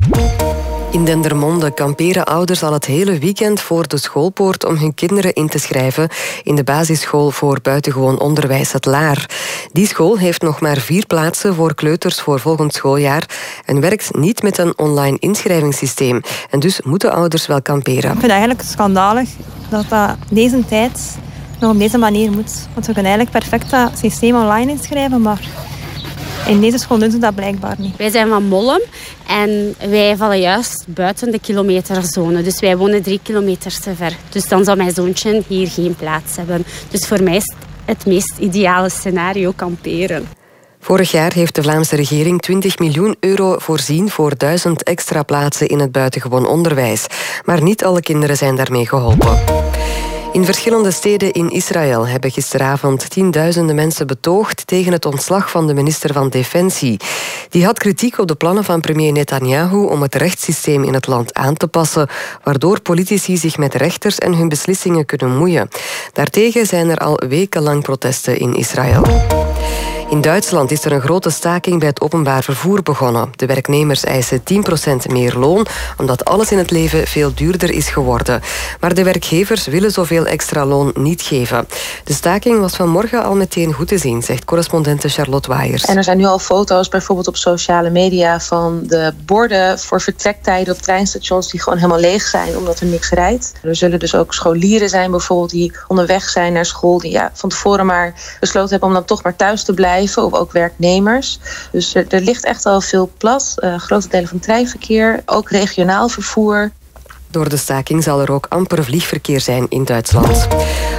In Dendermonde kamperen ouders al het hele weekend voor de schoolpoort om hun kinderen in te schrijven in de basisschool voor buitengewoon onderwijs Het Laar. Die school heeft nog maar vier plaatsen voor kleuters voor volgend schooljaar en werkt niet met een online inschrijvingssysteem. En dus moeten ouders wel kamperen. Ik vind het eigenlijk schandalig dat dat deze tijd nog op deze manier moet. Want we kunnen eigenlijk perfect dat systeem online inschrijven, maar in deze school doen ze dat blijkbaar niet. Wij zijn van Mollem en wij vallen juist buiten de kilometerzone. Dus wij wonen drie kilometer te ver. Dus dan zou mijn zoontje hier geen plaats hebben. Dus voor mij is het meest ideale scenario kamperen. Vorig jaar heeft de Vlaamse regering 20 miljoen euro voorzien voor duizend extra plaatsen in het buitengewoon onderwijs. Maar niet alle kinderen zijn daarmee geholpen. In verschillende steden in Israël hebben gisteravond tienduizenden mensen betoogd tegen het ontslag van de minister van Defensie. Die had kritiek op de plannen van premier Netanyahu om het rechtssysteem in het land aan te passen, waardoor politici zich met rechters en hun beslissingen kunnen moeien. Daartegen zijn er al wekenlang protesten in Israël. In Duitsland is er een grote staking bij het openbaar vervoer begonnen. De werknemers eisen 10% meer loon, omdat alles in het leven veel duurder is geworden. Maar de werkgevers willen zoveel extra loon niet geven. De staking was vanmorgen al meteen goed te zien, zegt correspondente Charlotte Waaiers. En er zijn nu al foto's, bijvoorbeeld op sociale media, van de borden voor vertrektijden op treinstations die gewoon helemaal leeg zijn omdat er niks rijdt. Er zullen dus ook scholieren zijn bijvoorbeeld die onderweg zijn naar school, die ja, van tevoren maar besloten hebben om dan toch maar thuis te blijven, of ook werknemers. Dus er, ligt echt al veel plat. Eh, grote delen van het treinverkeer, ook regionaal vervoer. Door de staking zal er ook amper vliegverkeer zijn in Duitsland.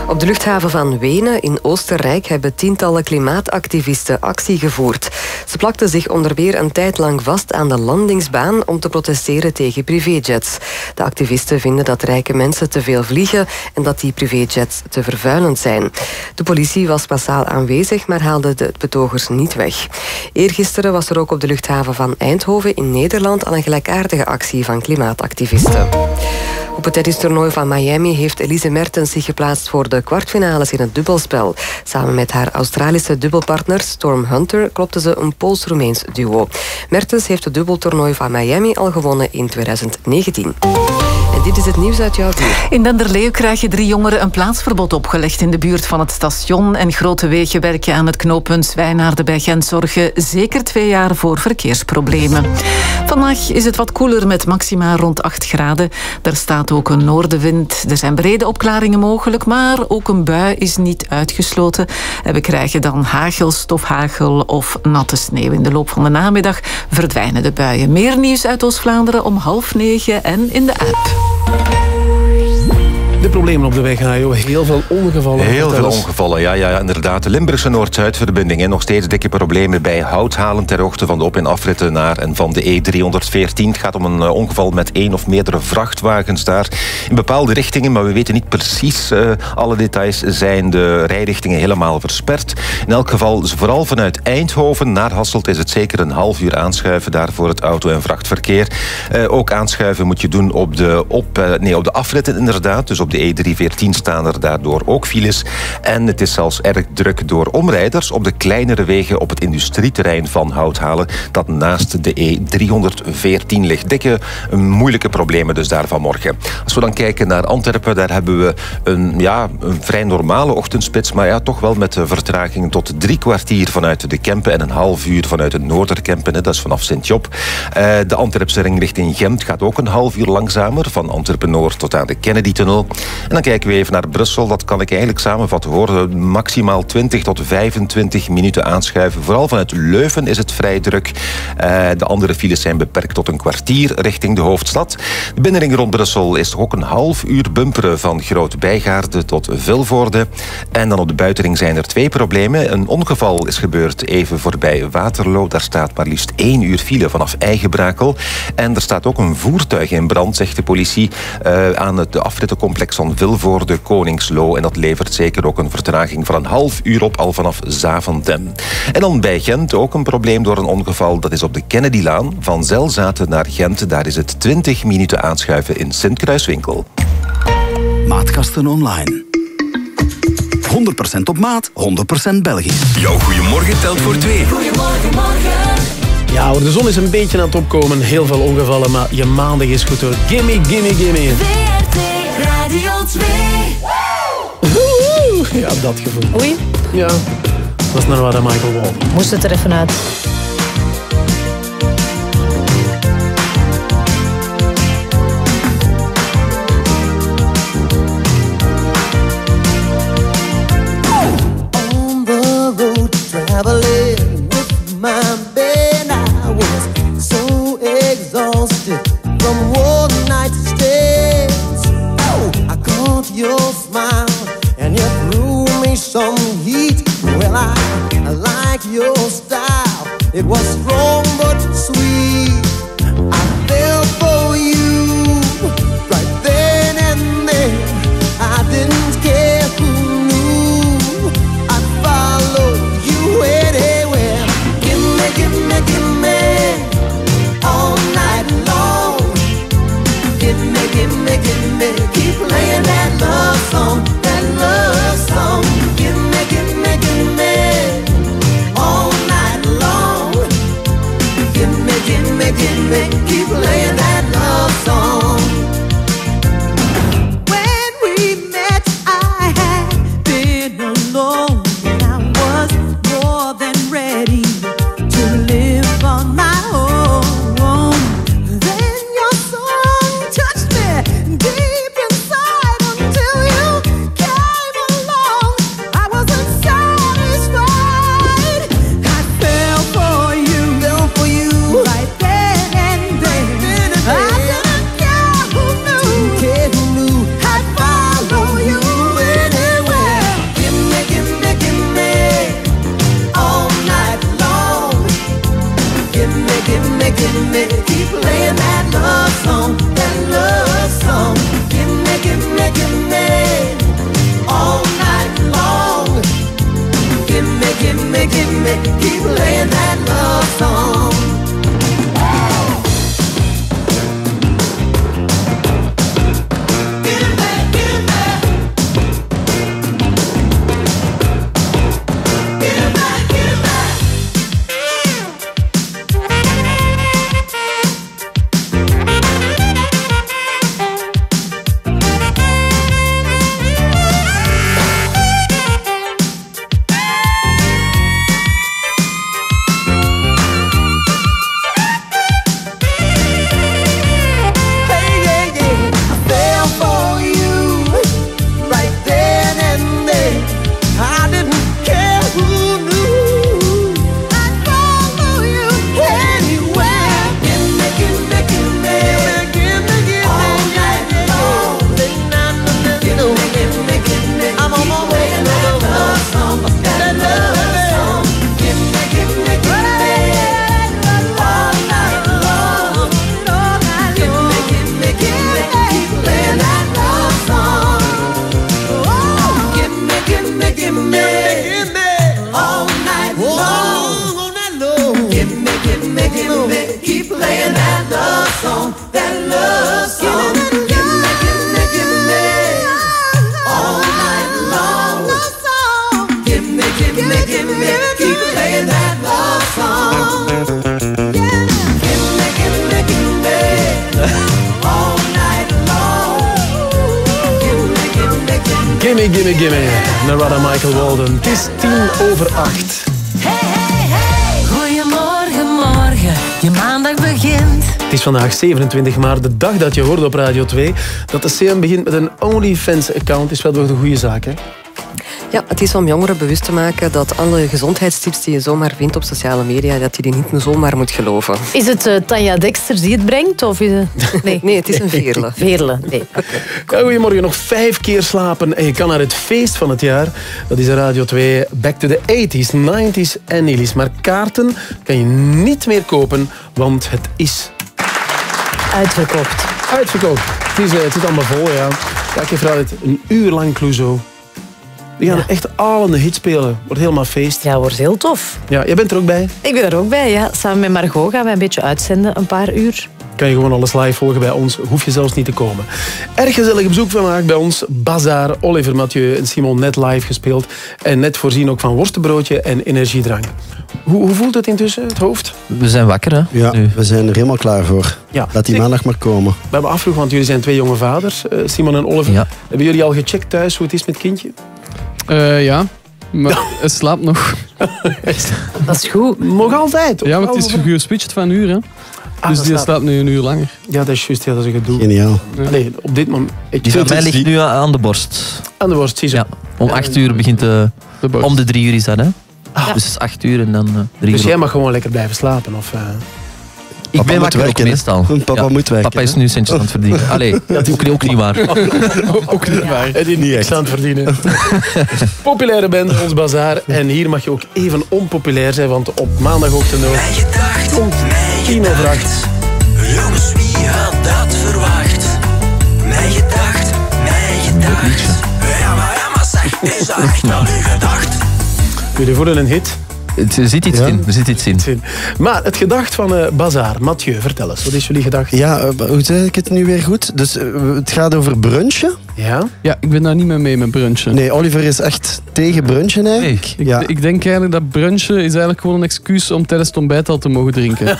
Op de luchthaven van Wenen in Oostenrijk hebben tientallen klimaatactivisten actie gevoerd. Ze plakten zich onder meer een tijd lang vast aan de landingsbaan om te protesteren tegen privéjets. De activisten vinden dat rijke mensen te veel vliegen en dat die privéjets te vervuilend zijn. De politie was massaal aanwezig, maar haalde de betogers niet weg. Eergisteren was er ook op de luchthaven van Eindhoven in Nederland al een gelijkaardige actie van klimaatactivisten. Op het tennistoernooi van Miami heeft Elise Mertens zich geplaatst voor de kwartfinales in het dubbelspel. Samen met haar Australische dubbelpartner Storm Hunter klopte ze een Pools-Roemeens duo. Mertens heeft het dubbeltoernooi van Miami al gewonnen in 2019. Dit is het nieuws uit jouw buurt. In Denderleeuw krijgen drie jongeren een plaatsverbod opgelegd in de buurt van het station. En grote wegenwerken aan het knooppunt Zwijnaarden bij Gent zorgen zeker twee jaar voor verkeersproblemen. Vandaag is het wat koeler met maxima rond 8 graden. Er staat ook een noordenwind. Er zijn brede opklaringen mogelijk, maar ook een bui is niet uitgesloten. En we krijgen dan hagel, stofhagel of natte sneeuw. In de loop van de namiddag verdwijnen de buien. Meer nieuws uit Oost-Vlaanderen om half negen en in de app. Thank you. De problemen op de weg, Hajo. Heel veel ongevallen. Heel veel ongevallen, ja, ja, ja, inderdaad. De Limburgse Noord-Zuid-verbinding. Nog steeds dikke problemen bij Houthalen ter hoogte van de op- en afritten naar en van de E314. Het gaat om een eh, ongeval met één of meerdere vrachtwagens daar in bepaalde richtingen, maar we weten niet precies eh, alle details. Zijn de rijrichtingen helemaal versperd? In elk geval, vooral vanuit Eindhoven naar Hasselt is het zeker een half uur aanschuiven daar voor het auto- en vrachtverkeer. Eh, ook aanschuiven moet je doen op de, op, nee, op de afritten inderdaad. Dus op de E314 staan er daardoor ook files. En het is zelfs erg druk door omrijders op de kleinere wegen op het industrieterrein van Houthalen. Dat naast de E314 ligt. Dikke, eh, moeilijke problemen dus daar vanmorgen. Als we dan kijken naar Antwerpen, daar hebben we een, ja, een vrij normale ochtendspits. Maar ja, toch wel met vertragingen tot drie kwartier vanuit de Kempen en een half uur vanuit het Noorderkempen. Dat is vanaf Sint-Job. Eh, de Antwerpse ring richting Gent gaat ook een half uur langzamer. Van Antwerpen-Noord tot aan de Kennedy-tunnel. En dan kijken we even naar Brussel. Dat kan ik eigenlijk samenvatten hoor. Maximaal 20 tot 25 minuten aanschuiven. Vooral vanuit Leuven is het vrij druk. Eh, de andere files zijn beperkt tot een kwartier richting de hoofdstad. De binnenring rond Brussel is ook een half uur bumperen van Groot-Bijgaarde tot Vilvoorde. En dan op de buitenring zijn er twee problemen. Een ongeval is gebeurd even voorbij Waterloo. Daar staat maar liefst één uur file vanaf Eigenbrakel. En er staat ook een voertuig in brand, zegt de politie, eh, aan het afrittencomplex van Vilvoorde Koningslo. En dat levert zeker ook een vertraging van een half uur op, al vanaf Zaventem. En dan bij Gent ook een probleem door een ongeval. Dat is op de Kennedylaan. Van Zelzaten naar Gent. Daar is het 20 minuten aanschuiven in Sint-Kruiswinkel. Maatkasten online. 100% op maat, 100% Belgisch. Jouw goeiemorgen telt voor twee. Goedemorgen, morgen. Ja hoor, de zon is een beetje aan het opkomen. Heel veel ongevallen, maar je maandag is goed hoor. Gimme, gimme, gimme. VRT Radio 2. Woehoe. Ja, dat gevoel. Oei. Ja, dat is naar waar de Michael Wall. Moest het er even uit. on the road traveling with my smile and you threw me some heat. Well, I, I like your style. It was strong but sweet. I fell make you. Is vandaag 27 maart, de dag dat je hoorde op Radio 2 dat de CM begint met een OnlyFans-account. Is wel door de goede zaak, hè? Ja, het is om jongeren bewust te maken dat alle gezondheidstips die je zomaar vindt op sociale media, dat je die niet zomaar moet geloven. Is het eh, Tanja Dexter die het brengt? Of is het... Nee. nee, het is een veerle. Veerle, nee. Ja, goedemorgen, nog vijf keer slapen en je kan naar het feest van het jaar. Dat is Radio 2 Back to the 80s, 90s en 90s. Maar kaarten kan je niet meer kopen, want het is... Uitverkocht. Uitverkocht. Het, is, eh, het zit allemaal vol, ja. Ja, ik heb het een uur lang Clouseau. Die gaan echt al een hit spelen. Wordt helemaal feest. Ja, wordt heel tof. Ja, jij bent er ook bij. Ik ben er ook bij, ja. Samen met Margot gaan wij een beetje uitzenden, een paar uur. Kan je gewoon alles live volgen bij ons. Hoef je zelfs niet te komen. Erg gezellig bezoek vandaag bij ons. Bazaar, Oliver Mathieu en Simon net live gespeeld. En net voorzien ook van worstenbroodje en energiedrank. Hoe, hoe voelt het intussen, het hoofd? We zijn wakker, hè? Ja, we zijn er helemaal klaar voor. Ja. Laat die maandag maar komen. We hebben afvroeg, want jullie zijn twee jonge vaders, eh, Simon en Oliver. Hebben jullie al gecheckt thuis hoe het is met het kindje? Eh, ja, maar hij slaapt nog. Dat is goed. Nog altijd? Ja, maar het is geswitcht van uur, hè. Ah, dus die staat- slaapt nu een uur langer. Ja, dat is juist. Ja, dat is een gedoe. Geniaal. Allee, op dit moment... Ik Die van mij ligt nu aan de borst. Aan de borst, zie je. Ja, om acht uur begint de... om de drie uur is dat, hè? Dus acht uur en dan eh, drie Dus uur. jij mag gewoon lekker blijven slapen? Of, eh? Ik Papa ben moet wakker ook werken, meestal. Papa moet werken, Papa is nu centjes aan het verdienen. Allee, dat is ook, ook niet waar. ook niet waar. Het is niet echt aan het verdienen. Populaire band, ons bazaar. En hier mag je ook even onpopulair zijn, want op maandagochtend ook... Om tien over acht. Jongens, wie had dat verwacht? Mijn gedacht, mijn gedacht. Ja, maar, ja, maar zeg, is dat echt gedacht? Jullie voelen een hit? Er zit iets in. Er zit iets in. Maar het gedacht van eh Bazaar. Mathieu, vertel eens. Wat is jullie gedacht? Ja, eh, hoe zeg ik het nu weer goed? Dus eh, het gaat over brunchen. Ja? Ja, ik ben daar niet meer mee met brunchen. Nee, Oliver is echt tegen brunchen eigenlijk. Ik, ik denk eigenlijk dat brunchen is eigenlijk gewoon een excuus om tijdens het ontbijt al te mogen drinken.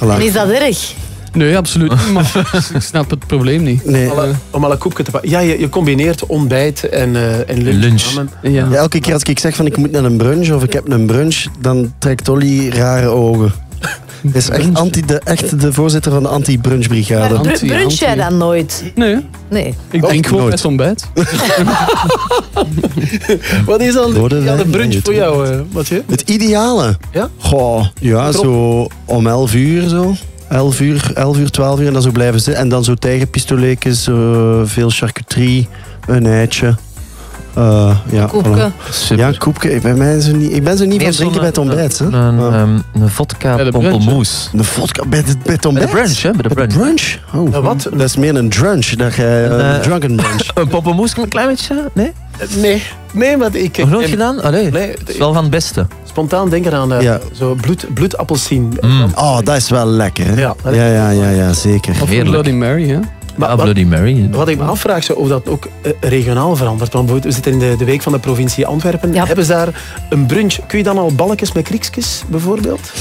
En is dat erg? Nee, absoluut niet. Maar ik snap het probleem niet. Nee. Om alle, om alle koeken te pakken. Ja, je, je combineert ontbijt en, eh, en lunch. Ja. Ja, elke keer als ik zeg van ik moet naar een brunch of ik heb een brunch, dan trekt Olly rare ogen. Hij is echt, anti, de, echt de voorzitter van de anti-brunchbrigade. Maar brunch jij dan nooit? Nee. Nee. Ik drink gewoon met ontbijt. Wat is dan Rode ja, de wijn, brunch nee, voor jou, eh Mathieu? Het ideale? Ja? Goh, ja, Erop. zo om 11 uur zo. 11 uur, 11 uur, 12 uur en dan zo blijven zitten. En dan zo tijgerpistoletjes, zo veel charcuterie, een eitje. Eh, ja, Koepke. Ja, koepke. Ik ben, mij zo niet, ik ben zo niet van drinken bij het ontbijt. Hè. Een, een, een, een vodka Bij de brunch, pompelmoes. Een vodka bij het, bij het Bij ontbijt? de brunch, hè? Bij de brunch. Brunch? Oh. Nou, wat? Dat is meer een drunch. Dat jij, Een, een eh, drunken brunch. Een pompelmoes, een klein beetje? Nee? Nee. Nee, maar ik... Nog nooit gedaan? Allee, Nee, het is wel van het beste. Spontaan denken aan eh, Ja. zo bloed, bloedappelsien. Oh, dat is wel lekker. Hè? Ja, Ja, ja, ja, ja, zeker. Of. Bloody Mary, hè? Maar ja, wat- Bloody Mary. Wat ik me afvraag, zo, of dat ook eh, regionaal verandert. Want bijvoorbeeld, we zitten in de, de week van de provincie Antwerpen. Hebben ze daar een brunch? Kun je dan al balkjes met kriekjes, bijvoorbeeld?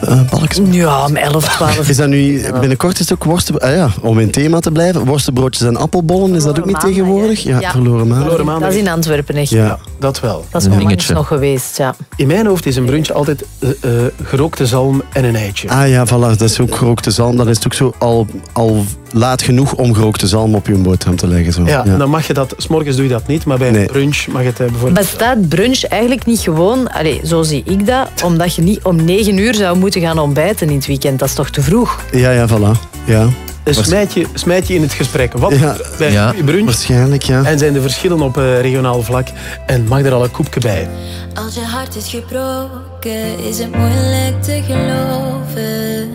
Eh, balkjes. Ja, om 11, 12. Is dat nu, binnenkort is het ook worsten... Ah ja, om in thema te blijven. Worstenbroodjes en appelbollen, is dat ook niet tegenwoordig? Ja, Ja. verloren maandag. Maandag. Dat is in Antwerpen echt. Ja. Dat wel. Dat is onlangs dingetje. nog geweest, ja. In mijn hoofd is een brunch altijd eh, eh, gerookte zalm en een eitje. Ah ja, voilà, dat is ook gerookte zalm. Dan is het ook zo al, al laat genoeg om gerookte zalm op je boterham te leggen. Zo. Ja, dan mag je dat... S'morgens doe je dat niet, maar bij Nee. een brunch mag het eh, bijvoorbeeld... Bestaat brunch eigenlijk niet gewoon, allez, zo zie ik dat, omdat je niet om 9 uur zou moeten gaan ontbijten in het weekend. Dat is toch te vroeg? Ja, ja, voilà. Ja. Dus smijt je, smijt je in het gesprek. Wat Ja. bij Ja. brunch? Waarschijnlijk, ja. En zijn de verschillen op eh, regionaal vlak? En mag er al een koepje bij? Als je hart is gebroken, is het moeilijk te geloven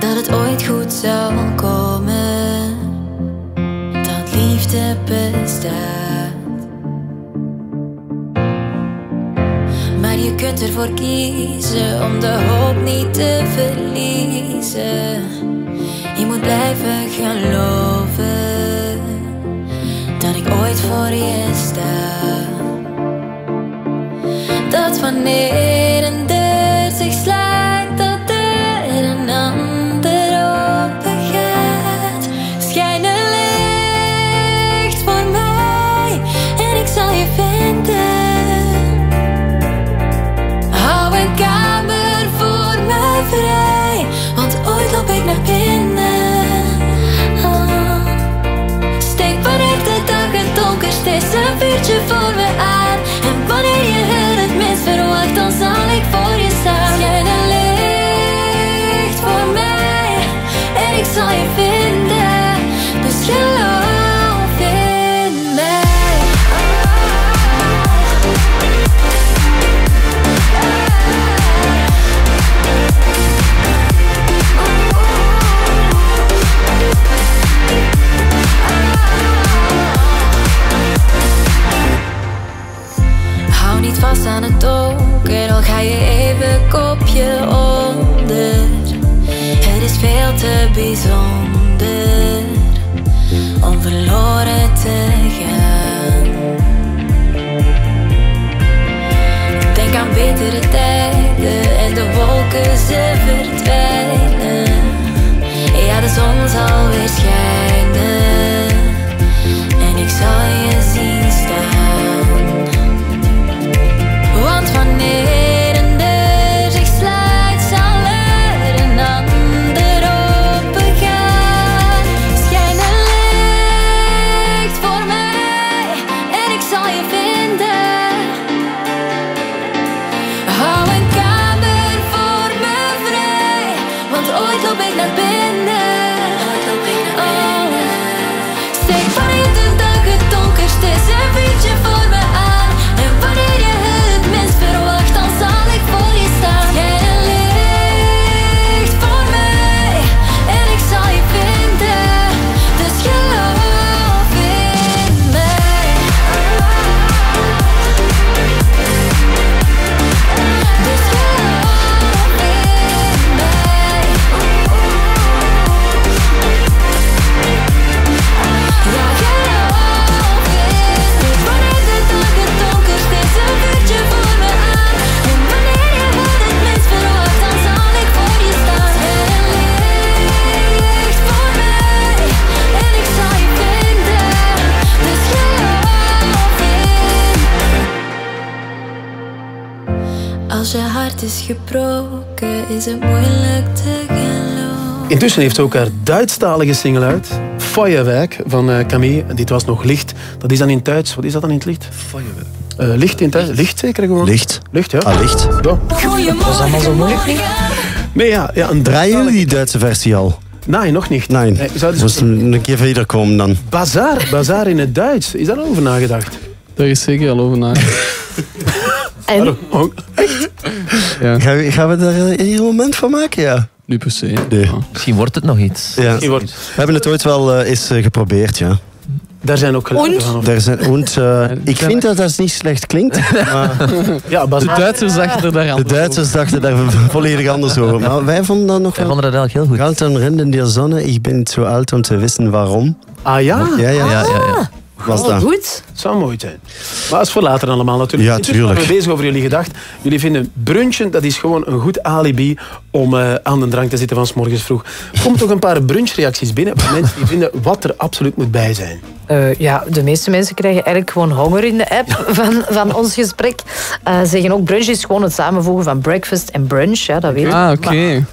dat het ooit goed zou komen. Dat liefde bestaat. Je kunt ervoor kiezen om de hoop niet te verliezen. Je moet blijven geloven dat ik ooit voor je sta. dat wanneer vuurtje voor me aan. En wanneer je het het minst verwacht, dan zal ik voor je staan. Schijn een licht voor mij en ik zal je vinden. Ga je even kopje onder. Het is veel te bijzonder om verloren te gaan. Denk aan betere tijden en de wolken ze verdwijnen. Ja, de zon zal weer schijnen en ik zal je hart is gebroken, is het moeilijk te geloven. Intussen heeft ze ook haar Duitsstalige single uit. Feuerwerk van eh, Camille. Dit was nog licht. Dat is dan in het Duits. Wat is dat dan in het licht? Feuerwerk. licht in het Duits. Licht zeker gewoon? Licht. Licht, ja. Ah, licht. Ja. Dat is allemaal zo moeilijk niet? Nee, ja. ja een Draaien jullie die Duitse versie al? Nee, nog niet. Nee. Nee, zouden ze- Moest een keer verder komen dan. Bazaar, bazaar in het Duits. Is daar al over nagedacht? Daar is zeker al over nagedacht. En? Ja. Gaan, we, gaan we daar hier een moment van maken? Ja. Niet per se. Nee. Misschien wordt het nog iets. Ja. Wordt- We hebben het ooit wel eh, eens eh, geprobeerd, ja. Daar zijn ook geluiden van. Daar zijn, und, eh, ik vind dat dat niet slecht klinkt. Maar Ja, De. Duitsers dachten daar de anders Duitsers dachten daar volledig anders over. Maar wij vonden dat nog Wij wel... vonden dat eigenlijk heel goed. Galt en rennen der Sonne, ik ben zo oud om te wissen waarom. Ah ja? Ja, ja, Ja, ja, ja. Was Oh, dat. goed. zou mooi zijn. Maar dat is voor later allemaal natuurlijk. Ja, waren tuurlijk. we bezig over jullie gedacht. Jullie vinden brunchen, dat is gewoon een goed alibi om eh, aan de drank te zitten van s morgens vroeg. Komen toch een paar brunchreacties binnen van mensen die vinden wat er absoluut moet bij zijn. Eh, ja, de meeste mensen krijgen eigenlijk gewoon honger in de app van, van ons gesprek. Eh zeggen ook brunch is gewoon het samenvoegen van breakfast en brunch. Ja, dat weet ik. Ah, oké.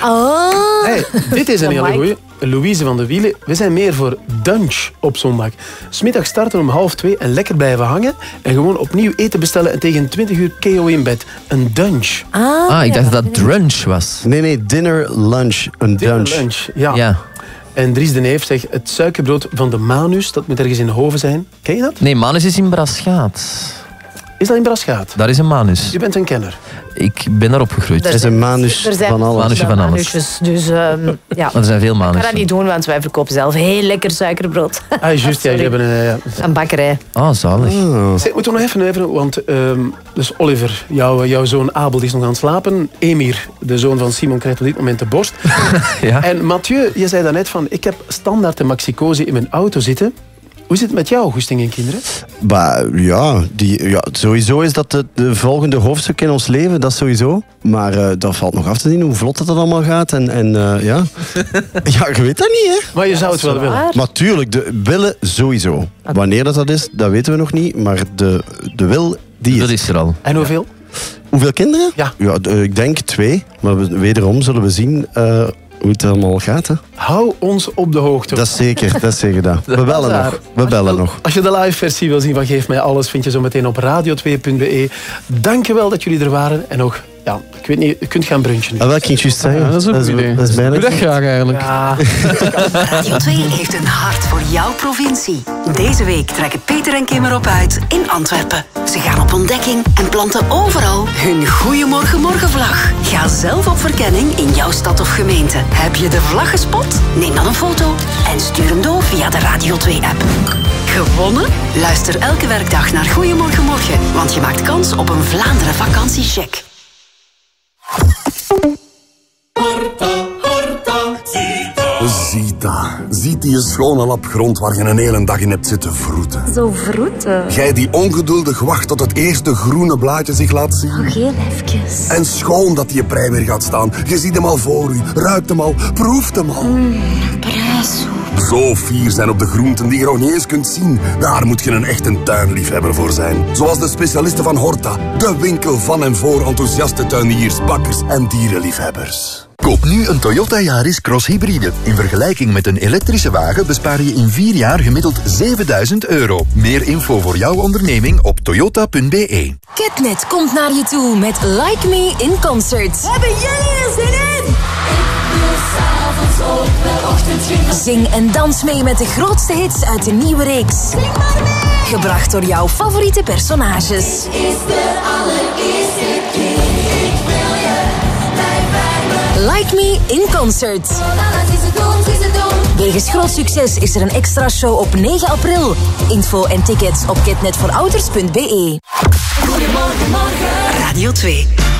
Ah. Hey, dit is een hele Mike. goeie. Louise van de Wielen. We zijn meer voor dunch op zondag. Smiddag starten om half twee en lekker blijven hangen. En gewoon opnieuw eten bestellen en tegen 20 uur KO in bed. Een dunch. Ah, ik dacht dat dat drunch was. Nee, nee, dinner, lunch, een Dinner dunch. lunch. Ja. Ja. En Dries de Neef zegt het suikerbrood van de Manus. Dat moet ergens in Hoven zijn. Ken je dat? Nee, Manus is in Braschaat. Is dat in Braschaat? Daar is een Manus. Je bent een kenner. Ik ben daar opgegroeid. Het is een manus Er zijn van alles. Manusje van alles. manusjes, Dus ehm, ja. Maar er zijn veel Ik ga dat niet doen, want wij verkopen zelf heel lekker suikerbrood. Ah, juist. Ja, hebben een... ja. Een bakkerij. Ah, zalig. Zeg, moeten we nog even, even want ehm, dus Oliver, jouw, jouw zoon Abel die is nog aan het slapen. Emir, de zoon van Simon, krijgt op dit moment de borst. Ja. En Mathieu, je zei daarnet van, ik heb standaard de maxicosi in mijn auto zitten. Hoe zit het met jou, Goesting en kinderen? Maar ja, die, ja, sowieso is dat de, de volgende hoofdstuk in ons leven, dat sowieso. Maar eh, dat valt nog af te zien hoe vlot dat allemaal gaat. En, en eh, ja. ja, je weet dat niet, hè? Maar je zou het wel willen. Maar tuurlijk, de willen sowieso. Wanneer dat, dat is, dat weten we nog niet. Maar de, de wil, die is. Dat is er al. En hoeveel? Hoeveel kinderen? Ja. ja ik denk twee. Maar we- wederom zullen we zien eh, hoe het allemaal gaat. Hè. Hou ons op de hoogte. Dat is zeker, dat is zeker dat. We bellen nog. We bellen nog. Als je de live versie wil zien van Geef mij alles, vind je zo meteen op radio2.be. Dankjewel dat jullie er waren. En nog, ja, ik weet niet, je kunt gaan brunchen. Ah, ik ging juist zeggen. Ja, dat is een goed idee. dat is bijna- Doe dat graag eigenlijk. Ja. Radio 2 heeft een hart voor jouw provincie. Deze week trekken Peter en Kim erop uit in Antwerpen. Ze gaan op ontdekking en planten overal hun Goeiemorgen Morgenvlag. Ga zelf op verkenning in jouw stad of gemeente. Heb je de vlag gespot? Neem dan een foto en stuur hem door via de Radio 2-app. Gewonnen? Luister elke werkdag naar Goeiemorgen Morgen, want je maakt kans op een Vlaanderen vakantiecheck. Zita, ziet die schone lap grond waar je een hele dag in hebt zitten vroeten. Zo vroeten. Jij die ongeduldig wacht tot het eerste groene blaadje zich laat zien. Nog heel even. En schoon dat die prei weer gaat staan. Je ziet hem al voor u, ruikt hem al, proeft hem al. Prijssoep. Zo fier zijn op de groenten die je nog niet eens kunt zien. Daar moet je een echte tuinliefhebber voor zijn. Zoals de specialisten van Horta. De winkel van en voor enthousiaste tuiniers, bakkers en dierenliefhebbers. Koop nu een Toyota Yaris Cross Hybride. In vergelijking met een elektrische wagen bespaar je in vier jaar gemiddeld 7000 euro. Meer info voor jouw onderneming op toyota.be. Ketnet komt naar je toe met Like Me in Concert. Hebben jullie er zin in? Zing en dans mee met de grootste hits uit de nieuwe reeks. Gebracht door jouw favoriete personages. Is de allereerste. Ik wil je bij. Like Me in Concert. Wegens groot succes is er een extra show op 9 april. Info en tickets op ketnetvoorouders.be. Goedemorgen, morgen. Radio 2.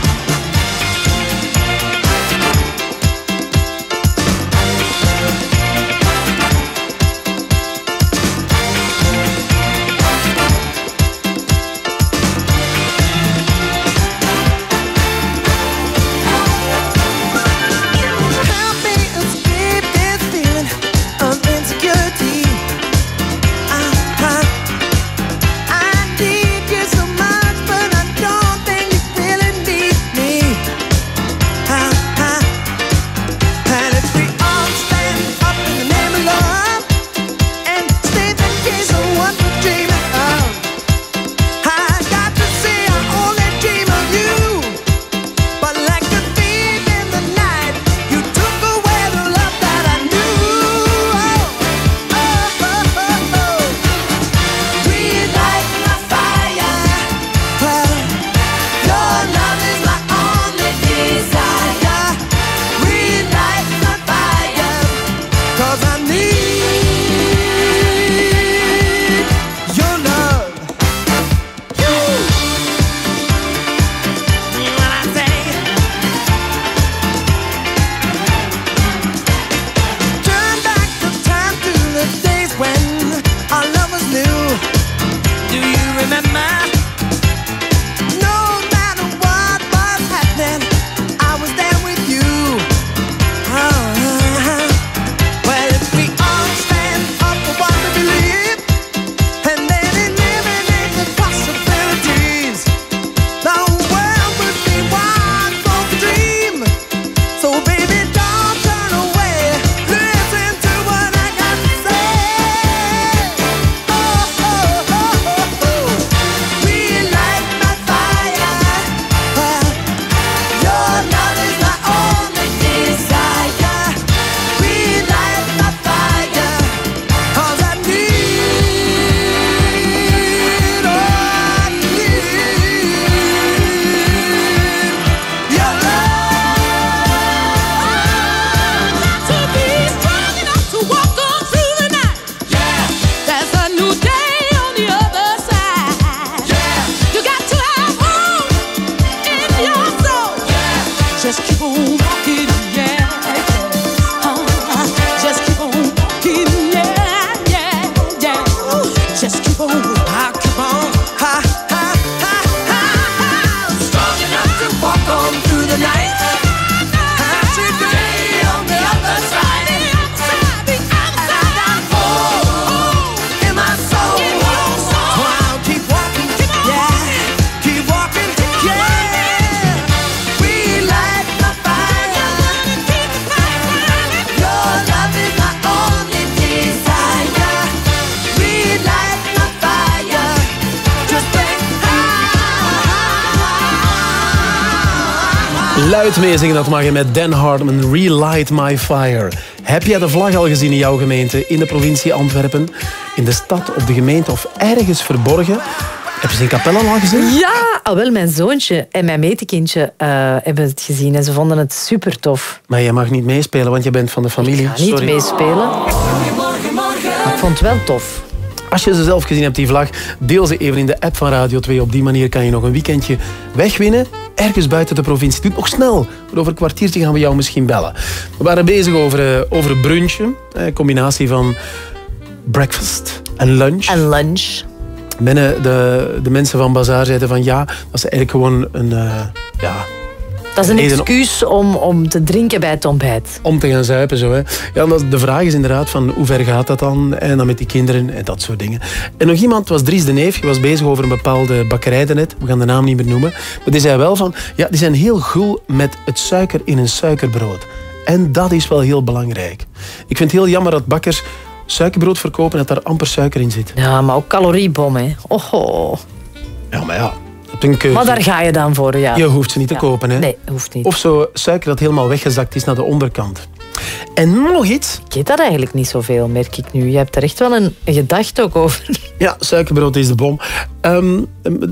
Meezingen, dat mag je met Dan Hartman. Relight My Fire. Heb jij de vlag al gezien in jouw gemeente, in de provincie Antwerpen, in de stad, op de gemeente of ergens verborgen? Heb je ze in Capelle al gezien? Ja, al wel mijn zoontje en mijn metekindje eh, hebben het gezien en ze vonden het super tof. Maar je mag niet meespelen, want je bent van de familie. Ik ga niet Sorry. meespelen. Maar ik vond het wel tof. Als je ze zelf gezien hebt, die vlag, deel ze even in de app van Radio 2. Op die manier kan je nog een weekendje wegwinnen. Ergens buiten de provincie. Doe het nog snel. Want over een kwartiertje gaan we jou misschien bellen. We waren bezig over, eh, over een brunchje. Een combinatie van breakfast en lunch. En lunch. Binnen de, de mensen van Bazaar zeiden van ja, dat is eigenlijk gewoon een... eh, ja, Dat is een excuus om, om te drinken bij het ontbijt. om te gaan zuipen. Zo, hè. Ja, de vraag is inderdaad van hoe ver gaat dat dan? En dan met die kinderen en dat soort dingen. En nog iemand was Dries de Neef. Die was bezig over een bepaalde bakkerij daarnet. We gaan de naam niet meer noemen. Maar die zei wel van, ja, die zijn heel gul met het suiker in een suikerbrood. En dat is wel heel belangrijk. Ik vind het heel jammer dat bakkers suikerbrood verkopen en dat daar amper suiker in zit. Ja, maar ook caloriebom, hè. Oho. Ja, maar ja. Dat een keuze. Maar daar ga je dan voor, ja. Je hoeft ze niet te Ja. kopen, hè? Nee, hoeft niet. Of zo suiker dat helemaal weggezakt is naar de onderkant. En nog iets. Ik eet dat eigenlijk niet zoveel, merk ik nu. Je hebt er echt wel een, gedachte ook over. Ja, suikerbrood is de bom. Ehm,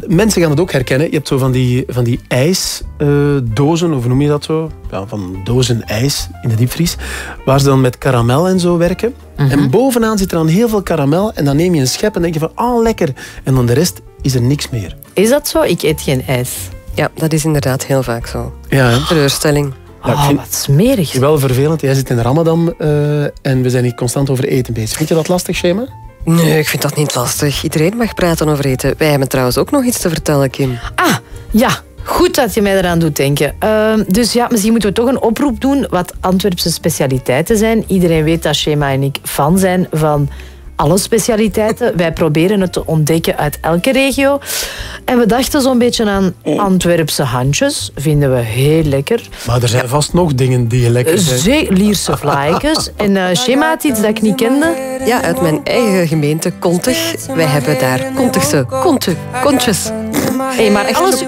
mensen gaan het ook herkennen. Je hebt zo van die, van die ijsdozen, of hoe noem je dat zo? Ja, van dozen ijs in de diepvries. Waar ze dan met karamel en zo werken. En bovenaan zit er dan heel veel karamel. En dan neem je een schep en denk je van, ah, lekker. En dan de rest is er niks meer. Is dat zo? Ik eet geen ijs. Ja, dat is inderdaad heel vaak zo. Ja, hè? Teleurstelling. Ja, Oh, vind wat smerig. wel vervelend. Jij zit in Ramadan eh, en we zijn hier constant over eten bezig. Vind je dat lastig, Shema? Nee, ik vind dat niet lastig. Iedereen mag praten over eten. Wij hebben trouwens ook nog iets te vertellen, Kim. Ah, ja. Goed dat je mij eraan doet denken. Ehm, dus ja, misschien moeten we toch een oproep doen wat Antwerpse specialiteiten zijn. Iedereen weet dat Shema en ik fan zijn van alle specialiteiten. Wij proberen het te ontdekken uit elke regio. En we dachten zo'n beetje aan Antwerpse handjes. Vinden we heel lekker. Maar er zijn vast nog dingen die je lekker zijn. Zee, Lierse vlaaikjes. En eh Shema had iets dat ik niet kende. Ja, uit mijn eigen gemeente, Kontig. Wij hebben daar Kontigse konte, kontjes. Hey, maar alles...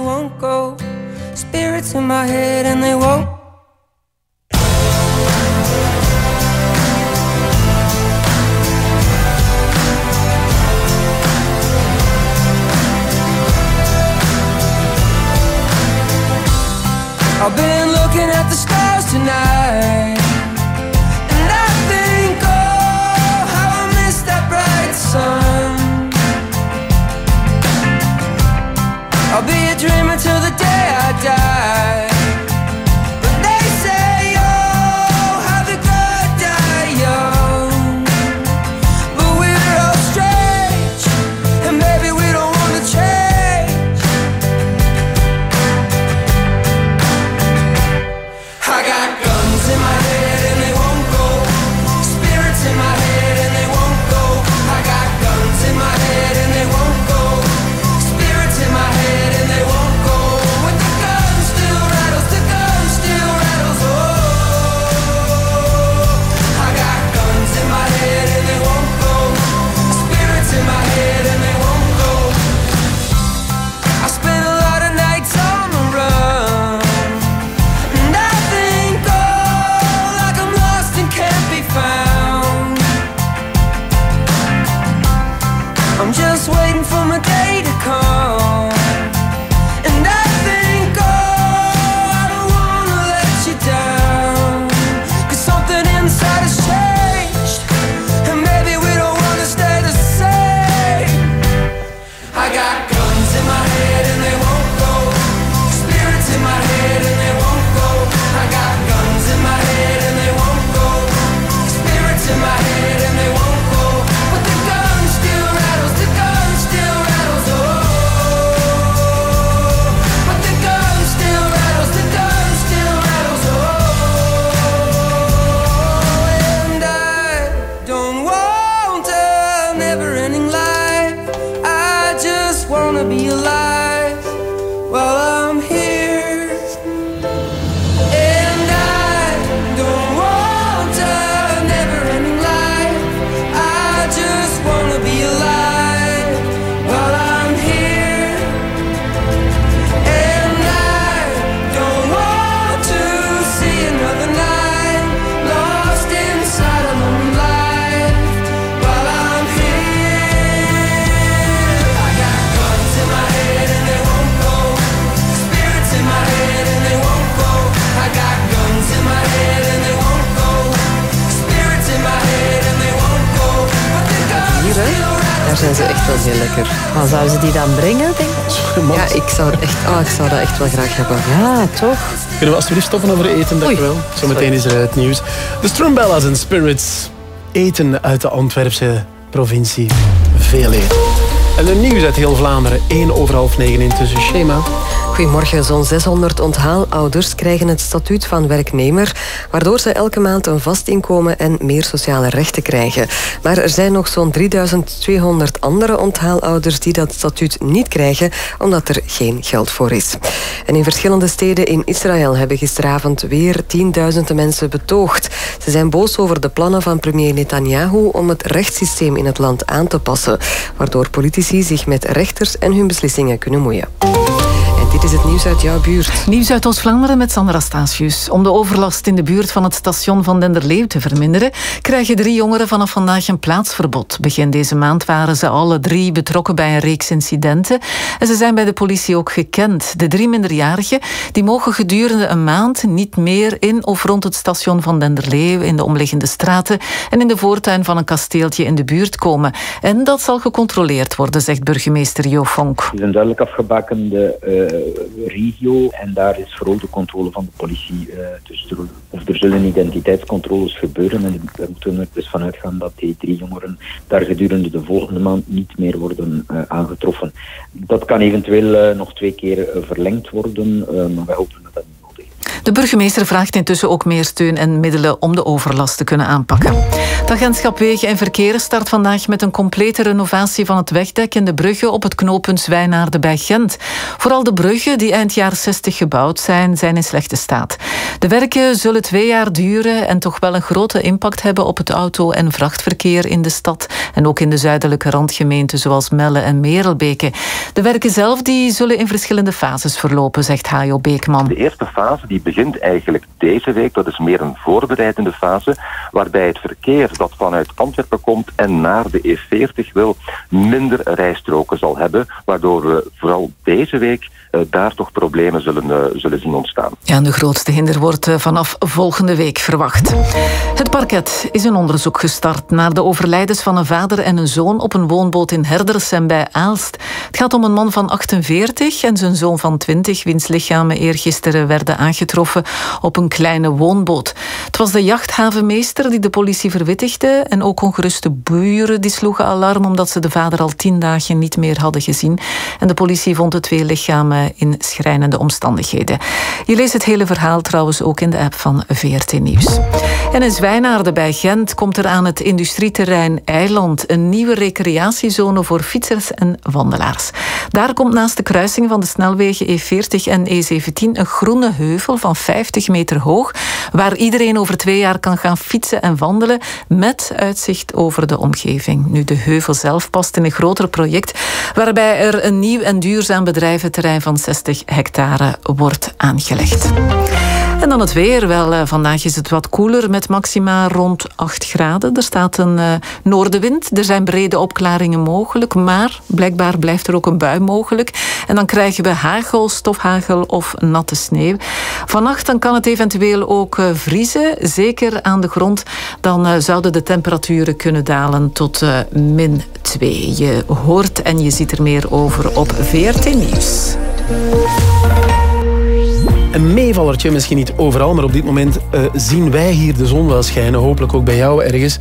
I've been looking at the stars tonight, and I think, oh, how I miss that bright sun. I'll be a dreamer till the day I die. Wel heel lekker. Maar zouden ze die dan brengen, denk ik? Ja, ik zou, echt, oh, ik zou dat echt wel graag hebben. Ja, toch? Kunnen we alsjeblieft stoppen over eten? Dankjewel. Zometeen is er het nieuws. De Strumbellas en Spirits. Eten uit de Antwerpse provincie. Veel eten. En het nieuws uit heel Vlaanderen. 1 over half 9 intussen. Schema. Goedemorgen. Zo'n 600 onthaalouders krijgen het statuut van werknemer, waardoor ze elke maand een vast inkomen en meer sociale rechten krijgen. Maar er zijn nog zo'n 3200 andere onthaalouders die dat statuut niet krijgen, omdat er geen geld voor is. En in verschillende steden in Israël hebben gisteravond weer tienduizenden mensen betoogd. Ze zijn boos over de plannen van premier Netanyahu om het rechtssysteem in het land aan te passen, waardoor politici zich met rechters en hun beslissingen kunnen moeien. En dit is het nieuws uit jouw buurt. Nieuws uit Oost-Vlaanderen met Sandra Stasius. Om de overlast in de buurt van het station van Denderleeuw te verminderen, krijgen drie jongeren vanaf vandaag een plaatsverbod. Begin deze maand waren ze alle drie betrokken bij een reeks incidenten. En ze zijn bij de politie ook gekend. De drie minderjarigen die mogen gedurende een maand niet meer in of rond het station van Denderleeuw, in de omliggende straten en in de voortuin van een kasteeltje in de buurt komen. En dat zal gecontroleerd worden, zegt burgemeester Jo Vonk. Het is een duidelijk afgebakende eh, regio en daar is vooral de controle van de politie. eh, dus er, of er zullen identiteitscontroles gebeuren en we moeten er dus vanuit gaan dat die drie jongeren daar gedurende de volgende maand niet meer worden eh, aangetroffen. Dat kan eventueel eh, nog twee keer eh, verlengd worden, eh, maar wij hopen dat dat De burgemeester vraagt intussen ook meer steun en middelen om de overlast te kunnen aanpakken. Het agentschap Wegen en Verkeer start vandaag met een complete renovatie van het wegdek en de bruggen op het knooppunt Zwijnaarden bij Gent. Vooral de bruggen die eind jaren 60 gebouwd zijn, zijn in slechte staat. De werken zullen twee jaar duren en toch wel een grote impact hebben op het auto- en vrachtverkeer in de stad en ook in de zuidelijke randgemeenten zoals Melle en Merelbeke. De werken zelf die zullen in verschillende fases verlopen, zegt Hajo Beekman. De eerste fase die begint eigenlijk deze week. Dat is meer een voorbereidende fase, waarbij het verkeer dat vanuit Antwerpen komt en naar de E40 wil, minder rijstroken zal hebben, waardoor we vooral deze week eh, daar toch problemen zullen, eh, zullen zien ontstaan. Ja, de grootste hinder wordt eh, vanaf volgende week verwacht. Het parket is een onderzoek gestart naar de overlijdens van een vader en een zoon op een woonboot in Herdersem bij Aalst. Het gaat om een man van 48 en zijn zoon van 20, wiens lichamen eergisteren werden aangetroffen op een kleine woonboot. Het was de jachthavenmeester die de politie verwittigde en ook ongeruste buren die sloegen alarm omdat ze de vader al tien dagen niet meer hadden gezien. En de politie vond de twee lichamen in schrijnende omstandigheden. Je leest het hele verhaal trouwens ook in de app van VRT Nieuws. En in Zwijnaarden bij Gent komt er aan het industrieterrein Eiland een nieuwe recreatiezone voor fietsers en wandelaars. Daar komt naast de kruising van de snelwegen E40 en E17 een groene heuvel van 50 meter hoog, waar iedereen over twee jaar kan gaan fietsen en wandelen met uitzicht over de omgeving. Nu, de heuvel zelf past in een groter project waarbij er een nieuw en duurzaam bedrijventerrein van 60 hectare wordt aangelegd. En dan het weer. Wel, eh, vandaag is het wat koeler met maxima rond 8 graden. Er staat een eh, noordenwind. Er zijn brede opklaringen mogelijk. Maar blijkbaar blijft er ook een bui mogelijk. En dan krijgen we hagel, stofhagel of natte sneeuw. Vannacht dan kan het eventueel ook eh, vriezen. Zeker aan de grond. Dan zouden de temperaturen kunnen dalen tot min 2. Je hoort en je ziet er meer over op VRT Nieuws. Een meevallertje, misschien niet overal, maar op dit moment eh, zien wij hier de zon wel schijnen. Hopelijk ook bij jou ergens.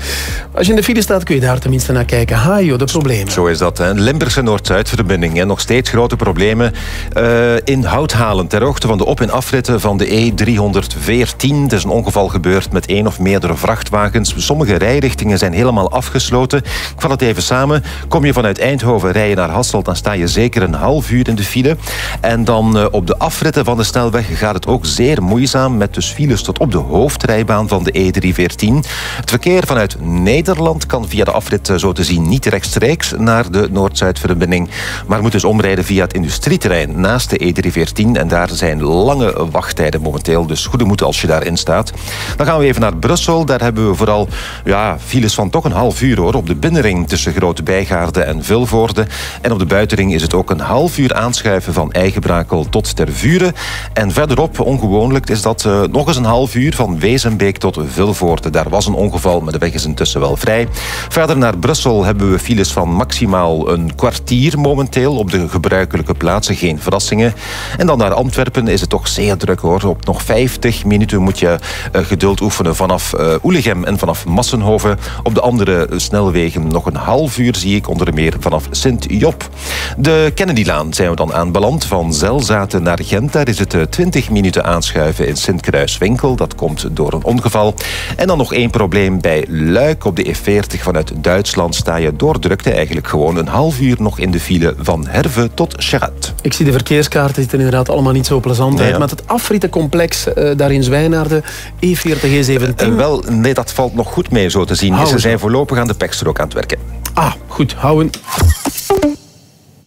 Als je in de file staat, kun je daar tenminste naar kijken. Ha, joh, de problemen. Zo is dat. Hè. Limburgse Noord-Zuid-verbinding. Nog steeds grote problemen eh, in Houthalen. Ter hoogte van de op- en afritten van de E314. Er is een ongeval gebeurd met één of meerdere vrachtwagens. Sommige rijrichtingen zijn helemaal afgesloten. Ik val het even samen. Kom je vanuit Eindhoven rijden naar Hasselt, dan sta je zeker een half uur in de file. En dan eh, op de afritten van de snelweg gaat het ook zeer moeizaam met dus files tot op de hoofdrijbaan van de E314. Het verkeer vanuit Nederland kan via de afrit eh, zo te zien niet rechtstreeks naar de Noord-Zuid-verbinding, maar moet dus omrijden via het industrieterrein naast de E314 en daar zijn lange wachttijden momenteel, dus goede moed als je daarin staat. Dan gaan we even naar Brussel, daar hebben we vooral ja, files van toch een half uur hoor, op de binnenring tussen Grote Bijgaarden en Vilvoorde en op de buitenring is het ook een half uur aanschuiven van Eigenbrakel tot Tervuren en verderop ongewoonlijk is dat eh, nog eens een half uur van Wezenbeek tot Vilvoorde. Daar was een ongeval, maar de weg is intussen wel vrij. Verder naar Brussel hebben we files van maximaal een kwartier momenteel op de gebruikelijke plaatsen. Geen verrassingen. En dan naar Antwerpen is het toch zeer druk hoor. Op nog 50 minuten moet je eh, geduld oefenen vanaf eh Oelegem en vanaf Massenhoven. Op de andere snelwegen nog een half uur zie ik onder meer vanaf Sint-Job. De Kennedylaan zijn we dan aanbeland. Van Zelzaten naar Gent. Daar is het eh, 20 minuten aanschuiven in Sint-Kruiswinkel. Dat komt door een ongeval. En dan nog één probleem bij Luik. Op de E40 vanuit Duitsland sta je door drukte eigenlijk gewoon een half uur nog in de file van Herve tot Charrat. Ik zie de verkeerskaarten zitten inderdaad allemaal niet zo plezant uit. Ja. Met het afrietencomplex eh, daar in Zwijnaarden, E40, E17. En wel, nee, dat valt nog goed mee zo te zien. Houden. Ze zijn voorlopig aan de pekstrook aan het werken. Ah, goed, houden.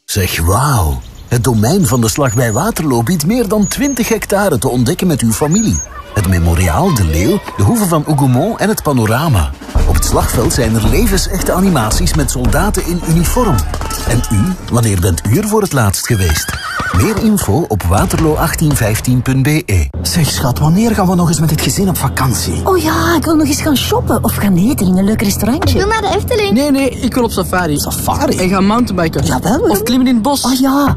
Zeg, wauw. Het domein van de Slag bij Waterloo biedt meer dan 20 hectare te ontdekken met uw familie. Het memoriaal, de leeuw, de hoeve van Ougumont en het panorama. Op het slagveld zijn er levensechte animaties met soldaten in uniform. En u, wanneer bent u er voor het laatst geweest? Meer info op waterloo1815.be. Zeg schat, wanneer gaan we nog eens met het gezin op vakantie? Oh ja, ik wil nog eens gaan shoppen of gaan eten in een leuk restaurantje. Ik wil naar de Efteling. Nee, nee, ik wil op safari. Safari? En gaan mountainbiken. Jawel. Of klimmen in het bos. Oh ja.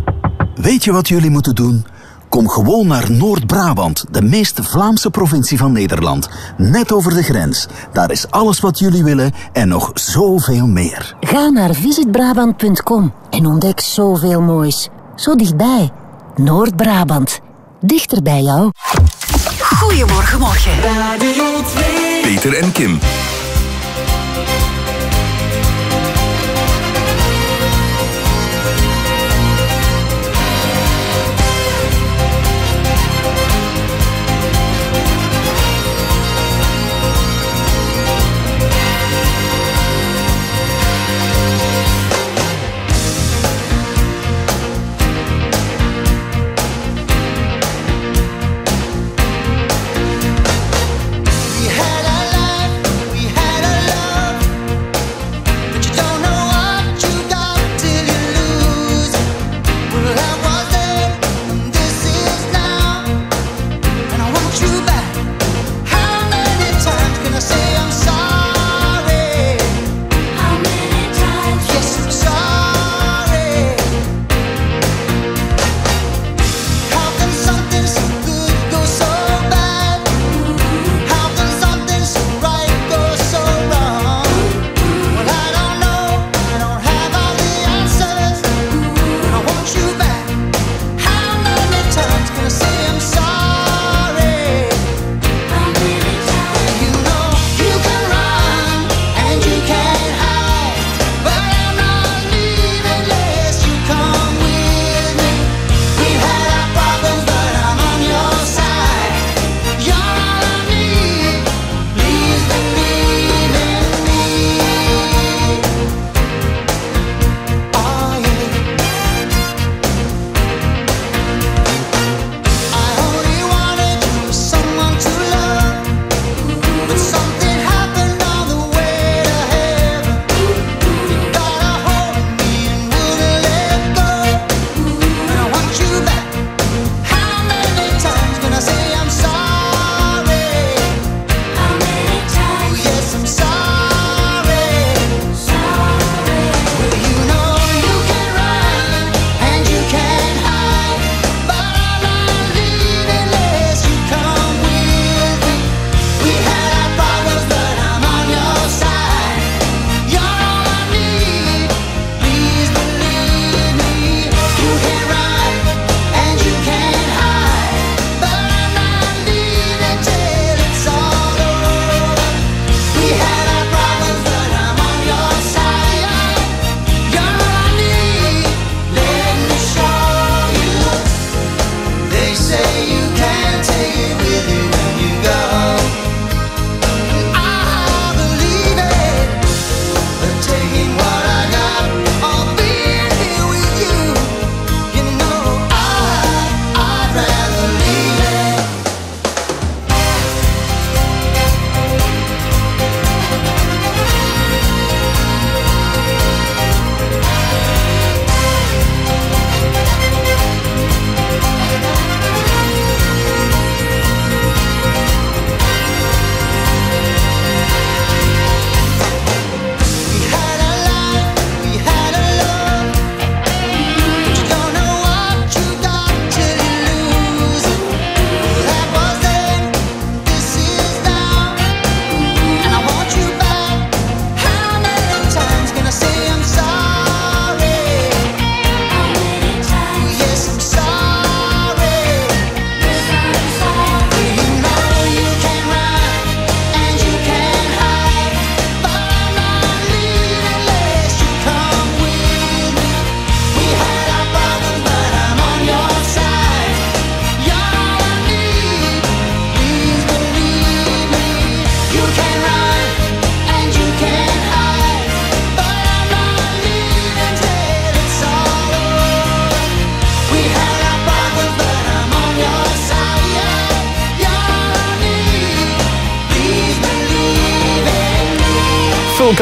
Weet je wat jullie moeten doen? Kom gewoon naar Noord-Brabant, de meest Vlaamse provincie van Nederland. Net over de grens. Daar is alles wat jullie willen en nog zoveel meer. Ga naar visitbrabant.com en ontdek zoveel moois. Zo dichtbij. Noord-Brabant. Dichter bij jou. Goedemorgen, morgen. Peter en Kim.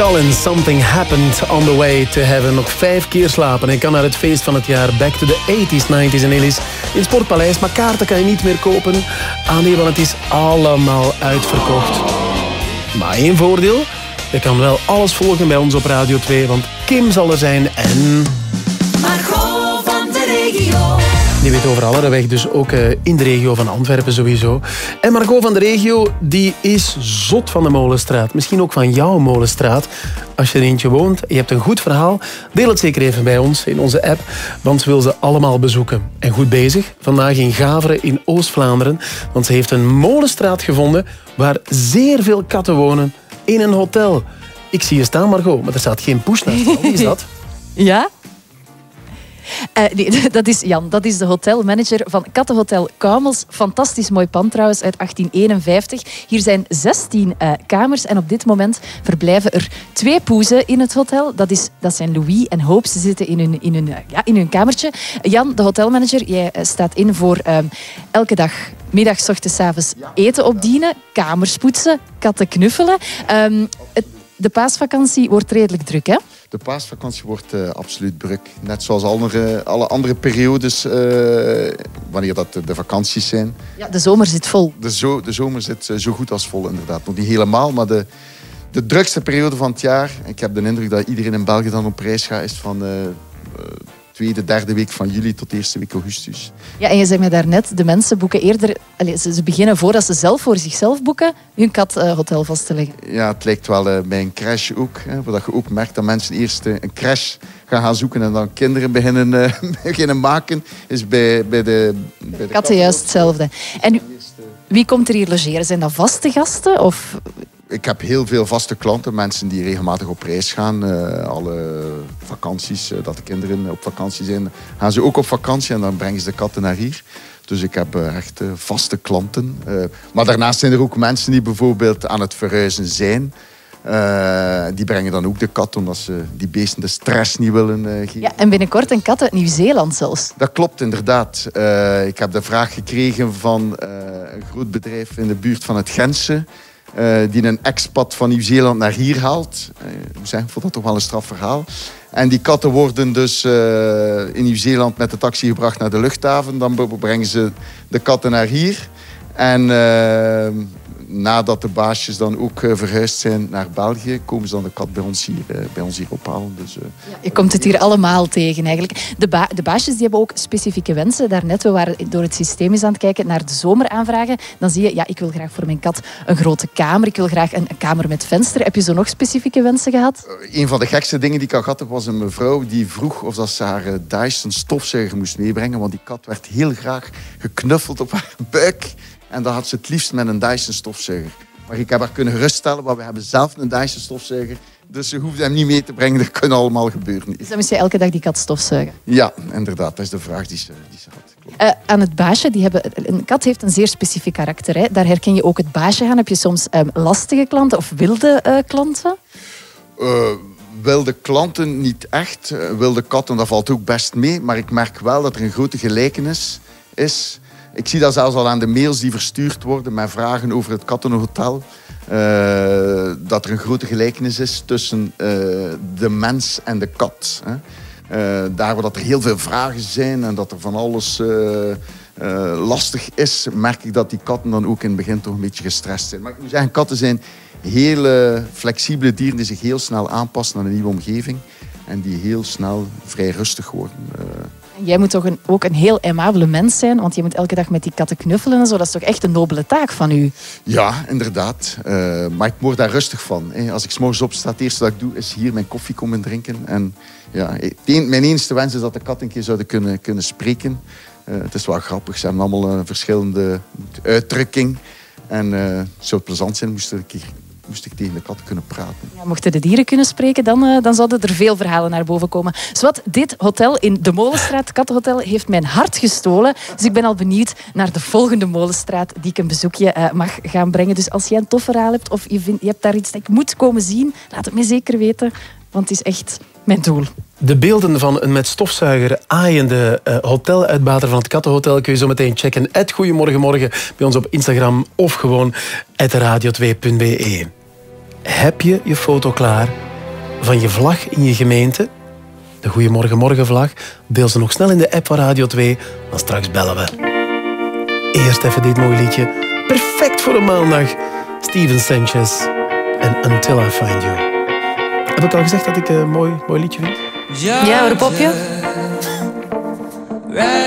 Collins, Something Happened on the Way to Heaven. Nog vijf keer slapen en kan naar het feest van het jaar Back to the 80s, 90s en Illis in Sportpaleis. Maar kaarten kan je niet meer kopen. Ah nee, want het is allemaal uitverkocht. Maar één voordeel, je kan wel alles volgen bij ons op Radio 2, want Kim zal er zijn en... Die weet over alle weg, dus ook eh, in de regio van Antwerpen sowieso. En Margot van de regio, die is zot van de Molenstraat. Misschien ook van jouw Molenstraat. Als je er eentje woont, je hebt een goed verhaal, deel het zeker even bij ons in onze app, want ze wil ze allemaal bezoeken. En goed bezig, vandaag in Gaveren in Oost-Vlaanderen, want ze heeft een molenstraat gevonden waar zeer veel katten wonen in een hotel. Ik zie je staan, Margot, maar er staat geen poes naast. Wie is dat? Ja? Eh, nee, dat is Jan, dat is de hotelmanager van Kattenhotel Kuimels. Fantastisch mooi pand trouwens, uit 1851. Hier zijn 16 eh, kamers en op dit moment verblijven er twee poezen in het hotel. Dat, is, dat zijn Louis en Hope. Ze zitten in hun, in hun, eh, ja, in hun kamertje. Jan, de hotelmanager, jij staat in voor ehm, elke dag middag, 's ochtends, 's avonds eten opdienen, kamers poetsen, katten knuffelen. Ehm, de paasvakantie wordt redelijk druk, hè? De paasvakantie wordt eh, absoluut druk. Net zoals andere, alle andere periodes, eh, wanneer dat de, de vakanties zijn. Ja, de zomer zit vol. De, zo, de zomer zit eh, zo goed als vol, inderdaad. Nog niet helemaal, maar de, de drukste periode van het jaar. Ik heb de indruk dat iedereen in België dan op reis gaat, is van tweede, derde week van juli tot de eerste week augustus. Ja, en je zei me daarnet, de mensen boeken eerder... Allez, ze, beginnen voordat ze zelf voor zichzelf boeken, hun kat eh, hotel vast te leggen. Ja, het lijkt wel eh, bij een crash ook. Hè, dat je ook merkt dat mensen eerst eh, een crash gaan gaan zoeken en dan kinderen beginnen, beginnen maken. Is bij, bij de, bij de Katten juist hetzelfde. En wie komt er hier logeren? Zijn dat vaste gasten? Of... Ik heb heel veel vaste klanten, mensen die regelmatig op reis gaan. Eh, alle vakanties, eh, dat de kinderen op vakantie zijn, gaan ze ook op vakantie en dan brengen ze de katten naar hier. Dus ik heb eh, echt vaste klanten. Maar daarnaast zijn er ook mensen die bijvoorbeeld aan het verhuizen zijn. Die brengen dan ook de kat omdat ze die beesten de stress niet willen geven. Ja, en binnenkort een kat uit Nieuw-Zeeland zelfs. Dat klopt inderdaad. Ik heb de vraag gekregen van een groot bedrijf in de buurt van het Gentse. Eh, die een expat van Nieuw-Zeeland naar hier haalt. Eh, ik moet zeggen, ik vond dat toch wel een strafverhaal. En die katten worden dus eh, in Nieuw-Zeeland met de taxi gebracht naar de luchthaven. Dan brengen ze de katten naar hier. En eh, nadat de baasjes dan ook eh, verhuisd zijn naar België, komen ze dan de kat bij ons hier, eh, bij ons hier ophalen. Dus, eh, Je komt het hier allemaal tegen eigenlijk. De, ba- de baasjes die hebben ook specifieke wensen. Daarnet, we waren door het systeem eens aan het kijken naar de zomeraanvragen. Dan zie je, ja, ik wil graag voor mijn kat een grote kamer. Ik wil graag een, een kamer met venster. Heb je zo nog specifieke wensen gehad? Een van de gekste dingen die ik al gehad heb, was een mevrouw die vroeg of dat ze haar Dyson stofzuiger moest meebrengen. Want die kat werd heel graag geknuffeld op haar buik. En dat had ze het liefst met een Dyson stofzuiger. Maar ik heb haar kunnen geruststellen, want we hebben zelf een Dyson stofzuiger. Dus ze hoeft hem niet mee te brengen, dat kan allemaal gebeuren. Dus dan moest je elke dag die kat stofzuigen. Ja, inderdaad, dat is de vraag die ze, die ze had. Eh, aan het baasje, die hebben, een kat heeft een zeer specifiek karakter. Hè? Daar herken je ook het baasje aan. Heb je soms ehm, lastige klanten of wilde eh, klanten? Eh, wilde klanten niet echt. Wilde katten, dat valt ook best mee. Maar ik merk wel dat er een grote gelijkenis is. Ik zie dat zelfs al aan de mails die verstuurd worden met vragen over het kattenhotel. eh, dat er een grote gelijkenis is tussen eh, de mens en de kat. Hè. Eh, daar waar dat er heel veel vragen zijn en dat er van alles lastig is, merk ik dat die katten dan ook in het begin toch een beetje gestrest zijn. Maar ik moet zeggen, katten zijn hele flexibele dieren die zich heel snel aanpassen aan een nieuwe omgeving en die heel snel vrij rustig worden. Jij moet toch een, ook een heel aimabele mens zijn, want je moet elke dag met die katten knuffelen en zo. Dat is toch echt een nobele taak van u? Ja, inderdaad. Eh, maar ik word daar rustig van. Als ik 's morgens opsta, het eerste wat ik doe, is hier mijn koffie komen drinken. En ja, een- mijn enige wens is dat de kat een keer zouden kunnen, kunnen spreken. Eh, het is wel grappig. Ze hebben allemaal een verschillende uitdrukking. En eh, het zou plezant zijn moest, een keer, moest ik tegen de kat kunnen praten. Ja, mochten de dieren kunnen spreken, dan, eh, dan zouden er veel verhalen naar boven komen. Zowat, dit hotel in de Molenstraat, Kattenhotel, heeft mijn hart gestolen. Dus ik ben al benieuwd naar de volgende Molenstraat die ik een bezoekje eh, mag gaan brengen. Dus als jij een tof verhaal hebt of je, vindt, je hebt daar iets dat ik moet komen zien, laat het me zeker weten. Want het is echt mijn doel. De beelden van een met stofzuiger aaiende eh, hoteluitbater van het Kattenhotel kun je zo meteen checken. Het Goedemorgen Morgen bij ons op Instagram of gewoon at radio2.be. Heb je je foto klaar van je vlag in je gemeente? De Goeiemorgen Morgenvlag. Deel ze nog snel in de app van Radio 2, dan straks bellen we. Eerst even dit mooie liedje. Perfect voor een maandag. Steven Sanchez en Until I Find You. Heb ik al gezegd dat ik een mooi, mooi liedje vind? Ja, hoor, popje. Wrap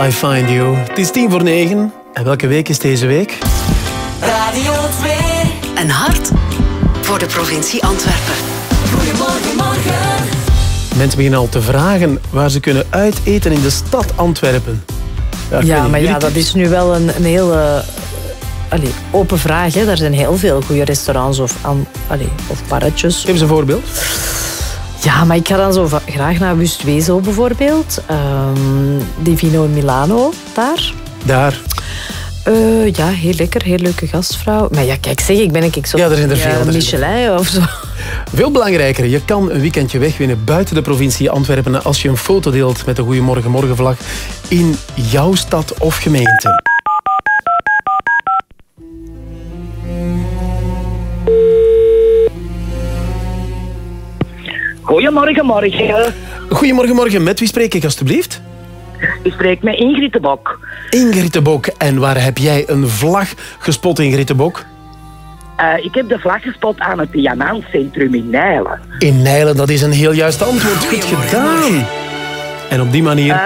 I Find You. Het is tien voor negen. En welke week is deze week? Radio 2. Een hart voor de provincie Antwerpen. Goedemorgen, morgen. Mensen beginnen al te vragen waar ze kunnen uiteten in de stad Antwerpen. Ja, maar ja, dat is nu wel een, een heel eh, allee, open vraag. Hè. Er zijn heel veel goede restaurants of, an, allee, of barretjes. Geef eens een voorbeeld. Ja, maar ik ga dan zo graag naar Wustwezel bijvoorbeeld. Ehm Divino in Milano, daar. Daar. Eh, ja, heel lekker, heel leuke gastvrouw. Maar ja, kijk, zeg, ik ben ik zo... Ja, er zijn er veel, zijn er Michelin of zo. Veel belangrijker, je kan een weekendje wegwinnen buiten de provincie Antwerpen als je een foto deelt met de Goeiemorgen Morgenvlag in jouw stad of gemeente. Goedemorgen, morgen. Goedemorgen, morgen. Met wie spreek ik alstublieft? U spreekt met Ingrid de Bok. Ingrid de Bok. En waar heb jij een vlag gespot, Ingrid de Bok? Eh, ik heb de vlag gespot aan het Diamantcentrum in Nijlen. In Nijlen, dat is een heel juist antwoord. Goed gedaan. En op die manier... Eh,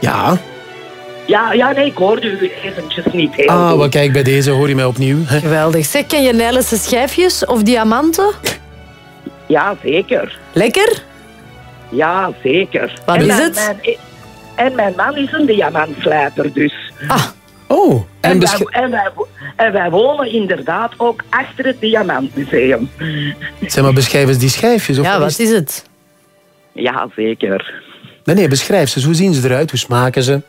Ja. ja, ja, nee, ik hoorde u eventjes niet heel Ah, wel kijk, bij deze hoor je mij opnieuw. hè. Geweldig. Zeg, ken je Nijlense schijfjes of diamanten? Ja, zeker. Lekker? Ja, zeker. Wat en is mijn- het? Mijn, en mijn man is een diamantslijper, dus. Oh, En, en wij, en, wij, en wij wonen inderdaad ook achter het Diamantmuseum. Zeg maar, beschrijf eens die schijfjes. Of Ja, wat is het? Ja, zeker. Nee, nee, beschrijf ze. Hoe zien ze eruit? Hoe smaken ze?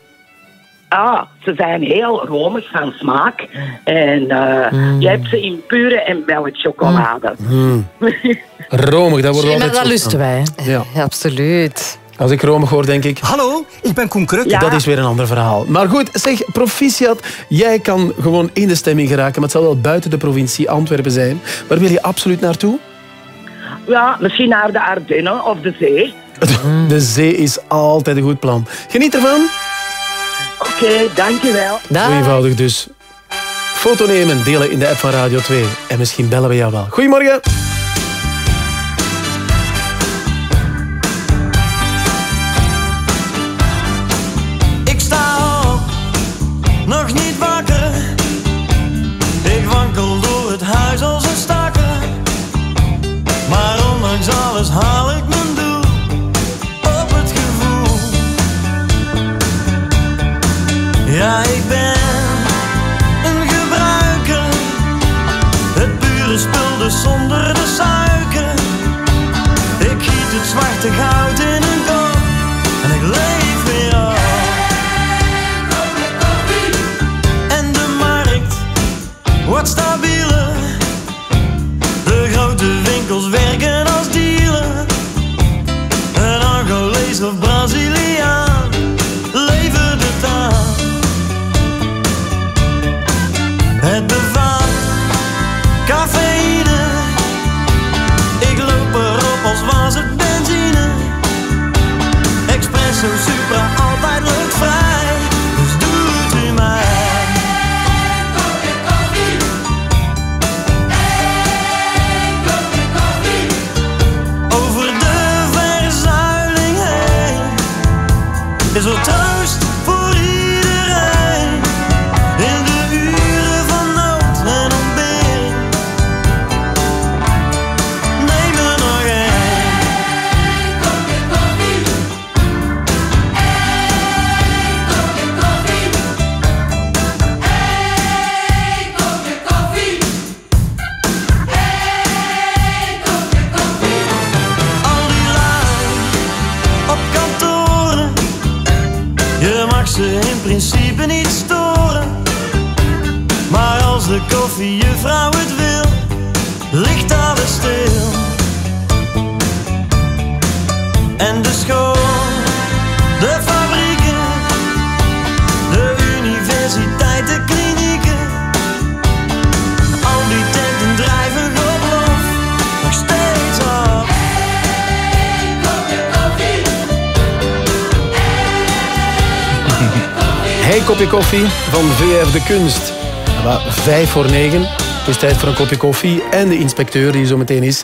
Ah, ze zijn heel romig van smaak. En eh, Mm. je hebt ze in pure en melkchocolade. Hmm. Romig, dat wordt altijd dat lusten wij. Ja. absoluut. Als ik romig hoor, denk ik... Hallo, ik ben Koen Kruk. Dat is weer een ander verhaal. Maar goed, zeg, proficiat. Jij kan gewoon in de stemming geraken, maar het zal wel buiten de provincie Antwerpen zijn. Waar wil je absoluut naartoe? Ja, misschien naar de Ardennen of de zee. De zee is altijd een goed plan. Geniet ervan. Oké, dankjewel. Zo eenvoudig dus. Foto nemen, delen in de app van Radio 2. En misschien bellen we jou wel. Goedemorgen. Hey, kopje koffie van VR De Kunst. Vijf voor negen. Het is tijd voor een kopje koffie en de inspecteur die zo meteen is.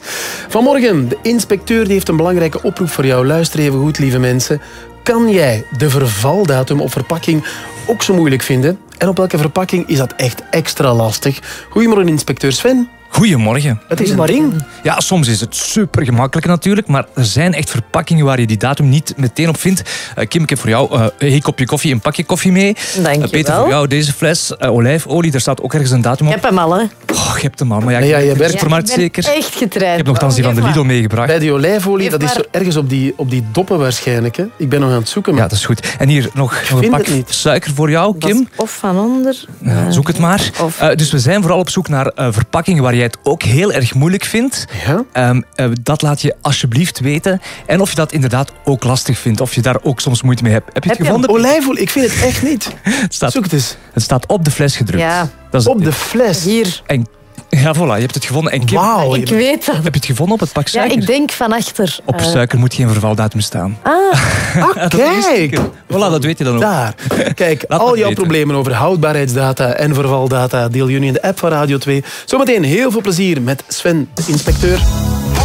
Vanmorgen, de inspecteur die heeft een belangrijke oproep voor jou. Luister even goed, lieve mensen. Kan jij de vervaldatum op verpakking ook zo moeilijk vinden? En op welke verpakking is dat echt extra lastig? Goedemorgen, inspecteur Sven. Goedemorgen. Het is ding. Ja, soms is het super gemakkelijk natuurlijk, maar er zijn echt verpakkingen waar je die datum niet meteen op vindt. Eh, Kim, ik heb voor jou eh een kopje koffie, een pakje koffie mee. Dank Eh, je Peter, wel. voor jou deze fles olijfolie, daar staat ook ergens een datum Ik op. heb hem al, hè. Oh, je hebt hem al, maar ja, je je werkt- supermarkt Ik ben zeker. echt getraind. Ik heb nogthans die van de Lidl meegebracht. Bij die olijfolie, dat is ergens op die, op die doppen waarschijnlijk. Hè? Ik ben nog aan het zoeken. Maar... Ja, dat is goed. En hier nog, nog een pak suiker voor jou, Kim. is Of van onder. Ja, zoek het maar. Eh, dus we zijn vooral op zoek naar eh, verpakkingen waar jij het ook heel erg moeilijk vindt. Ehm, eh, dat laat je alsjeblieft weten. En of je dat inderdaad ook lastig vindt. Of je daar ook soms moeite mee hebt. Heb je het gevonden? Olijfolie, ik vind het echt niet. Het staat, Zoek het eens. Het staat op de fles gedrukt. Ja. Dat is Op de fles. Hier. En, ja, voilà, je hebt het gevonden. En Kim, Wauw. Ik weet dat. heb je het gevonden op het pak Ja, suiker? ik denk van achter. Op eh, suiker moet geen vervaldatum staan. Ah, Ah, kijk. Voilà, dat weet je dan ook. Daar. Kijk, Laat al maar jouw weten. problemen over houdbaarheidsdata en vervaldata deel je nu in de app van Radio 2. Zometeen heel veel plezier met Sven, de inspecteur.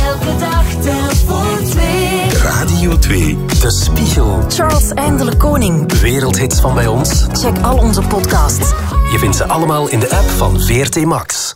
Elke dag telt voor twee. Radio 2, De Spiegel. Charles Eindelijk Koning. Wereldhits van bij ons. Check al onze podcasts. Je vindt ze allemaal in de app van VRT Max.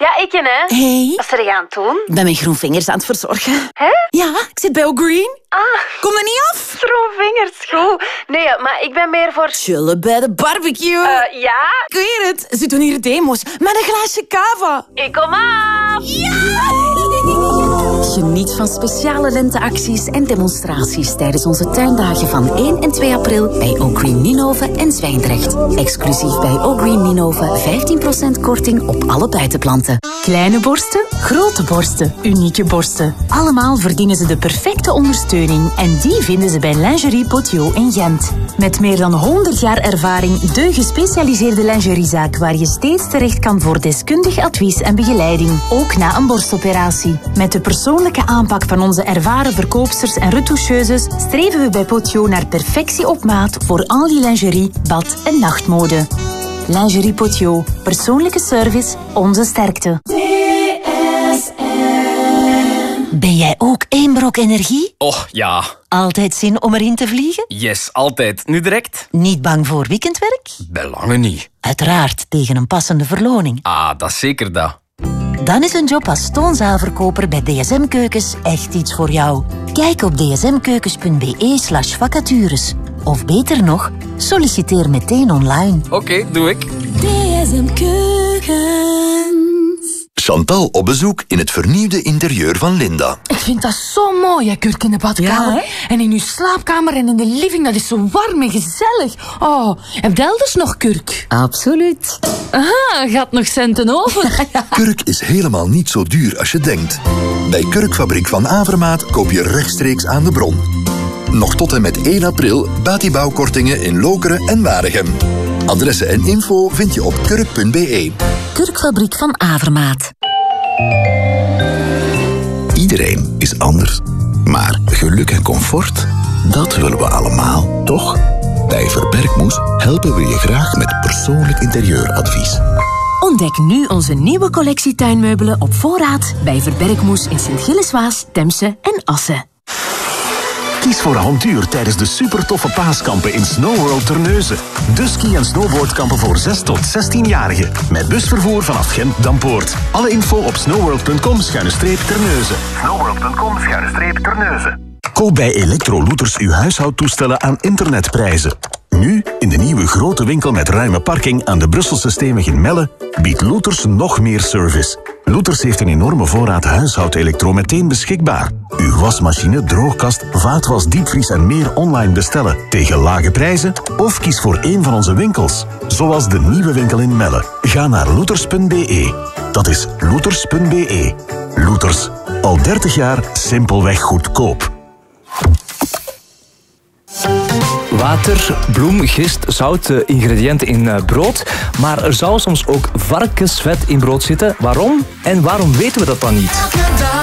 Ja, ik en hè. Hey. Wat er aan het doen? Ik ben mijn groenvingers aan het verzorgen. Hè? Ja, ik zit bij O'Green. Ah. Kom er niet af? Stroomvingers, goed. Nee, maar ik ben meer voor... Chillen bij de barbecue. Eh, ja? Ik weet het. Ze doen hier demo's met een glaasje cava. Ik kom af. Geniet van speciale lenteacties en demonstraties tijdens onze tuindagen van 1 en 2 april bij O'Green Ninove en Zwijndrecht. Exclusief bij O'Green Ninove 15% korting op alle buitenplanten. Kleine borsten, grote borsten, unieke borsten. Allemaal verdienen ze de perfecte ondersteuning en die vinden ze bij Lingerie Potiot in Gent. Met meer dan 100 jaar ervaring de gespecialiseerde lingeriezaak waar je steeds terecht kan voor deskundig advies en begeleiding, ook na een borstoperatie. Met de persoonlijke aanpak van onze ervaren verkoopsters en retoucheuses streven we bij Potiot naar perfectie op maat voor al je lingerie, bad- en nachtmode. Lingerie Potiot, persoonlijke service, onze sterkte. Ben jij ook één brok energie? Oh, ja. Altijd zin om erin te vliegen? Yes, altijd. Nu direct? Niet bang voor weekendwerk? Belangen niet. Uiteraard tegen een passende verloning. Ah, dat is zeker dat. Dan is een job als stoonzaalverkoper bij DSM Keukens echt iets voor jou. Kijk op dsmkeukens.be slash vacatures. Of beter nog, solliciteer meteen online. Oké, doe ik. DSM Keukens. Chantal op bezoek in het vernieuwde interieur van Linda. Ik vind dat zo mooi, hè, Kurk in de badkamer. en in uw slaapkamer en in de living, dat is zo warm en gezellig. Oh, heb je elders nog Kurk? Absoluut. Aha, gaat nog centen over. Kurk is helemaal niet zo duur als je denkt. Bij Kurkfabriek van Avermaat koop je rechtstreeks aan de bron. Nog tot en met 1 april batibouwkortingen in Lokeren en Waregem. Adressen en info vind je op kurk.be. Kurkfabriek van Avermaat. Iedereen is anders. Maar geluk en comfort, dat willen we allemaal, toch? Bij Verbergmoes helpen we je graag met persoonlijk interieuradvies. Ontdek nu onze nieuwe collectie tuinmeubelen op voorraad bij Verbergmoes in Sint-Gilles-Waas, Temse en Assen. Kies voor avontuur tijdens de super toffe paaskampen in Snow World Terneuzen. De ski- en snowboardkampen voor 6 tot 16-jarigen. Met busvervoer vanaf Gent-Dampoort. Alle info op snowworld.com-terneuzen. Snowworld.com-terneuzen. Koop bij Electrolooters uw huishoudtoestellen aan internetprijzen. Nu, in de nieuwe grote winkel met ruime parking aan de Brusselse Steenweg in Melle, biedt Looters nog meer service. Looters heeft een enorme voorraad huishoudelektro meteen beschikbaar. Uw wasmachine, droogkast, vaatwas, diepvries en meer online bestellen tegen lage prijzen of kies voor een van onze winkels. Zoals de nieuwe winkel in Melle. Ga naar looters.be. Dat is looters.be. Looters. Al 30 jaar simpelweg goedkoop. Water, bloem, gist, zout, eh, ingrediënten in eh, brood. Maar er zou soms ook varkensvet in brood zitten. Waarom? En waarom weten we dat dan niet? Elke dag.